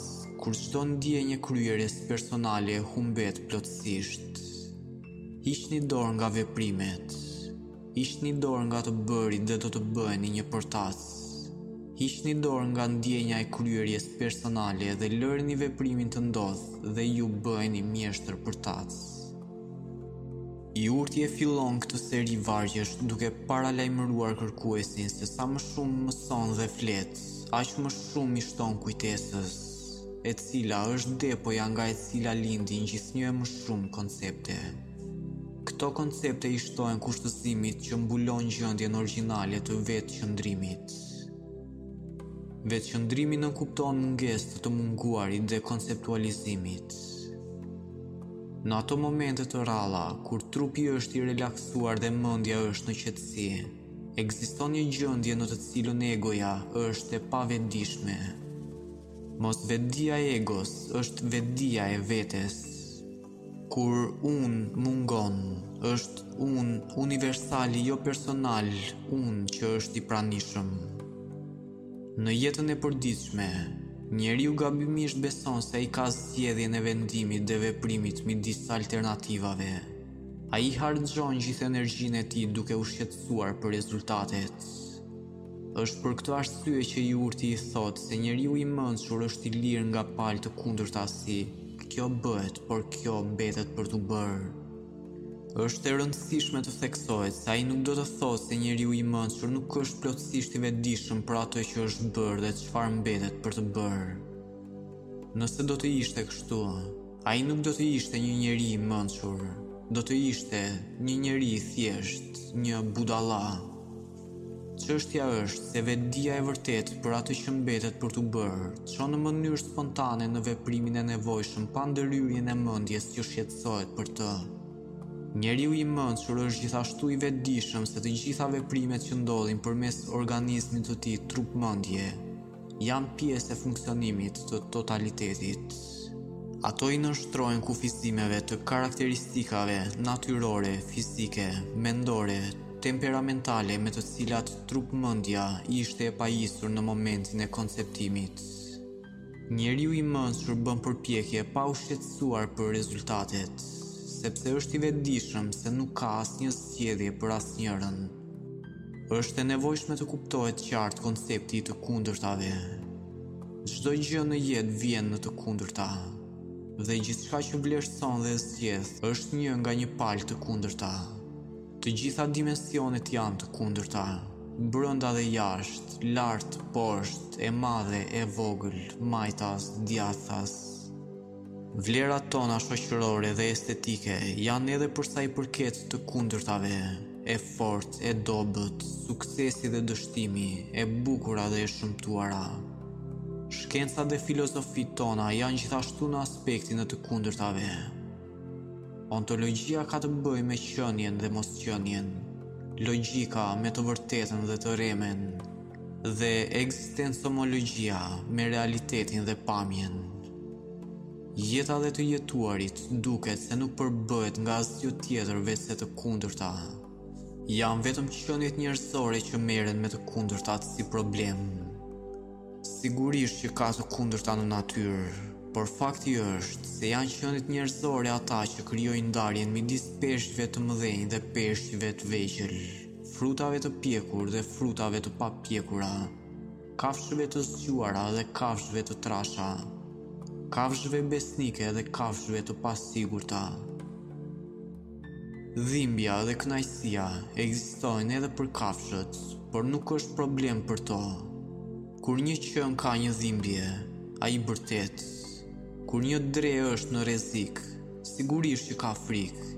kur çdo ndjenjë e kryerjes personale humbet plotësisht. Hiqni dorë nga veprimet. Hiqni dorë nga të bërit dhe do të bëheni një përtac. Hiqni dorë nga ndjenja e kryerjes personale dhe lërini veprimin të ndodhë dhe ju bëheni mjeshtër përtac. I urti e fillon këtë seri vargjesh duke paralajmëruar kërkuesin se sa më shumë mëson dhe flet, aq më shumë i shton kujtesës, e cila është depoja nga e cila lindin gjithnjë e më shumë koncepte. Këto koncepte i shtohen kushtëzimit që mbulon gjendjen origjinale të vetëqëndrimit. Vetëqëndrimi nënkupton mungesë të të munguarit dhe konceptualizimit. Në ato momente të rralla, kur trupi është i relaksuar dhe mendja është në qetësi, ekziston një gjendje në të cilën egoja është e pavetëdijshme. Mosvetëdija e egos është vetëdija e vetes. Kur unë mungon, është unë universali jopersonal unë që është i pranishëm. Në jetën e përditshme, njeriu gabimisht beson se ai ka zgjedhjen e vendimit dhe veprimit midis alternativave. Ai harxhon gjithë energjinë e tij duke u shqetësuar për rezultatet. Është për këtë arsye që i urti i thotë se njeriu i mençur është i lirë nga palë të kundërta si, kjo bëhet, por kjo mbetet për t'u bërë. Është e rëndësishme të theksohet se ai nuk do të thotë se njeriu i mençur nuk është plotësisht i vetëdijshëm për atë që është bërë dhe çfarë mbetet për të bërë. Nëse do të ishte kështu, ai nuk do të ishte një njeri i mençur, do të ishte një njeri i thjeshtë, një budalla. Çështja është se vetëdija e vërtetë për atë që mbetet për t'u bërë, çon në mënyrë spontane në veprimin e nevojshëm pa ndërhyrjen e mendjes që shqetësohet për të. Njeriu i mençur është gjithashtu i vetëdijshëm se të gjitha veprimet që ndodhin përmes organizmit të tij trup-mendje, Janë pjesë e funksionimit të totalitetit. Ato i nënshtrohen kufizimeve të karakteristikave natyrore, fizike, mendore, temperamentale me të cilat trup-mendja ishte e pajisur në momentin e konceptimit. Njeriu i mençur bën përpjekje pa u shqetësuar për rezultatet, sepse është i vetëdijshëm se nuk ka asnjë zgjedhje për asnjërën. Është e nevojshme të kuptohet qartë koncepti i të kundërtave. Çdo gjë në jetë vjen në të kundërta. Dhe gjithçka që vlerëson dhe zgjedh është një nga një palë të kundërta. Të gjitha dimensionet janë të kundërta, brenda dhe jashtë, lart, poshtë, e madhe, e vogël, majtas, djathtas. Vlerat tona shoqërore dhe estetike janë edhe për sa i përket të kundërtave, e fortë, e dobët, suksesi dhe dështimi, e bukura dhe e shëmtuara. Shkencat dhe filozofit tona janë gjithashtu në aspektin e të kundërtave. Ontologjia ka të bëjë me qenien dhe mosqenien, logjika me të vërtetën dhe të rremen, dhe ekzistencomologjia me realitetin dhe pamjen. Jeta dhe të jetuarit duket se nuk përbëhet nga asgjë tjetër veçse të kundërta. Janë vetëm qeniet njerëzore që merren me të kundërtat si problem. Sigurisht që ka të kundërta në natyrë, por fakti është se janë qeniet njerëzore ata që krijojnë ndarjen midis peshqve të mëdhenj dhe peshqve të vegjël, frutave të pjekur dhe frutave të papjekura. Kafshëve të zgjuara dhe kafshëve të trasha, kafshëve besnike dhe kafshëve të pasigurta. Dhimbja dhe kënaqësia ekzistojnë edhe për kafshët, por nuk është problem për to. Kur një qen ka një dhimbje, ai bërtet. Kur një dre është në rrezik, sigurisht që ka frikë.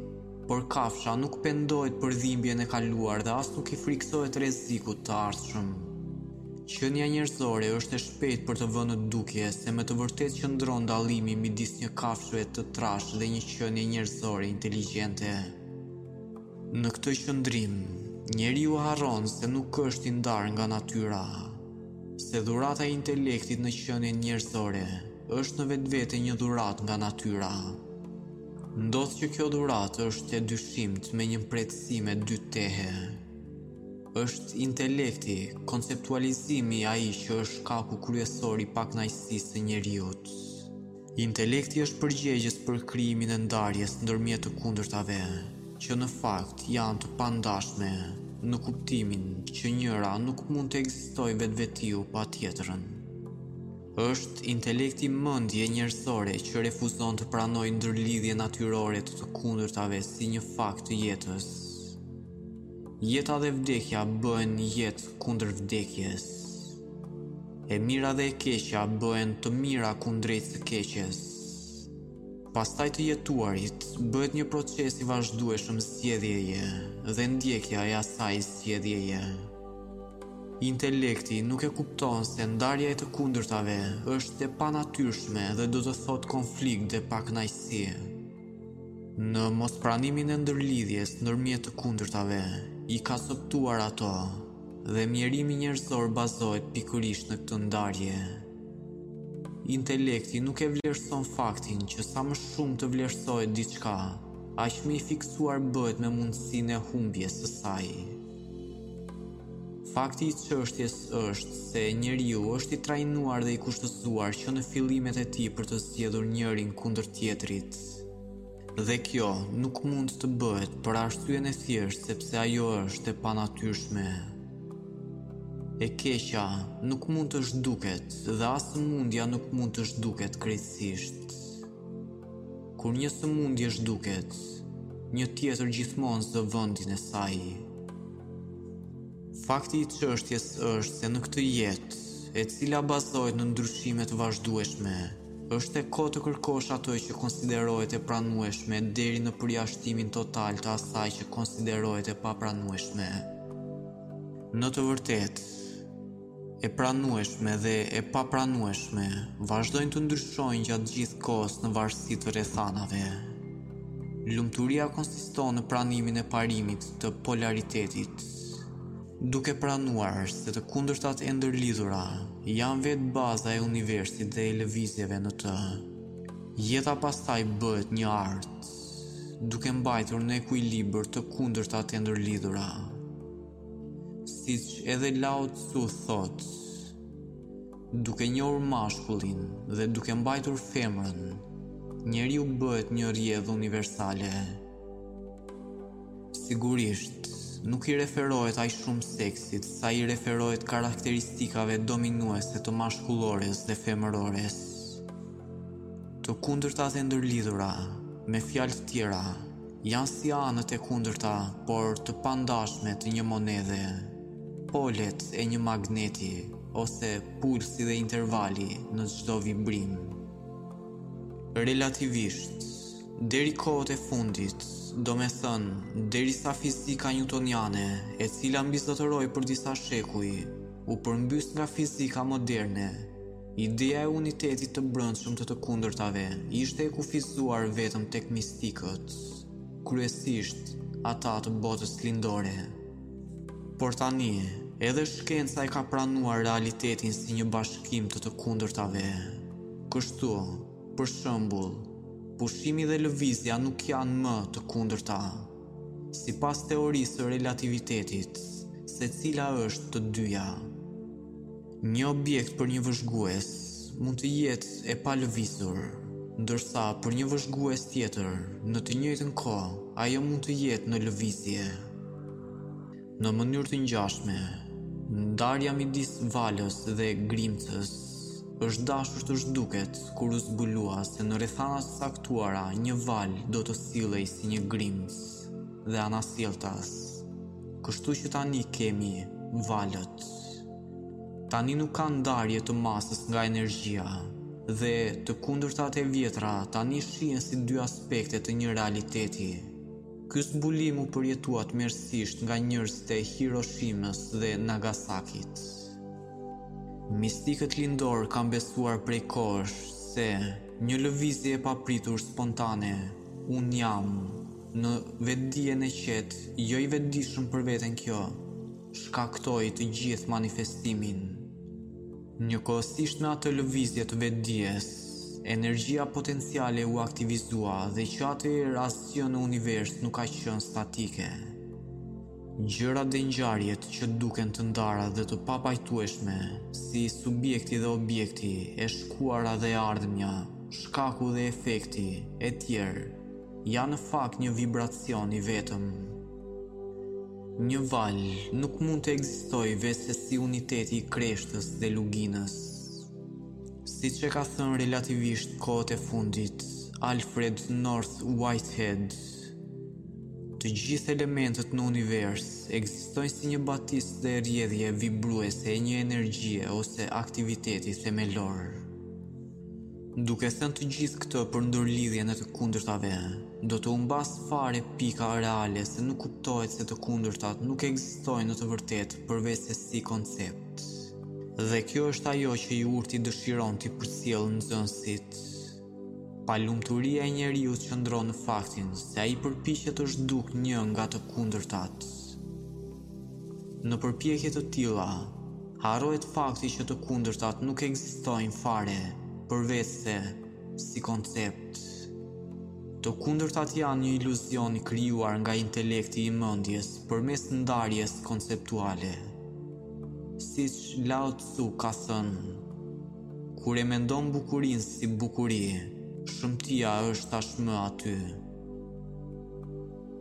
Por kafsha nuk pendohet për dhimbjen e kaluar dhe as nuk i frikësohet rrezikut të ardhshëm. Qenia njerëzore është e shpejtë për të vënë në dukje se me të vërtetë qëndron dallimi midis një kafshe të trashë dhe një qenie njerëzore inteligjente. Në këtë qëndrim, njeriu harron se nuk është i ndarë nga natyra, se dhurata e intelektit në qenien njerëzore është në vetvete një dhuratë nga natyra. Ndodh që kjo dhuratë është e dyshimtë me një mprehtësi me dy tehe. Është intelekti, konceptualizimi ai që është shkaku kryesor i pakënaqësisë së njeriut. Intelekti është përgjegjës për krijimin e ndarjes ndërmjet të kundërtave, që në fakt janë të pandashme, në kuptimin që njëra nuk mund të ekzistojë vetvetiu pa tjetrën. Është intelekti mendja njerëzore që refuzon të pranojë ndërlidhjen natyrore të të kundërtave si një fakt të jetës. Jeta dhe vdekja bëhen jetë kundër vdekjes. E mira dhe e keqja bëhen të mira kundrejt së keqes. Pastaj të jetuarit bëhet një proces i vazhdueshëm zgjedhjeje dhe ndjekja e asaj zgjedhjeje. Intelekti nuk e kupton se ndarja e të kundërtave është e panatyrshme dhe do të thotë konflikt dhe pakënaqësi. Në mospranimin e ndërlidhjes ndërmjet të kundërtave, i ka copëtuar ato, dhe mjerimi njerëzor bazohet pikërisht në këtë ndarje. Intelekti nuk e vlerëson faktin që sa më shumë të vlerësohet diçka, aq më i fiksuar bëhet me mundësinë e humbjes së saj. Fakti i çështjes është se njeriu është i trajnuar dhe i kushtëzuar që në fillimet e tij për të zgjedhur njërin kundër tjetrit. Dhe kjo nuk mund të bëhet për arsyen e thjeshtë sepse ajo është e panatyrshme. E keqja nuk mund të zhduket dhe as sëmundja nuk mund të zhduket krejtësisht. Kur një sëmundje zhduket, një tjetër gjithmonë zë vendin e saj. Fakti i çështjes është se në këtë jetë, e cila bazohet në ndryshime të vazhdueshme, është e kotë të kërkosh atë që konsiderohet e pranueshme deri në përjashtimin total të asaj që konsiderohet e papranueshme. Në të vërtetë, e pranueshme dhe e papranueshme vazhdojnë të ndryshojnë gjatë gjithë kohës në varësi të rrethanave. Lumturia konsiston në pranimin e parimit të polaritetit, duke pranuar se të kundërtat e ndërlidhura janë vetë baza e universit dhe e lëvizjeve në të. Jeta pastaj bëhet një art, duke mbajtur në ekuilibër të kundërtat e ndërlidhura. Siç edhe Lao Tzu thotë, duke njohur mashkullin dhe duke mbajtur femrën, njeriu bëhet një rrjedhë universale. Sigurisht, nuk i referohet aq shumë seksit sa i referohet karakteristikave dominuese të mashkullores dhe femërores. Të kundërtat e ndërlidhura, me fjalë të tjera, Janë si anët e kundërta, por të pandashme të një monedhe, polet e një magneti ose pulsi dhe intervali në çdo vibrim. Relativisht, deri kohët e fundit, domethënë, derisa fizika njutoniane, e cila mbizotëroi për disa shekuj, u përmbys nga fizika moderne, Ideja e unitetit të brendshëm të të kundërtave ishte e kufizuar vetëm tek mistikët, kryesisht ata të botës lindore. Por tani, edhe shkenca e ka pranuar realitetin si një bashkim të të kundërtave. Kështu, për shembull, pushimi dhe lëvizja nuk janë më të kundërta. Sipas teorisë së relativitetit, secila është të dyja. Një objekt për një vëzhgues mund të jetë e palëvizur, ndërsa për një vëzhgues tjetër në të njëjtën kohë ajo mund të jetë në lëvizje. Në mënyrë të ngjashme, ndarja midis valës dhe grimcës është dashur të zhduket kur u zbulua se në rrethana të caktuara një valë do të sillej si një grimcë dhe anasjelltas. Kështu që tani kemi valët. Tani nuk ka ndarje të masës nga energjia, dhe të kundërtat e vjetra tani shihen si dy aspekte të një realiteti. Ky zbulim u përjetua tmerrësisht nga njerëzit e Hiroshimës dhe Nagasakit. Mistikët lindorë kanë besuar prej kohësh se një lëvizje e papritur spontane, unë jam, në vetëdijen e qetë, jo i vetëdijshëm për veten, kjo, shkaktoi të gjithë manifestimin. Njëkohësisht në atë lëvizje të vetëdijes, energjia potenciale u aktivizua dhe që atëherë asgjë në univers nuk ka qenë statike. Gjërat dhe ngjarjet që duken të ndara dhe të papajtueshme, si subjekti dhe objekti, e shkuara dhe e ardhmja, shkaku dhe efekti, etj, janë në fakt një vibracion i vetëm. Një valë nuk mund të ekzistojë veçse si uniteti i kreshtës dhe luginës. Siç e ka thënë relativisht kohët e fundit Alfred North Whitehead, të gjithë elementët në univers ekzistojnë si një baticë dhe rrjedhje vibruese e një energjie ose aktiviteti themelor. Duke thënë të gjithë këtë për ndërlidhjen e të kundërtave, do të humbasë fare pika reale se nuk kuptohet se të kundërtat nuk ekzistojnë në të vërtetë përveçse si koncept. Dhe kjo është ajo që i urti dëshiron t'i përcjellë nxënësit. Palumturia e njeriut qëndron në faktin se ai përpiqet të zhdukë një nga të kundërtat. Në përpjekje të tilla, harrohet fakti që të kundërtat nuk ekzistojnë fare, përveçse si koncept. Të kundërtat janë një iluzion i krijuar nga intelekti i mendjes përmes ndarjes konceptuale. Siç Lao Tzu ka thënë, kur e mendon bukurinë si bukuri, shëmtia është tashmë aty.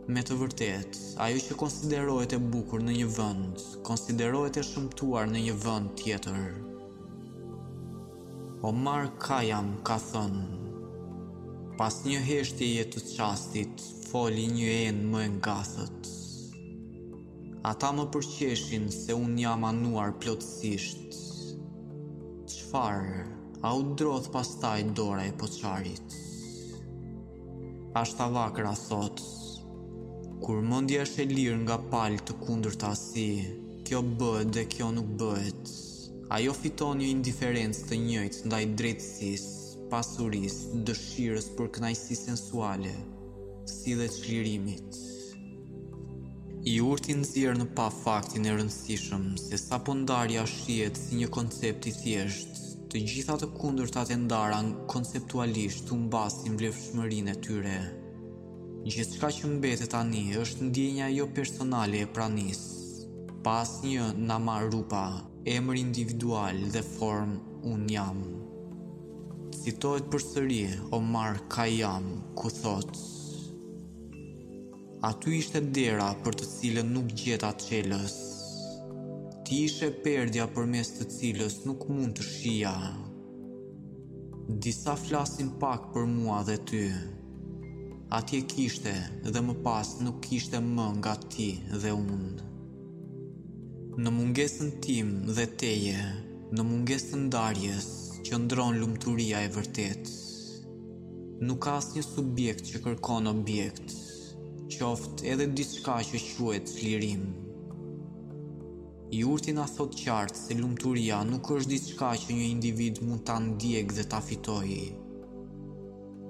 Me të vërtetë, ajo që konsiderohet e bukur në një vend, konsiderohet e shëmtuar në një vend tjetër. Omar Khayyam ka thënë, pas një heshtjeje të çastit, foli një enë më e ngathët. Ata më përqeshin se unë jam anuar plotësisht. Çfarë, a u drodh pastaj dora e poçarit? Ashtavakra thotë, kur mendja është e lirë nga palë të kundërta si, kjo bëhet dhe kjo nuk bëhet. Ajo fiton një indiferencë të njëjtë ndaj drejtësisë, pasurisë, dëshirës për kënaqësi sensuale, si dhe çlirimit. I urti nxjerr në pah faktin e rëndësishëm se sapo ndarja shihet si një koncept i thjeshtë, të gjitha të kundërtat e ndara konceptualisht humbasin vlefshmërinë e tyre. Gjithçka që mbetet tani është ndjenja jo personale e pranisë, pa asnjë nama rupa, emër individual dhe formë unë jam. Citohet përsëri Omar Khayyam, ku thotë, Aty ishte dera për të cilën nuk gjeta çelës. Ti ishe perdja përmes të cilës nuk mund të shihja. Disa flasin pak për mua dhe ty. Atje kishte dhe më pas nuk kishte më nga ti dhe unë. Në mungesën tim dhe teje, në mungesë të ndarjes, qëndron lumturia e vërtetë. Nuk ka asnjë subjekt që kërkon objekt, qoftë edhe diçka që quhet çlirim. I urti na thotë qartë se lumturia nuk është diçka që një individ mund ta ndjekë dhe ta fitojë.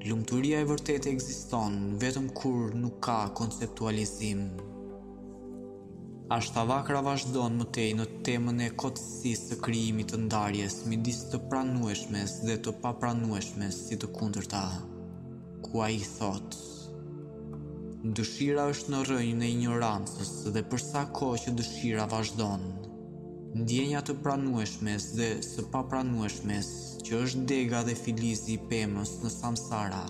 Lumturia e vërtetë ekziston vetëm kur nuk ka konceptualizim. Ashtavakra vazhdon më tej në temën e kotësisë së krijimit të ndarjes midis të pranueshmes dhe të papranueshmes si të kundërta, ku ai thotë, Dëshira është në rrënjën e injorancës dhe për sa kohë që dëshira vazhdon, ndjenja të pranueshmes dhe së papranueshmes, që është dega dhe filizi i pemës në samsara,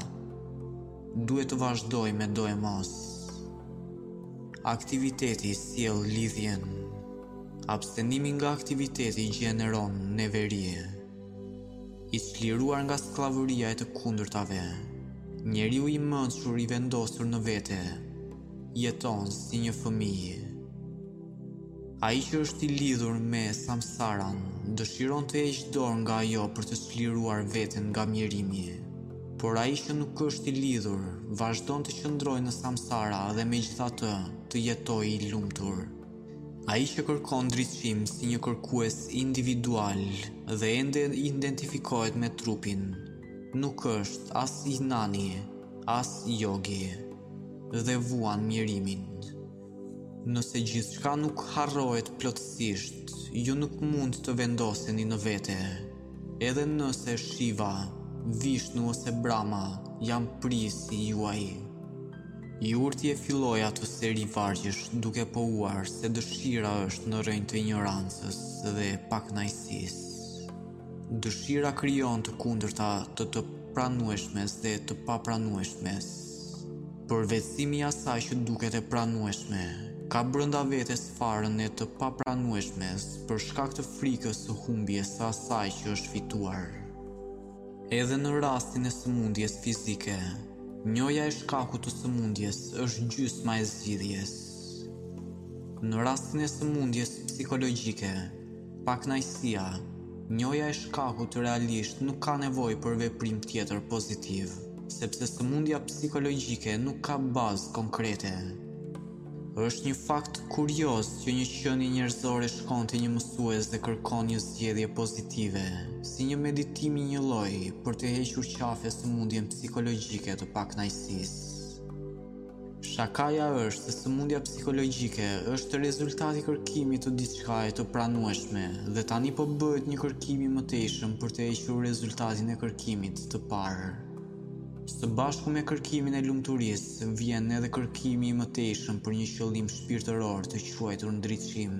Duhet të vazhdojë medoemos. Aktiviteti sjell lidhjen. Abstenimi nga aktiviteti gjeneron neveri. I çliruar nga skllavëria e të kundërtave, njeriu i mençur i vendosur në vete jeton si një fëmijë. Ai që është i lidhur me Samsaran dëshiron të heqë dorë nga ajo për të çliruar veten nga mjerimi. Por ai që nuk është i lidhur vazhdon të qëndrojë në Samsara dhe megjithatë të jetojë i lumtur. Ai që kërkon ndriçim si një kërkues individual dhe ende identifikohet me trupin, nuk është as jnani, as jogi dhe vuan mjerimin. Nëse gjithçka nuk harrohet plotësisht, ju nuk mund të vendoseni në vete. Edhe nëse Shiva, Vishnu ose Brahma janë prijësi juaj. I urti e filloi atë seri vargjesh duke pohuar se dëshira është në rrënjë të injorancës dhe pakënaqësisë. Dëshira krijon të kundërta të të pranueshmes dhe të papranueshmes. Përvetësimi i asaj që duket e pranueshme, ka brenda vetes farën e të papranueshmes për shkak të frikës së humbjes së asaj që është fituar. Edhe në rastin e sëmundjes fizike, njohja e shkakut të sëmundjes është gjysma e zgjidhjes. Në rastin e sëmundjes psikologjike, Pakënaqësia, njohja e shkakut realisht nuk ka nevojë për veprim tjetër pozitiv, sepse sëmundja psikologjike nuk ka bazë konkrete. Është një fakt kurioz që një qenie njerëzore shkon te një mësues dhe kërkon një zgjedhje pozitive, si një meditim i një lloji, për të hequr qafe sëmundjen psikologjike të pakënaqësisë. Shakaja është se sëmundja psikologjike është rezultat i kërkimit të diçkaje të pranueshme dhe tani po bëhet një kërkim i mëtejshëm për të hequr rezultatin e kërkimit të parë. Së bashku me kërkimin e lumturisë vjen edhe kërkimi i mëtejshëm për një qëllim shpirtëror të quajtur ndriçim.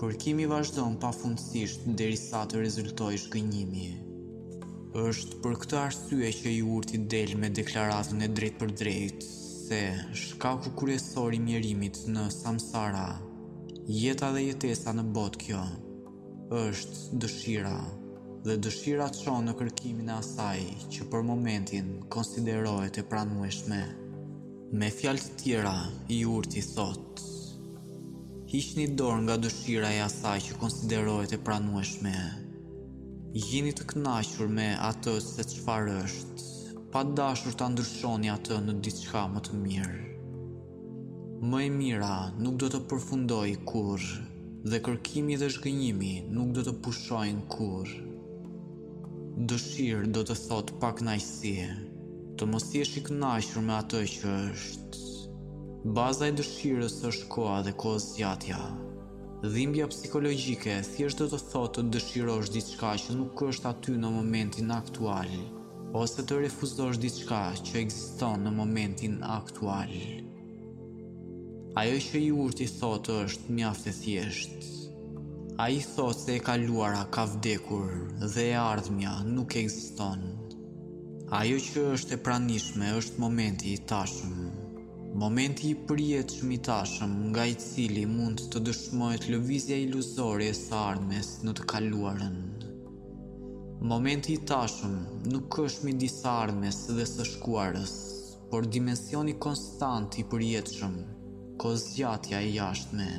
Kërkimi vazhdon pafundësisht derisa të rezultojë zhgënjimi. Është për këtë arsye që i urti del me deklaratën e drejtpërdrejtë se shkaku kryesor i mjerimit në Samsara, jeta dhe jetesa në botë kjo, është dëshira dhe dëshira çon në kërkimin e asaj që për momentin konsiderohet e pranueshme. Me fjalë të tjera, i urti thotë, Hiqni dorë nga dëshira e asaj që konsiderohet e pranueshme. Jini të kënaqur me atë se çfarë është, pa dashur ta ndryshoni atë në diçka më të mirë. Më e mira nuk do të përfundojë kurrë dhe kërkimi dhe zhgënjimi nuk do të pushojnë kurrë. Dëshirë do të thotë pakënaqësi. Të mos jesh i kënaqur me atë që është. Baza e dëshirës është koha dhe kohëzgjatja. Dhimbja psikologjike thjesht do të thotë të dëshirosh diçka që nuk është aty në momentin aktual, ose të refuzosh diçka që ekziston në momentin aktual. Ajo që i urti thotë është mjaft e thjeshtë. Ai thotë se e kaluara ka vdekur dhe e ardhmja nuk ekziston. Ajo që është e pranishme është momenti i tashëm. Momenti i përjetshëm i tashëm nga i cili mund të dëshmohet lëvizja iluzore së ardhmes në të kaluarën. Momenti i tashëm nuk është midis së ardhmes dhe së shkuarës, por dimensioni konstant i përjetshëm, kohëzgjatja e jashtme.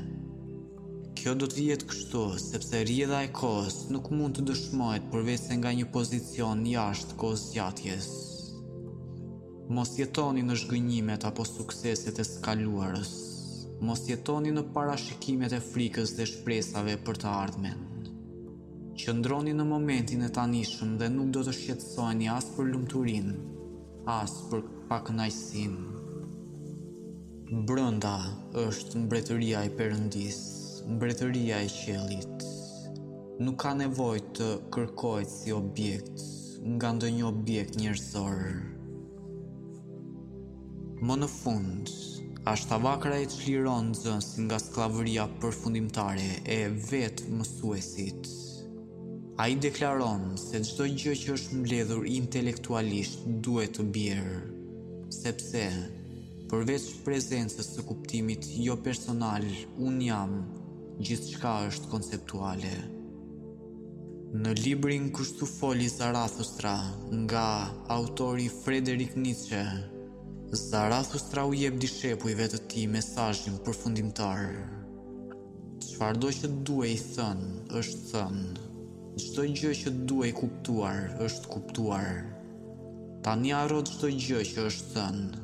Kjo do të jetë kështu, sepse rrjedha e kohës nuk mund të dëshmohet përveçse nga një pozicion jashtë kohëzgjatjes. Mos jetoni në zhgënjimet apo sukseset e së kaluarës. Mos jetoni në parashikimet e frikës dhe shpresave për të ardhmen. Qëndroni në momentin e tanishëm dhe nuk do të shqetësoheni as për lumturinë, As për pakënaqësinë. Brenda është mbretëria e Perëndisë, mbretëria e qiellit. Nuk ka nevojë të kërkohet si objekt nga ndonjë objekt njerëzor. Më në fund, Ashtavakra e çliron nxënësin nga skllavëria përfundimtare e vetë mësuesit. Ai deklaron se çdo gjë që është mbledhur intelektualisht duhet të bjerë, sepse, përveç prezencës së kuptimit jo personal unë jam, gjithçka është konceptuale. Në librin Kështu foli Zarathustra nga autori Frederik Nietzsche, Zarathustra u jep dishepujve të tij mesazhin përfundimtar. Çfarëdo që duhej thënë, është thënë. Çdo gjë që duhej kuptuar, është kuptuar. Tani harro çdo gjë që është thënë.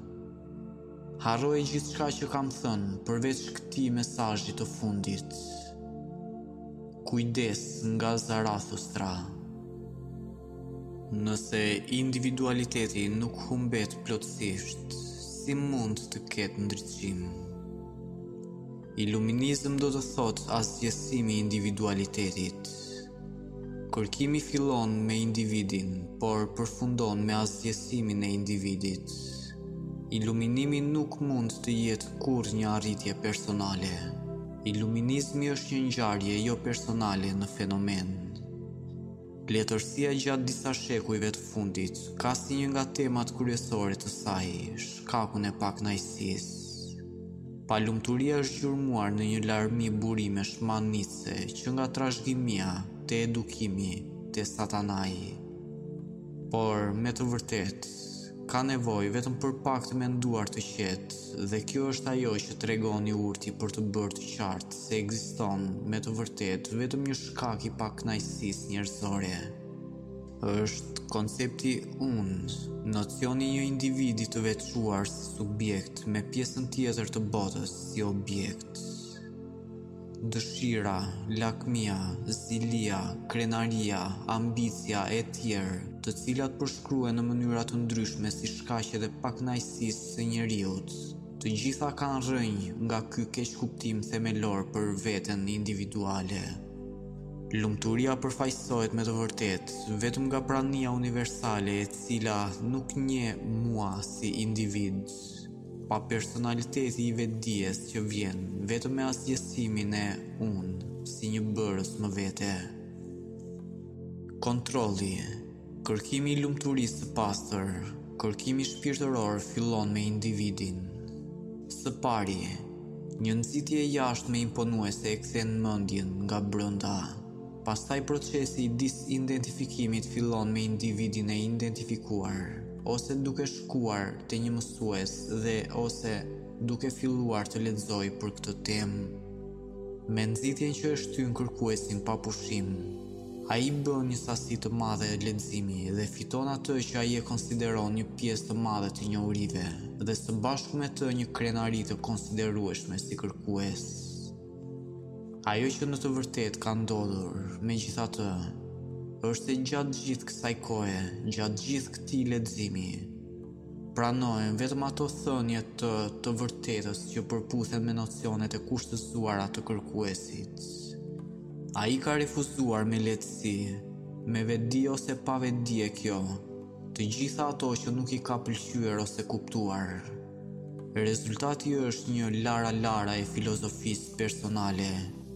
Harroje gjithçka që kam thënë, përveç këtij mesazhi të fundit. Kujdes nga Zarathustra. Nëse individualiteti nuk humbet plotësisht, si mund të ketë ndriçim? Iluminizëm do të thotë asgjësimi i individualitetit. Kërkimi fillon me individin, por përfundon me asgjësimin e individit. Iluminimi nuk mund të jetë kurrë një arritje personale. Iluminizmi është një ngjarje jopersonale në fenomen. Letërsia gjatë disa shekujve të fundit ka si një nga temat kryesore të saj shkakun e pakënaqësisë. Palumturia është gjurmuar në një larmi burimesh mahnitëse që nga trashëgimia te edukimi te satanai. Por, me të vërtetë, Ka nevojë vetëm për pak të menduar të qetë dhe kjo është ajo që tregon i urti për të bërë të qartë se ekziston me të vërtetë vetëm një shkak i pakënaqësisë njerëzore. Është koncepti unë, nocioni i një individi të veçuar si subjekt me pjesën tjetër të botës si objekt. Dëshira, lakmia, zilia, krenaria, ambicia etj, të cilat përshkruhen në mënyra të ndryshme si shkaqe dhe pakënaqësisë së njeriut, të gjitha kanë rrënjë nga ky keqkuptim themelor për veten individuale. Lumturia përfaqësohet me të vërtetë vetëm nga prania universale e cila nuk njeh mua si individ. Papersonaliteti i vetëdijes që vjen vetëm me asgjësimin e unë si një bërës më vete. Kontrolli, kërkimi i lumturisë së pastër, kërkimi shpirtëror fillon me individin. Së pari, një nxitje e jashtme imponuese e kthen mendjen nga brenda. Pastaj procesi i disidentifikimit fillon me individin e identifikuar, ose duke shkuar te një mësues dhe ose duke filluar të lexojë për këtë temë. Me nxitjen që e shtyn kërkuesin pa pushim, ai bën një sasi të madhe leximi dhe fiton atë që ai e konsideron një pjesë të madhe të njohurive dhe së bashku me të një krenari të konsiderueshme si kërkues. Ajo që në të vërtetë ka ndodhur, megjithatë, është se gjatë gjithë kësaj kohe, gjatë gjithë këtij leximi, pranojmë vetëm ato thënie të të vërtetës që përputhen me nocionet e kushtëzuara të kërkuesit. Ai ka refuzuar me lehtësi, me vetëdije ose pa vetëdije, kjo, të gjitha ato që nuk i ka pëlqyer ose kuptuar. Rezultati është një lara-lara e filozofisë personale,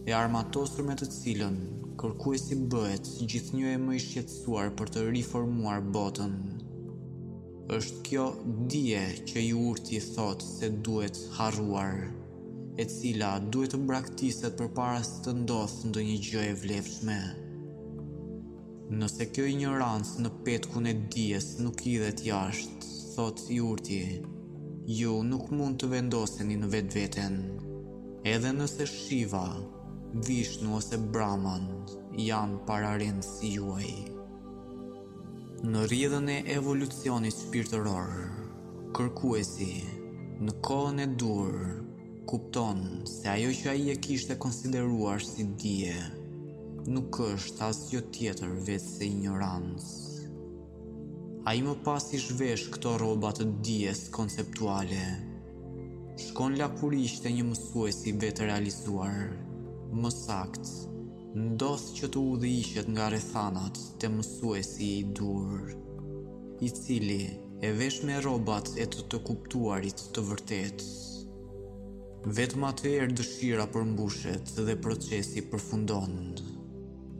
e armatosur me të cilën kërkuesi bëhet gjithnjë e më i shqetësuar për të riformuar botën. Është kjo dije që i urti thotë se duhet harruar, e cila duhet të braktiset përpara se të ndodhë ndonjë gjë e vlefshme. Nëse kjo injorancë në petkun e dijes nuk hidhet jashtë, thotë i urti, ju nuk mund të vendoseni në vetveten. Edhe nëse Shiva, Vishnu ose Brahman janë pararendësi juaj. Në rrjedhën e evolucionit shpirtëror, kërkuesi, në kohën e duhur, Kupton se ajo që ai e kishte konsideruar si dije nuk është asgjë tjetër veçse injorancë. Ai më pas i zhvesh këto rroba të dijes konceptuale. Shkon lakuriq te një mësues i vetërealizuar. Më saktë, ndodh që të udhëhiqet nga rrethanat te mësuesi i duhur, i cili e vesh me rrobat e të të kuptuarit të vërtetë. Vetëm atëherë dëshira përmbushet dhe procesi përfundon.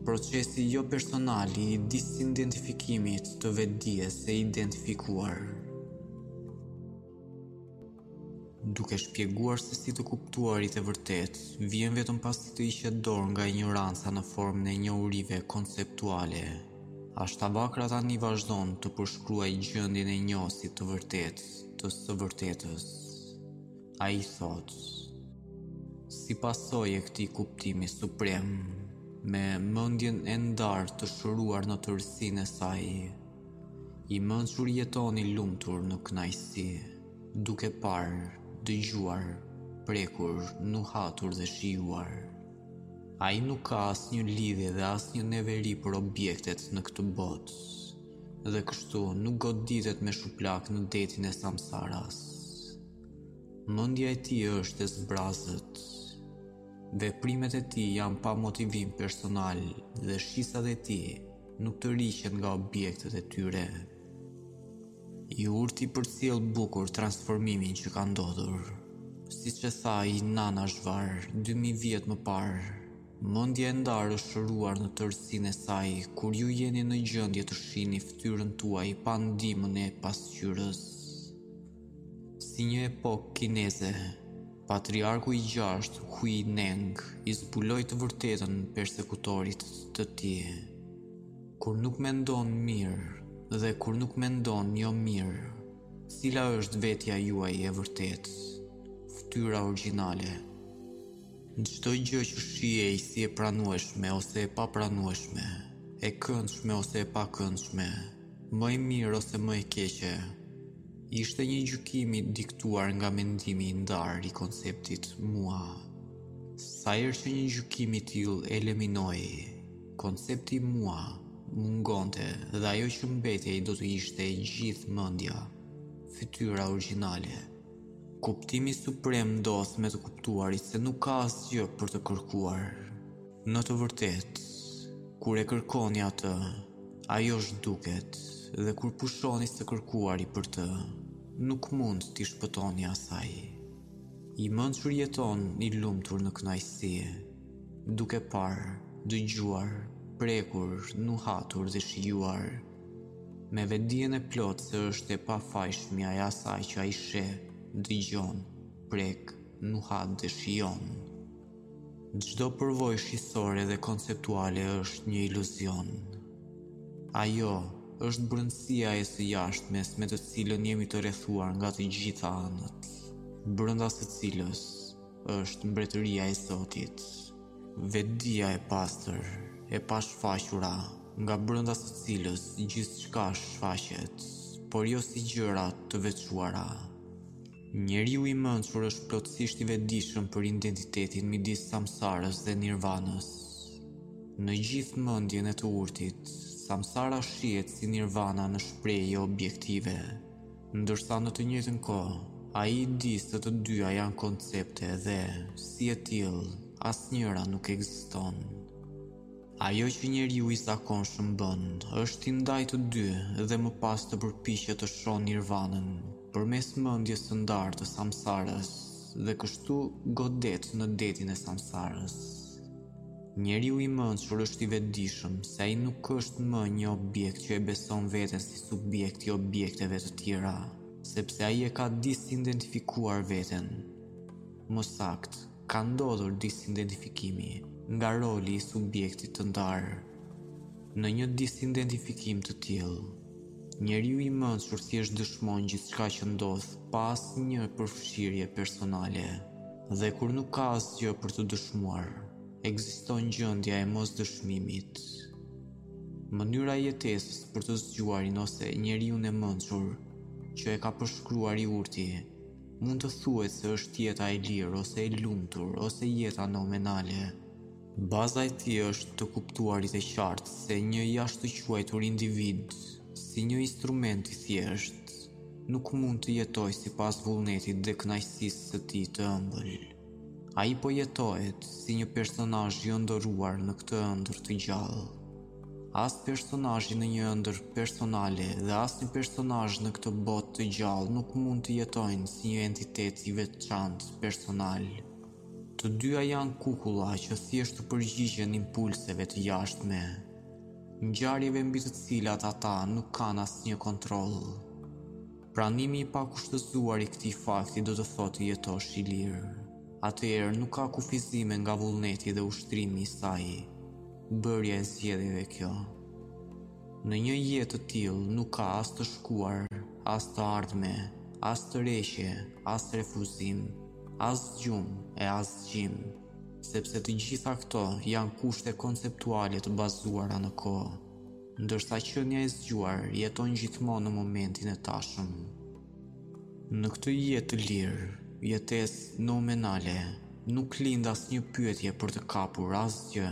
Procesi jopersonal i disidentifikimit të vetëdijes e identifikuar. duke shpjeguar se si të kuptuarit e vërtetë vjen vetëm pasi të hiqet dorë nga injoranca në formën e njohurive konceptuale, Ashtavakra tani vazhdon të përshkruajë gjendjen e njohësit të vërtetë të së vërtetës. Ai thotë: Si pasojë e këtij kuptimi suprem, me mendjen e ndarë të shëruar në tërësinë e saj, i mençuri jeton i lumtur në kënaqësi. Duke parë, dëgjuar, prekur, nuhatur dhe shijuar. Ai nuk ka asnjë lidhje dhe asnjë neveri për objektet në këtë botë, dhe kështu nuk goditet me shuplakë në detin e Samsaras. Mendja e tij është e zbrazët. Veprimet e tij janë pa motivim personal dhe shqisat e tij nuk tërhiqen nga objektet e tyre. I urti përcjell bukur transformimin që ka ndodhur. Siç e tha Jnaneshvar 2000 vjet më parë, mendja e ndarë është shëruar në tërësinë e saj kur ju jeni në gjendje të shihni fytyrën tuaj pa ndihmën e pasqyrës. Si një epokë kineze, patriarku i gjashtë Hui Neng i zbuloi të vërtetën persekutorit të tij. Kur nuk mendon mirë dhe kur nuk mendon jo mirë, cila është vetja juaj e vërtetë, ftyra origjinale? Në çdo gjë që shihej si e pranueshme ose e papranueshme, e këndshme ose e pakëndshme, më e mirë ose më e keqe, ishte një gjykim i diktuar nga mendimi i ndarë i konceptit mua. Sa herë që një gjykim i tillë eliminohej Koncepti mua mungonte dhe ajo që mbetej do të ishte e gjithë mendja, fytyra origjinale. Kuptimi suprem ndodh me të kuptuarit se nuk ka asgjë për të kërkuar. Në të vërtetë, kur e kërkoni atë, ajo zhduket dhe kur pushoni së kërkuari për të, nuk mund t'i shpëtoni asaj. I mençuri jeton i lumtur në kënaqësi. Duke parë, dëgjuar, prekur, nuhatur dhe shijuar, me vetëdijen e plotë se është e pafajshmja e asaj që ai sheh, dëgjon, prek, nuhat dhe shijon. Çdo përvojë shqisore dhe konceptuale është një iluzion. Ajo është brendësia e së jashtmes me të cilën jemi të rrethuar nga të gjitha anët, brenda së cilës është mbretëria e Zotit, vetëdija e pastër, e pashfaqura, nga brenda së cilës gjithçka shfaqet, por jo si gjëra të veçuara. Njeriu i mençur është plotësisht i vetëdijshëm për identitetin midis samsarës dhe nirvanës. Në gjithë mendjen e të urtit, samsara shihet si nirvana në shprehje objektive. Ndërsa në të njëjtën kohë, ai e di se të dyja janë koncepte dhe, si e tillë, asnjëra nuk ekziston. Ajo që njeriu i zakonshëm bën, është t'i ndajë të dy dhe më pas të përpiqet të shohë nirvanën përmes mendjes së ndarë të samsarës dhe kështu godet në detin e samsarës. Njeriu i mençur është i vetëdijshëm se ai nuk është më një objekt që e beson veten si subjekt i objekteve të tjera, sepse ai e ka disidentifikuar veten. Më saktë, ka ndodhur disidentifikimi nga roli i subjektit të ndarë. Në një disidentifikim të tillë, Njeriu i mençur thjesht dëshmon gjithçka që ndodh pa asnjë përfshirje personale. Dhe kur nuk ka asgjë për të dëshmuar, ekziston gjendja e mosdëshmimit. Mënyra e jetesës për të zgjuarin ose njeriun e mençur që e ka përshkruar i urti, mund të thuhet se është jeta e lirë ose e lumtur ose jeta nomenale. Baza e tij është të kuptuarit e qartë se një i ashtuquajtur individ, si një instrument i thjeshtë, nuk mund të jetojë sipas vullnetit dhe kënaqësisë së tij të ëmbël. Ai po jetohet si një personazh i ëndërruar në këtë ëndërr të gjallë. As personazhi në një ëndërr personale dhe as një personazh në këtë botë të gjallë nuk mund të jetojnë si një entitet i veçantë personal. Të dyja janë kukulla që thjesht u përgjigjen impulseve të jashtme, ngjarjeve mbi të cilat ata nuk kanë asnjë kontroll. Pranimi i pakushtëzuar i këtij fakti do të thotë të jetosh i lirë. Atëherë nuk ka kufizime nga vullneti dhe ushtrimi i saj, bërja e zgjedhjeve kjo. Në një jetë të tillë nuk ka as të shkuar, as të ardhme, as tërheqje, as refuzim, As gjumë e as zgjim, sepse të gjitha këto janë kushte konceptuale të bazuara në kohë, ndërsa qenia e zgjuar jeton gjithmonë në momentin e tashëm. Në këtë jetë të lirë, jetesë nomenale, nuk lind asnjë pyetje për të kapur asgjë.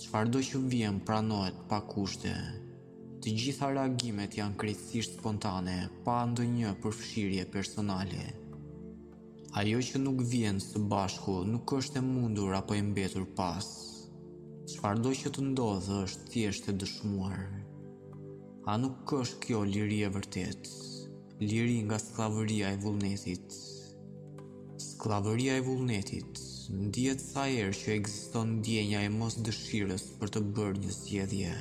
Çfarëdo që vjen pranohet pa kushte. Të gjitha reagimet janë krejtësisht spontane, pa ndonjë përfshirje personale. Ajo që nuk vjen së bashku nuk është e mundur apo e mbetur pas. Çfarëdo që të ndodhë është thjesht e dëshmuar. A nuk është kjo liri e vërtetë? Liri nga skllavëria e vullnetit. Skllavëria e vullnetit, ndihet sa herë që ekziston ndjenja e mosdëshirës për të bërë një zgjedhje,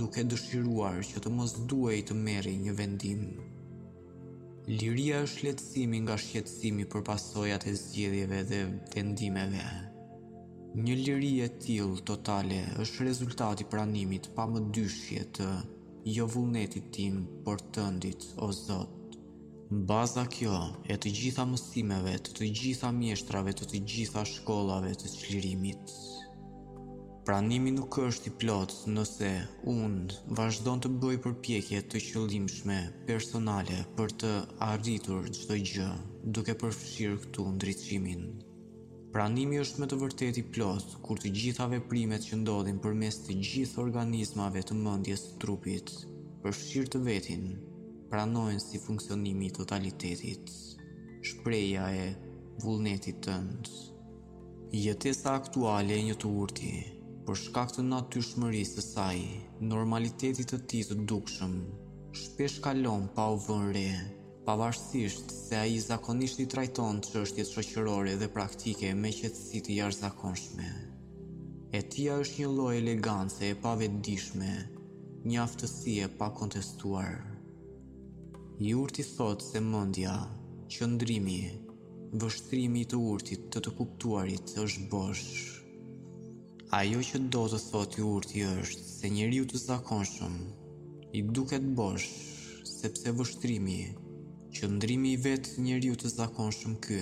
duke dëshiruar që të mos duhej të merrej një vendim. Liria është lehtësimi nga shqetësimi për pasojat e zgjedhjeve dhe vendimeve. Një liri e tillë totale është rezultat i pranimit pa mëdyshje të jo vullnetit tim, por tëndit, o Zot. Baza kjo e të gjitha mësimeve, të të gjitha mjeshtrave, të të gjitha shkollave të çlirimit. Pranimi nuk është i plotë nëse unë vazhdon të bëjë përpjekje të qëllimshme personale për të arritur çdo gjë, duke përfshirë këtu ndriçimin. Pranimi është me të vërtetë i plotë kur të gjitha veprimet që ndodhin përmes të gjithë organizmave të mendjes së trupit, përfshirë të vetin, pranohen si funksionimi i totalitetit, shprehja e vullnetit tënd. Jetesa aktuale e një të urti, për shkak të natyrshmërisë së saj, normalitetit të tij të dukshëm, shpesh kalon pa u vënë re, pavarësisht se ai zakonisht i trajton çështjet shoqërore dhe praktike me qetësi të jashtëzakonshme. E tija është një lloj elegance e pavetëdijshme, një aftësi e pakontestuar. I urti thotë se mendja, qëndrimi, vështrimi i të urtit të të kuptuarit është bosh. Ajo që do të thotë i urti është se njeriut të zakonshëm i duket bosh sepse vështrimi Qëndrimi i vetë njeriut të zakonshëm ky,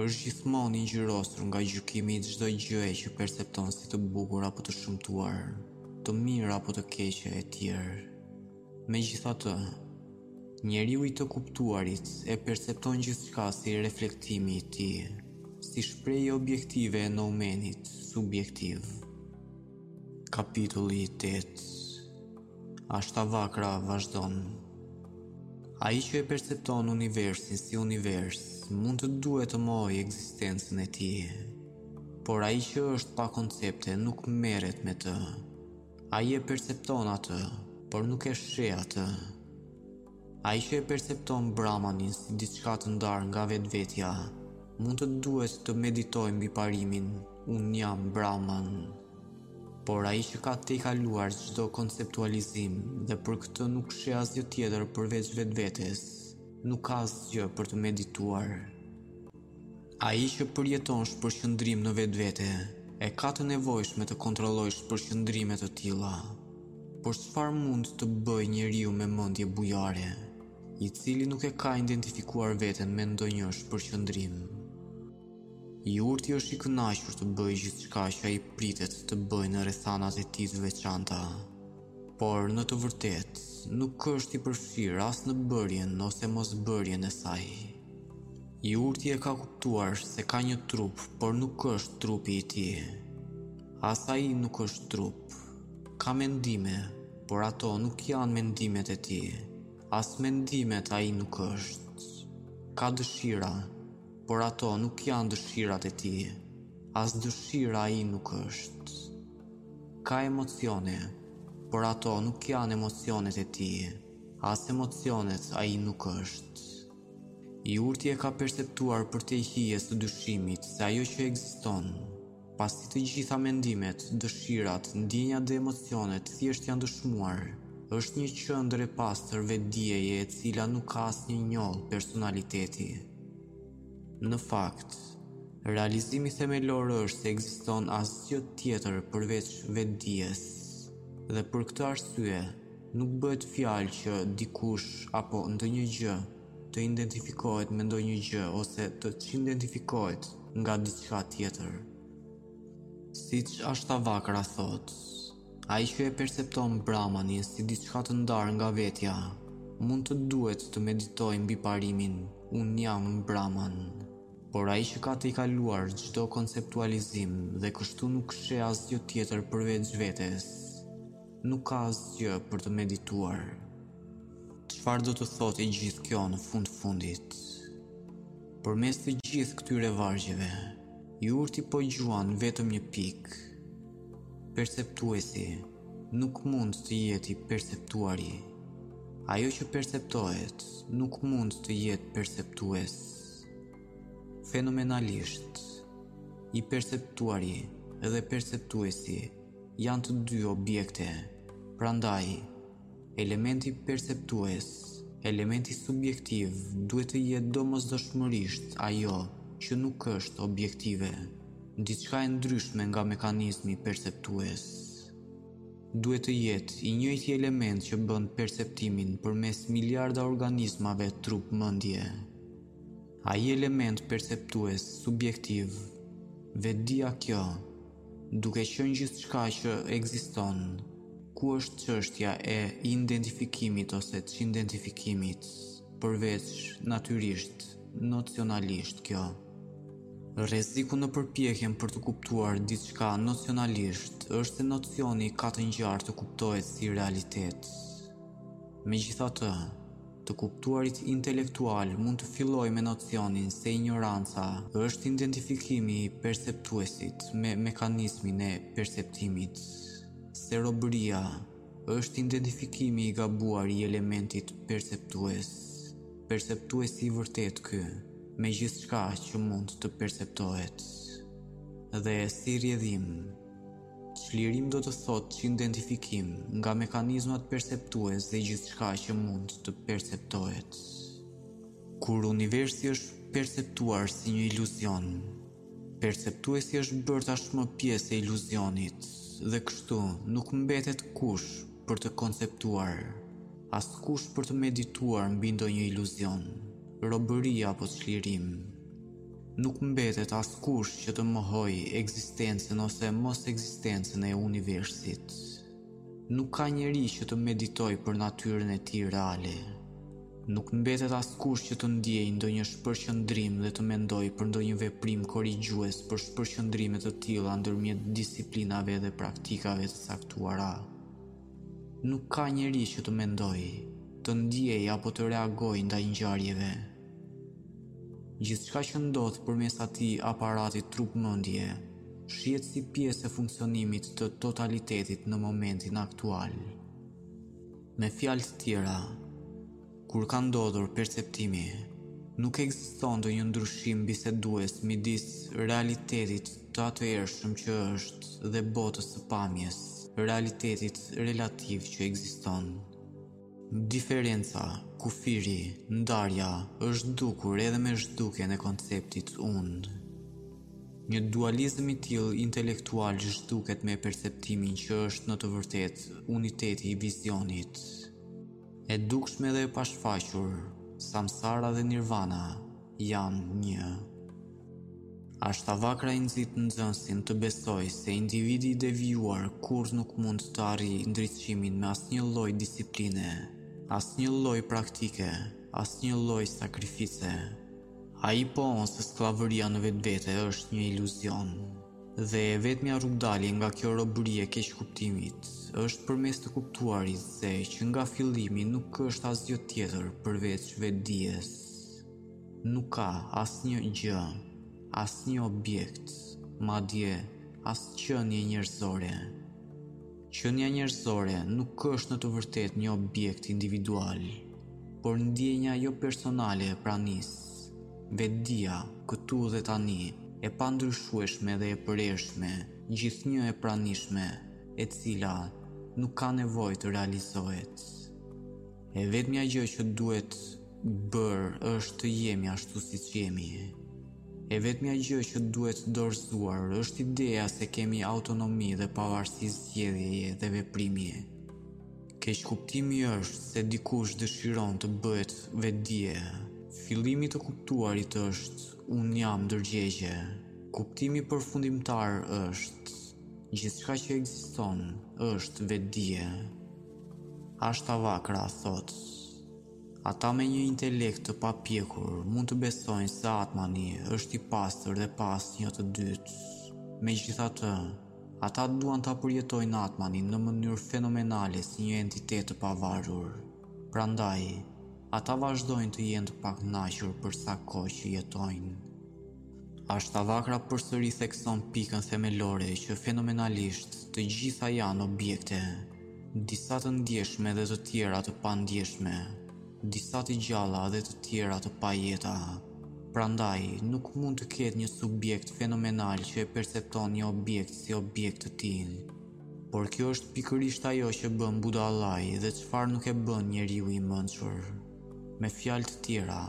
është gjithmonë i ngjyrosur nga gjykimi i çdo gjëje që percepton si të bukur apo të shëmtuar, të mirë apo të keqe e tjerë. Megjithatë, njeriu i të kuptuarit e percepton gjithçka si reflektimi i tij, si shprehje objektive e noumenit subjektiv. Kapitulli 8 Ashtavakra vazhdon. Ai që e percepton universin si univers mund të duhet të mohojë ekzistencën e tij. Por ai që është pa koncepte nuk merret me të. Ai e percepton atë, por nuk e sheh atë. Ai që e percepton Brahmanin si diçka të ndarë nga vetvetja, mund të duhet të meditojë mbi parimin Unë jam Brahman. Por ai që ka tejkaluar çdo konceptualizim dhe për këtë nuk sheh asgjë tjetër përveç vetvetes, nuk ka asgjë për të medituar. Ai që përjeton shpërqendrim në vetvete e ka të nevojshme të kontrollojë shpërqendrime të tilla. Por çfarë mund të bëjë njeriu me mendje bujare, i cili nuk e ka identifikuar veten me ndonjë shpërqendrim? I urti është i kënaqur të bëjë gjithçka që ai pritet të bëjë në rrethanat e tij të veçanta. Por në të vërtetë, nuk është i përfshirë as në bërjen ose mos bërjen e saj. I urti e ka kuptuar se ka një trup, por nuk është trupi i tij. As ai nuk është trup. Ka mendime, por ato nuk janë mendimet e tij. As mendimet ai nuk është. Ka dëshira, Por ato nuk janë dëshirat e tij, as dëshira ai nuk është. Ka emocione, por ato nuk janë emocionet e tij, as emocionet ai nuk është. I urti e ka perceptuar përtej hijes të dyshimit se ajo që ekziston, Pasi të gjitha mendimet, dëshirat, ndjenjat dhe emocionet thjesht janë dëshmuar, është një qendër e pastër vetëdijeje e cila nuk ka asnjë njollë personaliteti. Në fakt, realizimi themelor është se ekziston asgjë tjetër përveç vetëdijes. Dhe për këtë arsye, nuk bëhet fjalë që dikush apo ndonjë gjë të identifikohet me ndonjë gjë ose të çidentifikohet nga diçka tjetër. Siç Ashtavakra thotë, ai që e percepton Brahmanin si diçka të ndarë nga vetja, mund të duhet të meditojë mbi parimin unë jam Brahman. Por ai që ka tejkaluar çdo konceptualizim dhe kështu nuk sheh asgjë tjetër përveç vetes, Nuk ka asgjë për të medituar. Çfarë do të thotë e gjithë kjo në fund fundit? Përmes të gjithë këtyre vargjeve, i urti po gjuan vetëm një pikë. Perceptuesi nuk mund të jetë i perceptuari. Ajo që perceptohet nuk mund të jetë perceptues. Fenomenalisht, i perceptuari dhe perceptuesi Janë të dy objekte, prandaj, elementi perceptues, elementi subjektiv duhet të jetë domosdoshmërisht ajo që nuk është objektive, diçka e ndryshme nga mekanizmi perceptues. Duhet të jetë i njëjti element që bën perceptimin përmes miliarda organizmave trup-mendje. Ai element perceptues subjektiv, vetëdija kjo, Duke qenë gjithçka që ekziston, ku është çështja e identifikimit ose çidentifikimit, përveç natyrisht nocionalisht kjo. Rreziku në përpjekjen për të kuptuar diçka nocionalisht është se nocioni ka të ngjarë të kuptohet si realitet. Megjithatë, Të kuptuarit intelektual mund të fillojë me nocionin se injoranca është identifikimi i perceptuesit me mekanizmin e perceptimit, se robëria është identifikimi i gabuar i elementit perceptues, perceptuesi i vërtetë ky, me gjithçka që mund të perceptohet. Dhe si rrjedhim, Çlirim do të thotë çidentifikim nga mekanizmat perceptues dhe gjithçka që mund të perceptohet. Kur universi është perceptuar si një iluzion, perceptuesi është bërë tashmë pjesë e iluzionit dhe kështu nuk mbetet kush për të konceptuar, as kush për të medituar mbi ndonjë iluzion, robëri apo çlirim. Nuk mbetet askush që të mohojë ekzistencën ose mosekzistencën e universit. Nuk ka njeri që të meditojë për natyrën e tij reale. Nuk mbetet askush që të ndjejë ndonjë shpërqendrim dhe të mendojë për ndonjë veprim korrigjues për shpërqendrime të tilla ndërmjet disiplinave dhe praktikave të caktuara. Nuk ka njeri që të mendojë, të ndjejë apo të reagojë ndaj ngjarjeve. Gjithçka që ndodh përmes atij aparati trup-mendje shihet si pjesë e funksionimit të totalitetit në momentin aktual. Me fjalë të tjera, kur ka ndodhur perceptimi, nuk ekziston ndonjë ndryshim bisedues midis realitetit të atëhershëm që është dhe botës së pamjes, realitetit relativ që ekziston. Diferenca, kufiri, ndarja, është zhdukur edhe me zhdukjen e konceptit unë. Një dualizëm i tillë intelektual zhduket me perceptimin që është në të vërtetë uniteti i vizionit. E dukshme dhe e pashfaqur, samsara dhe nirvana, janë një. Ashtavakra i nxit nxënësin të besojë se individi i devijuar kurrë nuk mund të arrijë ndriçimin me asnjë lloj disipline, asnjë lloj praktike, asnjë lloj sakrifice. Ai pohon se skllavëria në vetvete është një iluzion dhe e vetmja rrugëdalje nga kjo robëri e keqkuptimit është përmes të kuptuarit se që nga fillimi nuk është asgjë tjetër përveç vetëdijes. Nuk ka asnjë gjë, asnjë objekt, madje as qenie njerëzore. Qenia njerëzore nuk është në të vërtetë një objekt individual, por ndjenja jo personale e pranisë, vetëdija këtu dhe tani, e pandryshueshme dhe e përershme, gjithnjë e pranishme, e cila nuk ka nevojë të realizohet. E vetmja gjë që duhet bërë është të jemi ashtu siç jemi. E vetmja gjë që duhet dorëzuar është ideja se kemi autonomi dhe pavarësi zgjedhjeje dhe veprimi. Keqkuptimi është se dikush dëshiron të bëhet vetëdije. Fillimi i të kuptuarit është unë jam ndërgjegje. Kuptimi përfundimtar është gjithçka që ekziston është vetëdije. Ashtavakra thotë. Ata me një intelekt të papjekur mund të besojnë se Atmani është i pastër dhe pa asnjë të dytë. Megjithatë, ata duan ta përjetojnë Atmanin në mënyrë fenomenale si një entitet të pavarur. Prandaj, ata vazhdojnë të jenë të pakënaqur për sa kohë që jetojnë. Ashtavakra përsëri thekson pikën themelore që fenomenalisht të gjitha janë objekte, disa të ndjeshme dhe të tjera të pandjeshme, disa të gjalla dhe të tjera të pajeta. Prandaj, nuk mund të ketë një subjekt fenomenal që e percepton një objekt si objekt të tij. Por kjo është pikërisht ajo që bën budallai dhe çfarë nuk e bën njeriu i mençur. Me fjalë të tjera,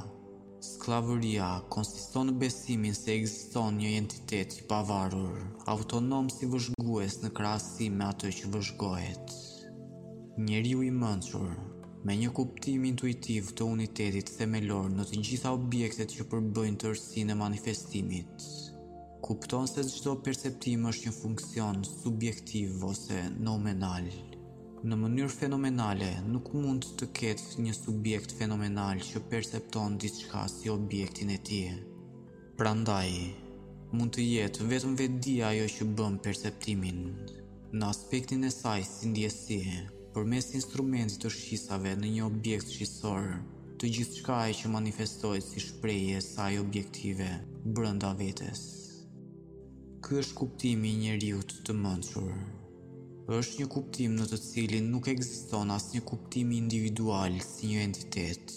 Skllavëria konsiston në besimin se ekziston një entitet i pavarur, autonom si vëzhgues në krahasim me atë që vëzhgohet. Njeriu i mençur, me një kuptim intuitiv të unitetit themelor në të gjitha objektet që përbëjnë tërësinë e manifestimit, kupton se çdo perceptim është një funksion subjektiv ose noumenal. Në mënyrë fenomenale, nuk mund të ketë një subjekt fenomenal që percepton diçka si objektin e tij. Prandaj, mund të jetë vetëm vetëdija ajo që bën perceptimin në aspektin e saj si ndjesi, përmes instrumentit të shqisave në një objekt shqisor, të gjithçkaje që manifestohet si shprehje e saj objektive brenda vetes. Ky është kuptimi i njeriut të mençur. Është një kuptim në të cilin nuk ekziston asnjë kuptim individual si një entitet.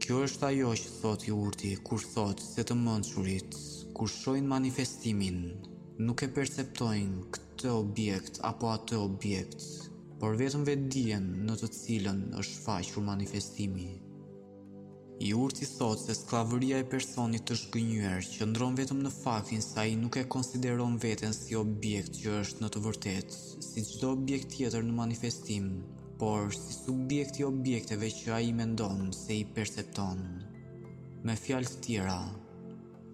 Kjo është ajo që thotë i urti kur thotë se të mençurit, kur shohin manifestimin, nuk e perceptojnë këtë objekt apo atë objekt, por vetëm vetëdijen në të cilën është shfaqur manifestimi. I urti thotë se skllavëria e personit të zhgënjyer qëndron vetëm në faktin se ai nuk e konsideron veten si objekt që është në të vërtetë si çdo objekt tjetër në manifestim, por si subjekt i objekteve që ai mendon se i percepton. Me fjalë të tjera,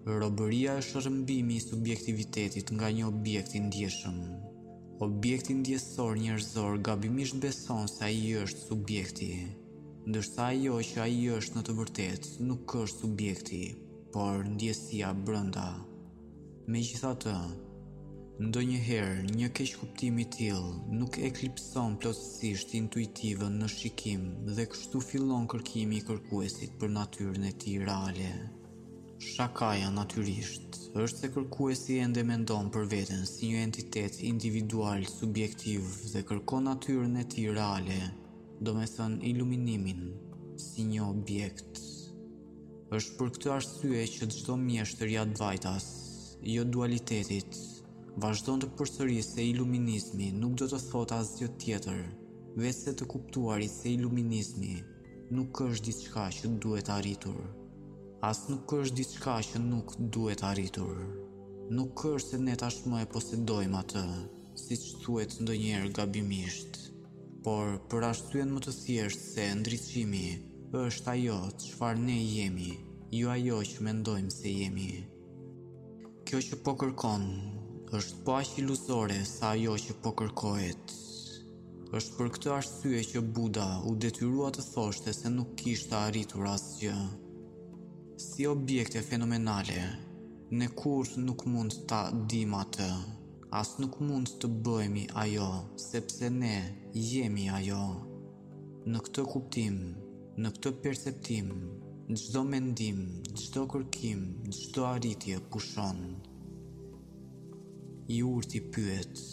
robëria është rrëmbimi i subjektivitetit nga një objekt i ndjeshëm. Objekti ndjesor njerëzor gabimisht beson se ai është subjekti. Ndërsa ajo që ai është në të vërtetë nuk është subjekti, por ndjesia brenda. Megjithatë, ndonjëherë një keqkuptim i tillë nuk eklipson plotësisht intuitivën në shikim dhe kështu fillon kërkimi i kërkuesit për natyrën e tij reale. Shakaja natyrisht është se kërkuesi ende mendon për veten si një entitet individual subjektiv dhe kërkon natyrën e tij reale, Domethënë iluminimin si një objekt. është për këtë arsye që çdo mjeshtër i Advaitas, jo dualitetit, vazhdon të përsërisë se iluminizmi nuk do të thotë asgjë tjetër, veçse të kuptuarit se iluminizmi nuk është diçka që duhet arritur. As nuk është diçka që nuk duhet arritur. Nuk është se ne tashmë e posedojmë atë, siç thuhet ndonjëherë gabimisht. por për arsyen më të thjeshtë se ndriçimi është ajo çfarë ne jemi, jo ajo që mendojmë se jemi. Kjo që po kërkon është po aq iluzore sa ajo që po kërkohet. Është për këtë arsye që Buda u detyrua të thoshte se nuk kishte arritur asgjë. Si objekte fenomenale, ne kurrë nuk mund ta dimë atë. As nuk mund të bëhemi ajo, sepse ne jemi ajo. Në këtë kuptim, në këtë perceptim, çdo mendim, çdo kërkim, çdo arritje pushon. I urti pyet,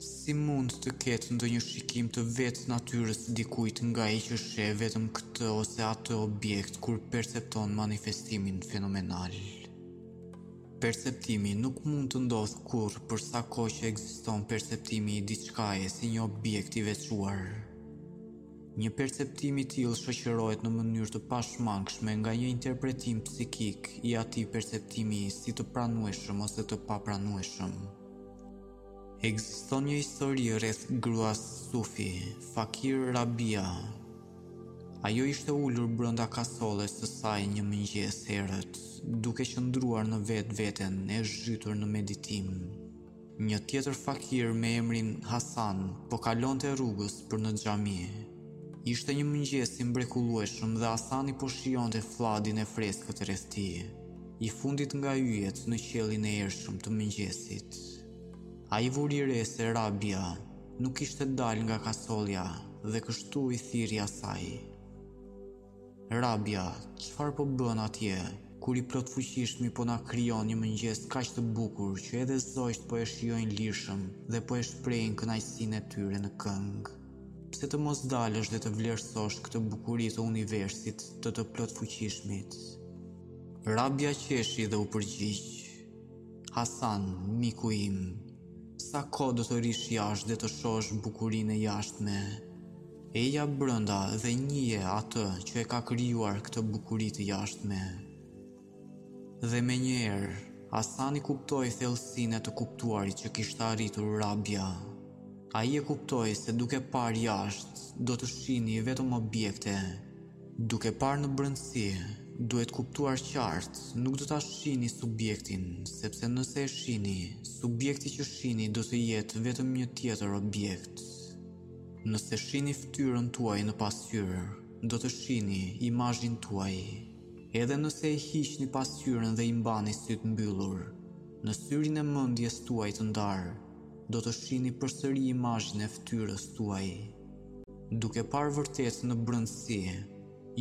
si mund të ketë ndonjë shikim të vetë natyrës së dikujt nga ai që sheh vetëm këtë ose atë objekt kur percepton manifestimin fenomenal. Perceptimi nuk mund të ndodhë kurrë për sa kohë që ekziston perceptimi i diçkaje si një objekt i veçuar. Një perceptim i tillë shoqërohet në mënyrë të pashmangshme nga një interpretim psikik i atij perceptimi si të pranueshëm ose të papranueshëm. Ekziston një histori rreth gruas Sufi, Fakir Rabia, Ajo ishte ulur brenda kasolles së saj një mëngjes herët, duke qëndruar në vetveten e zhytur në meditim. Një tjetër fakir me emrin Hasan po kalonte rrugës për në xhami. Ishte një mëngjes i mrekullueshëm dhe Hasani po shijonte flladin e freskët rreth tij, i fundit nga yjet në qiellin e hershëm të mëngjesit. Ai vuri re se Rabia nuk kishte dalë nga kasollja dhe kështu i thirri asaj. Rabia, çfarë po bën atje, kur i plotfuqishmi po na krijon një mëngjes kaq të bukur që edhe zogjtë po e shijojnë lirshëm dhe po e shprehin kënaqësinë e tyre në këngë. Pse të mos dalësh dhe të vlerësosh këtë bukuri të universit të të plotfuqishmit? Rabia qeshi dhe u përgjigj. Hasan, miku im, sa kohë do të rrish jashtë dhe të shohësh bukurinë e jashtme? Eja brenda dhe njihe atë që e ka krijuar këtë bukuri të jashtme. Dhe menjëherë, Hasani kuptoi thellësinë e të kuptuarit që kishte arritur Rabia. Ai e kuptoi se duke parë jashtë, do të shihni vetëm objekte, Duke parë në brendësi, duhet kuptuar qartë, nuk do ta shihni subjektin, sepse nëse e shihni, subjekti që shihni do të jetë vetëm një tjetër objekt. Nëse shihni fytyrën tuaj në pasqyrë, do të shihni imazhin tuaj. Edhe nëse e hiqni pasqyrën dhe i mbani sytë mbyllur, në syrin e mendjes tuaj të ndarë, do të shihni përsëri imazhin e fytyrës tuaj. Duke parë vërtet në brendësi,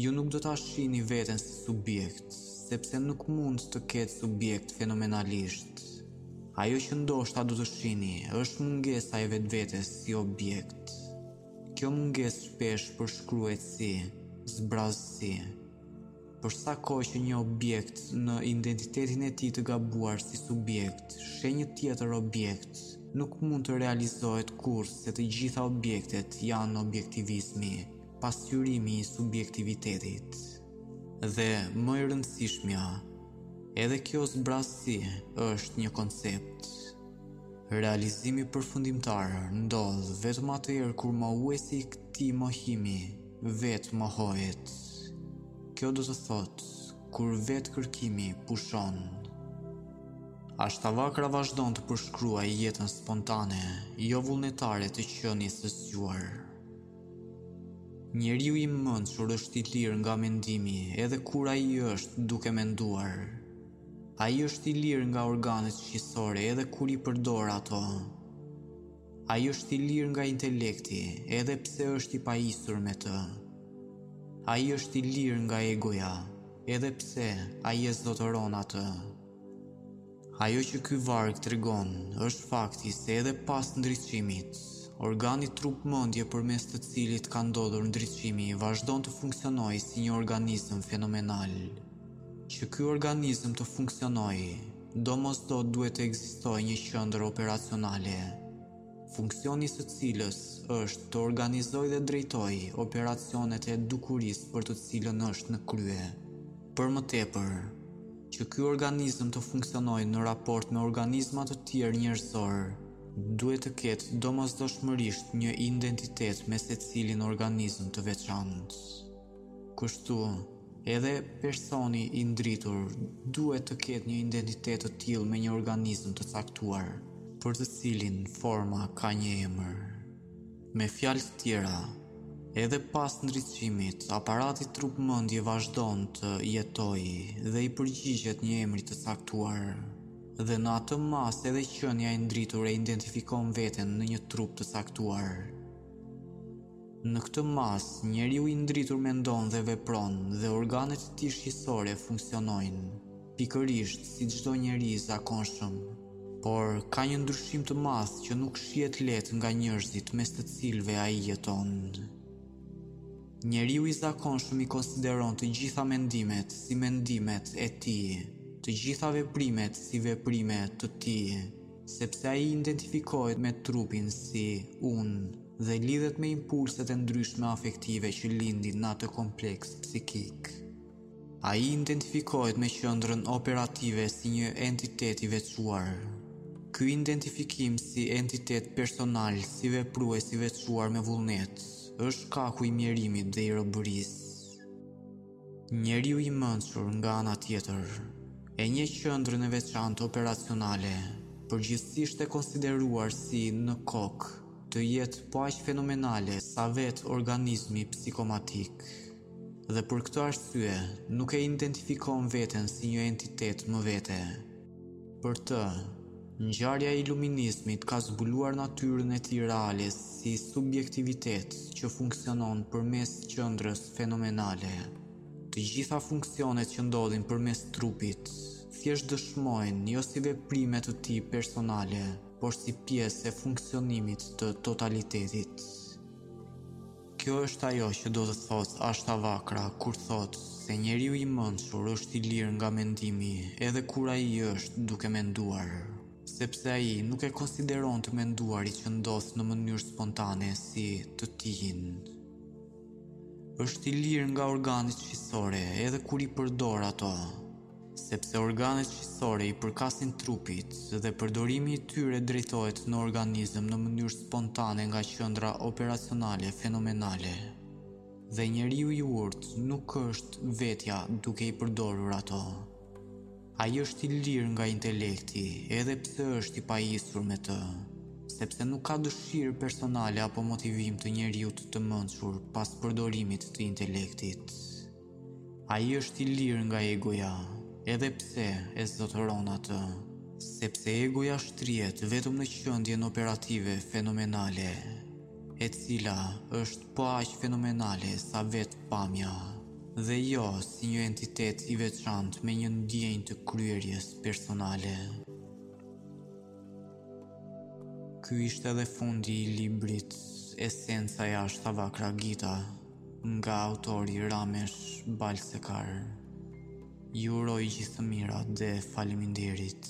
ju nuk do ta shihni veten si subjekt, sepse nuk mund të ketë subjekt fenomenalisht. Ajo që ndoshta do të shihni është mungesa e vetvetes si objekt. Kjo mungesë shpesh përshkruhet si zbrazësi. Për sa kohë që një objekt në identitetin e tij të gabuar si subjekt sheh një tjetër objekt, nuk mund të realizohet kurrë se të gjitha objektet janë objektivizmi, pasqyrimi i subjektivitetit. Dhe më e rëndësishmja, edhe kjo zbrazësi është një koncept. Realizimi përfundimtar ndodh vetëm atëherë kur mohuesi i këtij mohimi Vetë mohohet. Kjo do të thotë kur vetë kërkimi pushon. Ashtavakra vazhdon të përshkruajë jetën spontane, jo vullnetare të qenies së zgjuar. Njeriu i mençur është i lirë nga mendimi edhe kur ai është duke menduar. Ai është i lirë nga organet shqisore edhe kur i përdor ato. Ai është i lirë nga intelekti, edhe pse është i pajisur me të. Ai është i lirë nga egoja, edhe pse ai e zotëron atë. Ajo që ky varg tregon është fakti se edhe pas ndriçimit, organi trup mendje përmes të cilit ka ndodhur ndriçimi vazhdon të funksionojë si një organizëm fenomenal. Që ky organizëm të funksionojë, Domosdo duhet të ekzistojë një qendër operacionale, funksioni i së cilës është të organizojë dhe drejtojë operacionet e dukurisë për të cilën është në krye. Për më tepër, që ky organizëm të funksionojë në raport me organizma të tjerë njerëzorë, duhet të ketë domosdoshmërisht një identitet me secilin organizëm të veçantë. Kështu, edhe personi i ndritur duhet të ketë një identitet të tillë me një organizëm të caktuar, për të cilin forma ka një emër. Me fjalë të tjera, edhe pas ndriçimit, aparati trup-mendje vazhdon të jetojë dhe i përgjigjet një emri të caktuar, dhe në atë masë edhe qenia e ndritur e identifikon veten në një trup të caktuar. Në këtë masë, njeriu i ndritur mendon dhe vepron dhe organet e tij shqisore funksionojnë, pikërisht si çdo njeri i zakonshëm. Por, ka një ndryshim të madh që nuk shihet lehtë nga njerëzit mes të cilëve ai jeton. Njeriu i zakonshëm i konsideron të gjitha mendimet si mendimet e tij, të gjitha veprimet si veprime të tij. sepse ai identifikohet me trupin si unë dhe lidhet me impulset e ndryshme afektive që lindin në atë kompleks psikik. Ai identifikohet me qendrën operative si një entitet i veçuar. Ky identifikim si entitet personal si veprues i veçuar me vullnet, është shkaku i mjerimit dhe i robërisë. Njeriu i mençur nga ana tjetër, e njeh qendrën e veçantë operacionale, përgjithësisht e konsideruar si në kokë, të jetë po aq fenomenale sa vetë organizmi psikomatik. Dhe për këtë arsye, nuk e identifikon veten si një entitet më vete. Për të, ngjarja e iluminizmit ka zbuluar natyrën e tij reale si subjektivitet që funksionon përmes qendrës fenomenale. Të gjitha funksionet që ndodhin përmes trupit thjesht dëshmojnë jo si veprime të tij personale, por si pjesë e funksionimit të totalitetit. Kjo është ajo që do të thotë Ashtavakra kur thotë se njeriu i mënçur është i lirë nga mendimi edhe kur ai është duke menduar, sepse ai nuk e konsideron të menduarit që ndodh në mënyrë spontane si të tijin. Është i lirë nga organet shqisore edhe kur i përdor ato. sepse organet shqisore i përkasin trupit dhe përdorimi i tyre drejtohet në organizëm në mënyrë spontane nga qendra operacionale fenomenale. Dhe njeriu i urtë nuk është vetja duke i përdorur ato. Ai është i lirë nga intelekti, edhe pse është i pajisur me të, sepse nuk ka dëshirë personale apo motivim të njeriut të mënçur pas përdorimit të intelektit. Ai është i lirë nga egoja, edhe pse e zotëron atë, sepse egoja shtrihet vetëm në qendrën operative fenomenale, e cila është po aq fenomenale sa vetë pamja, dhe jo si një entitet i veçantë me një ndjenjë të kryerjes personale. Ky ishte edhe fundi i librit Esenca e Ashtavakra Gita. Nga autori Ramesh Balsekar Ju uroj gjithë të mirat dhe faleminderit.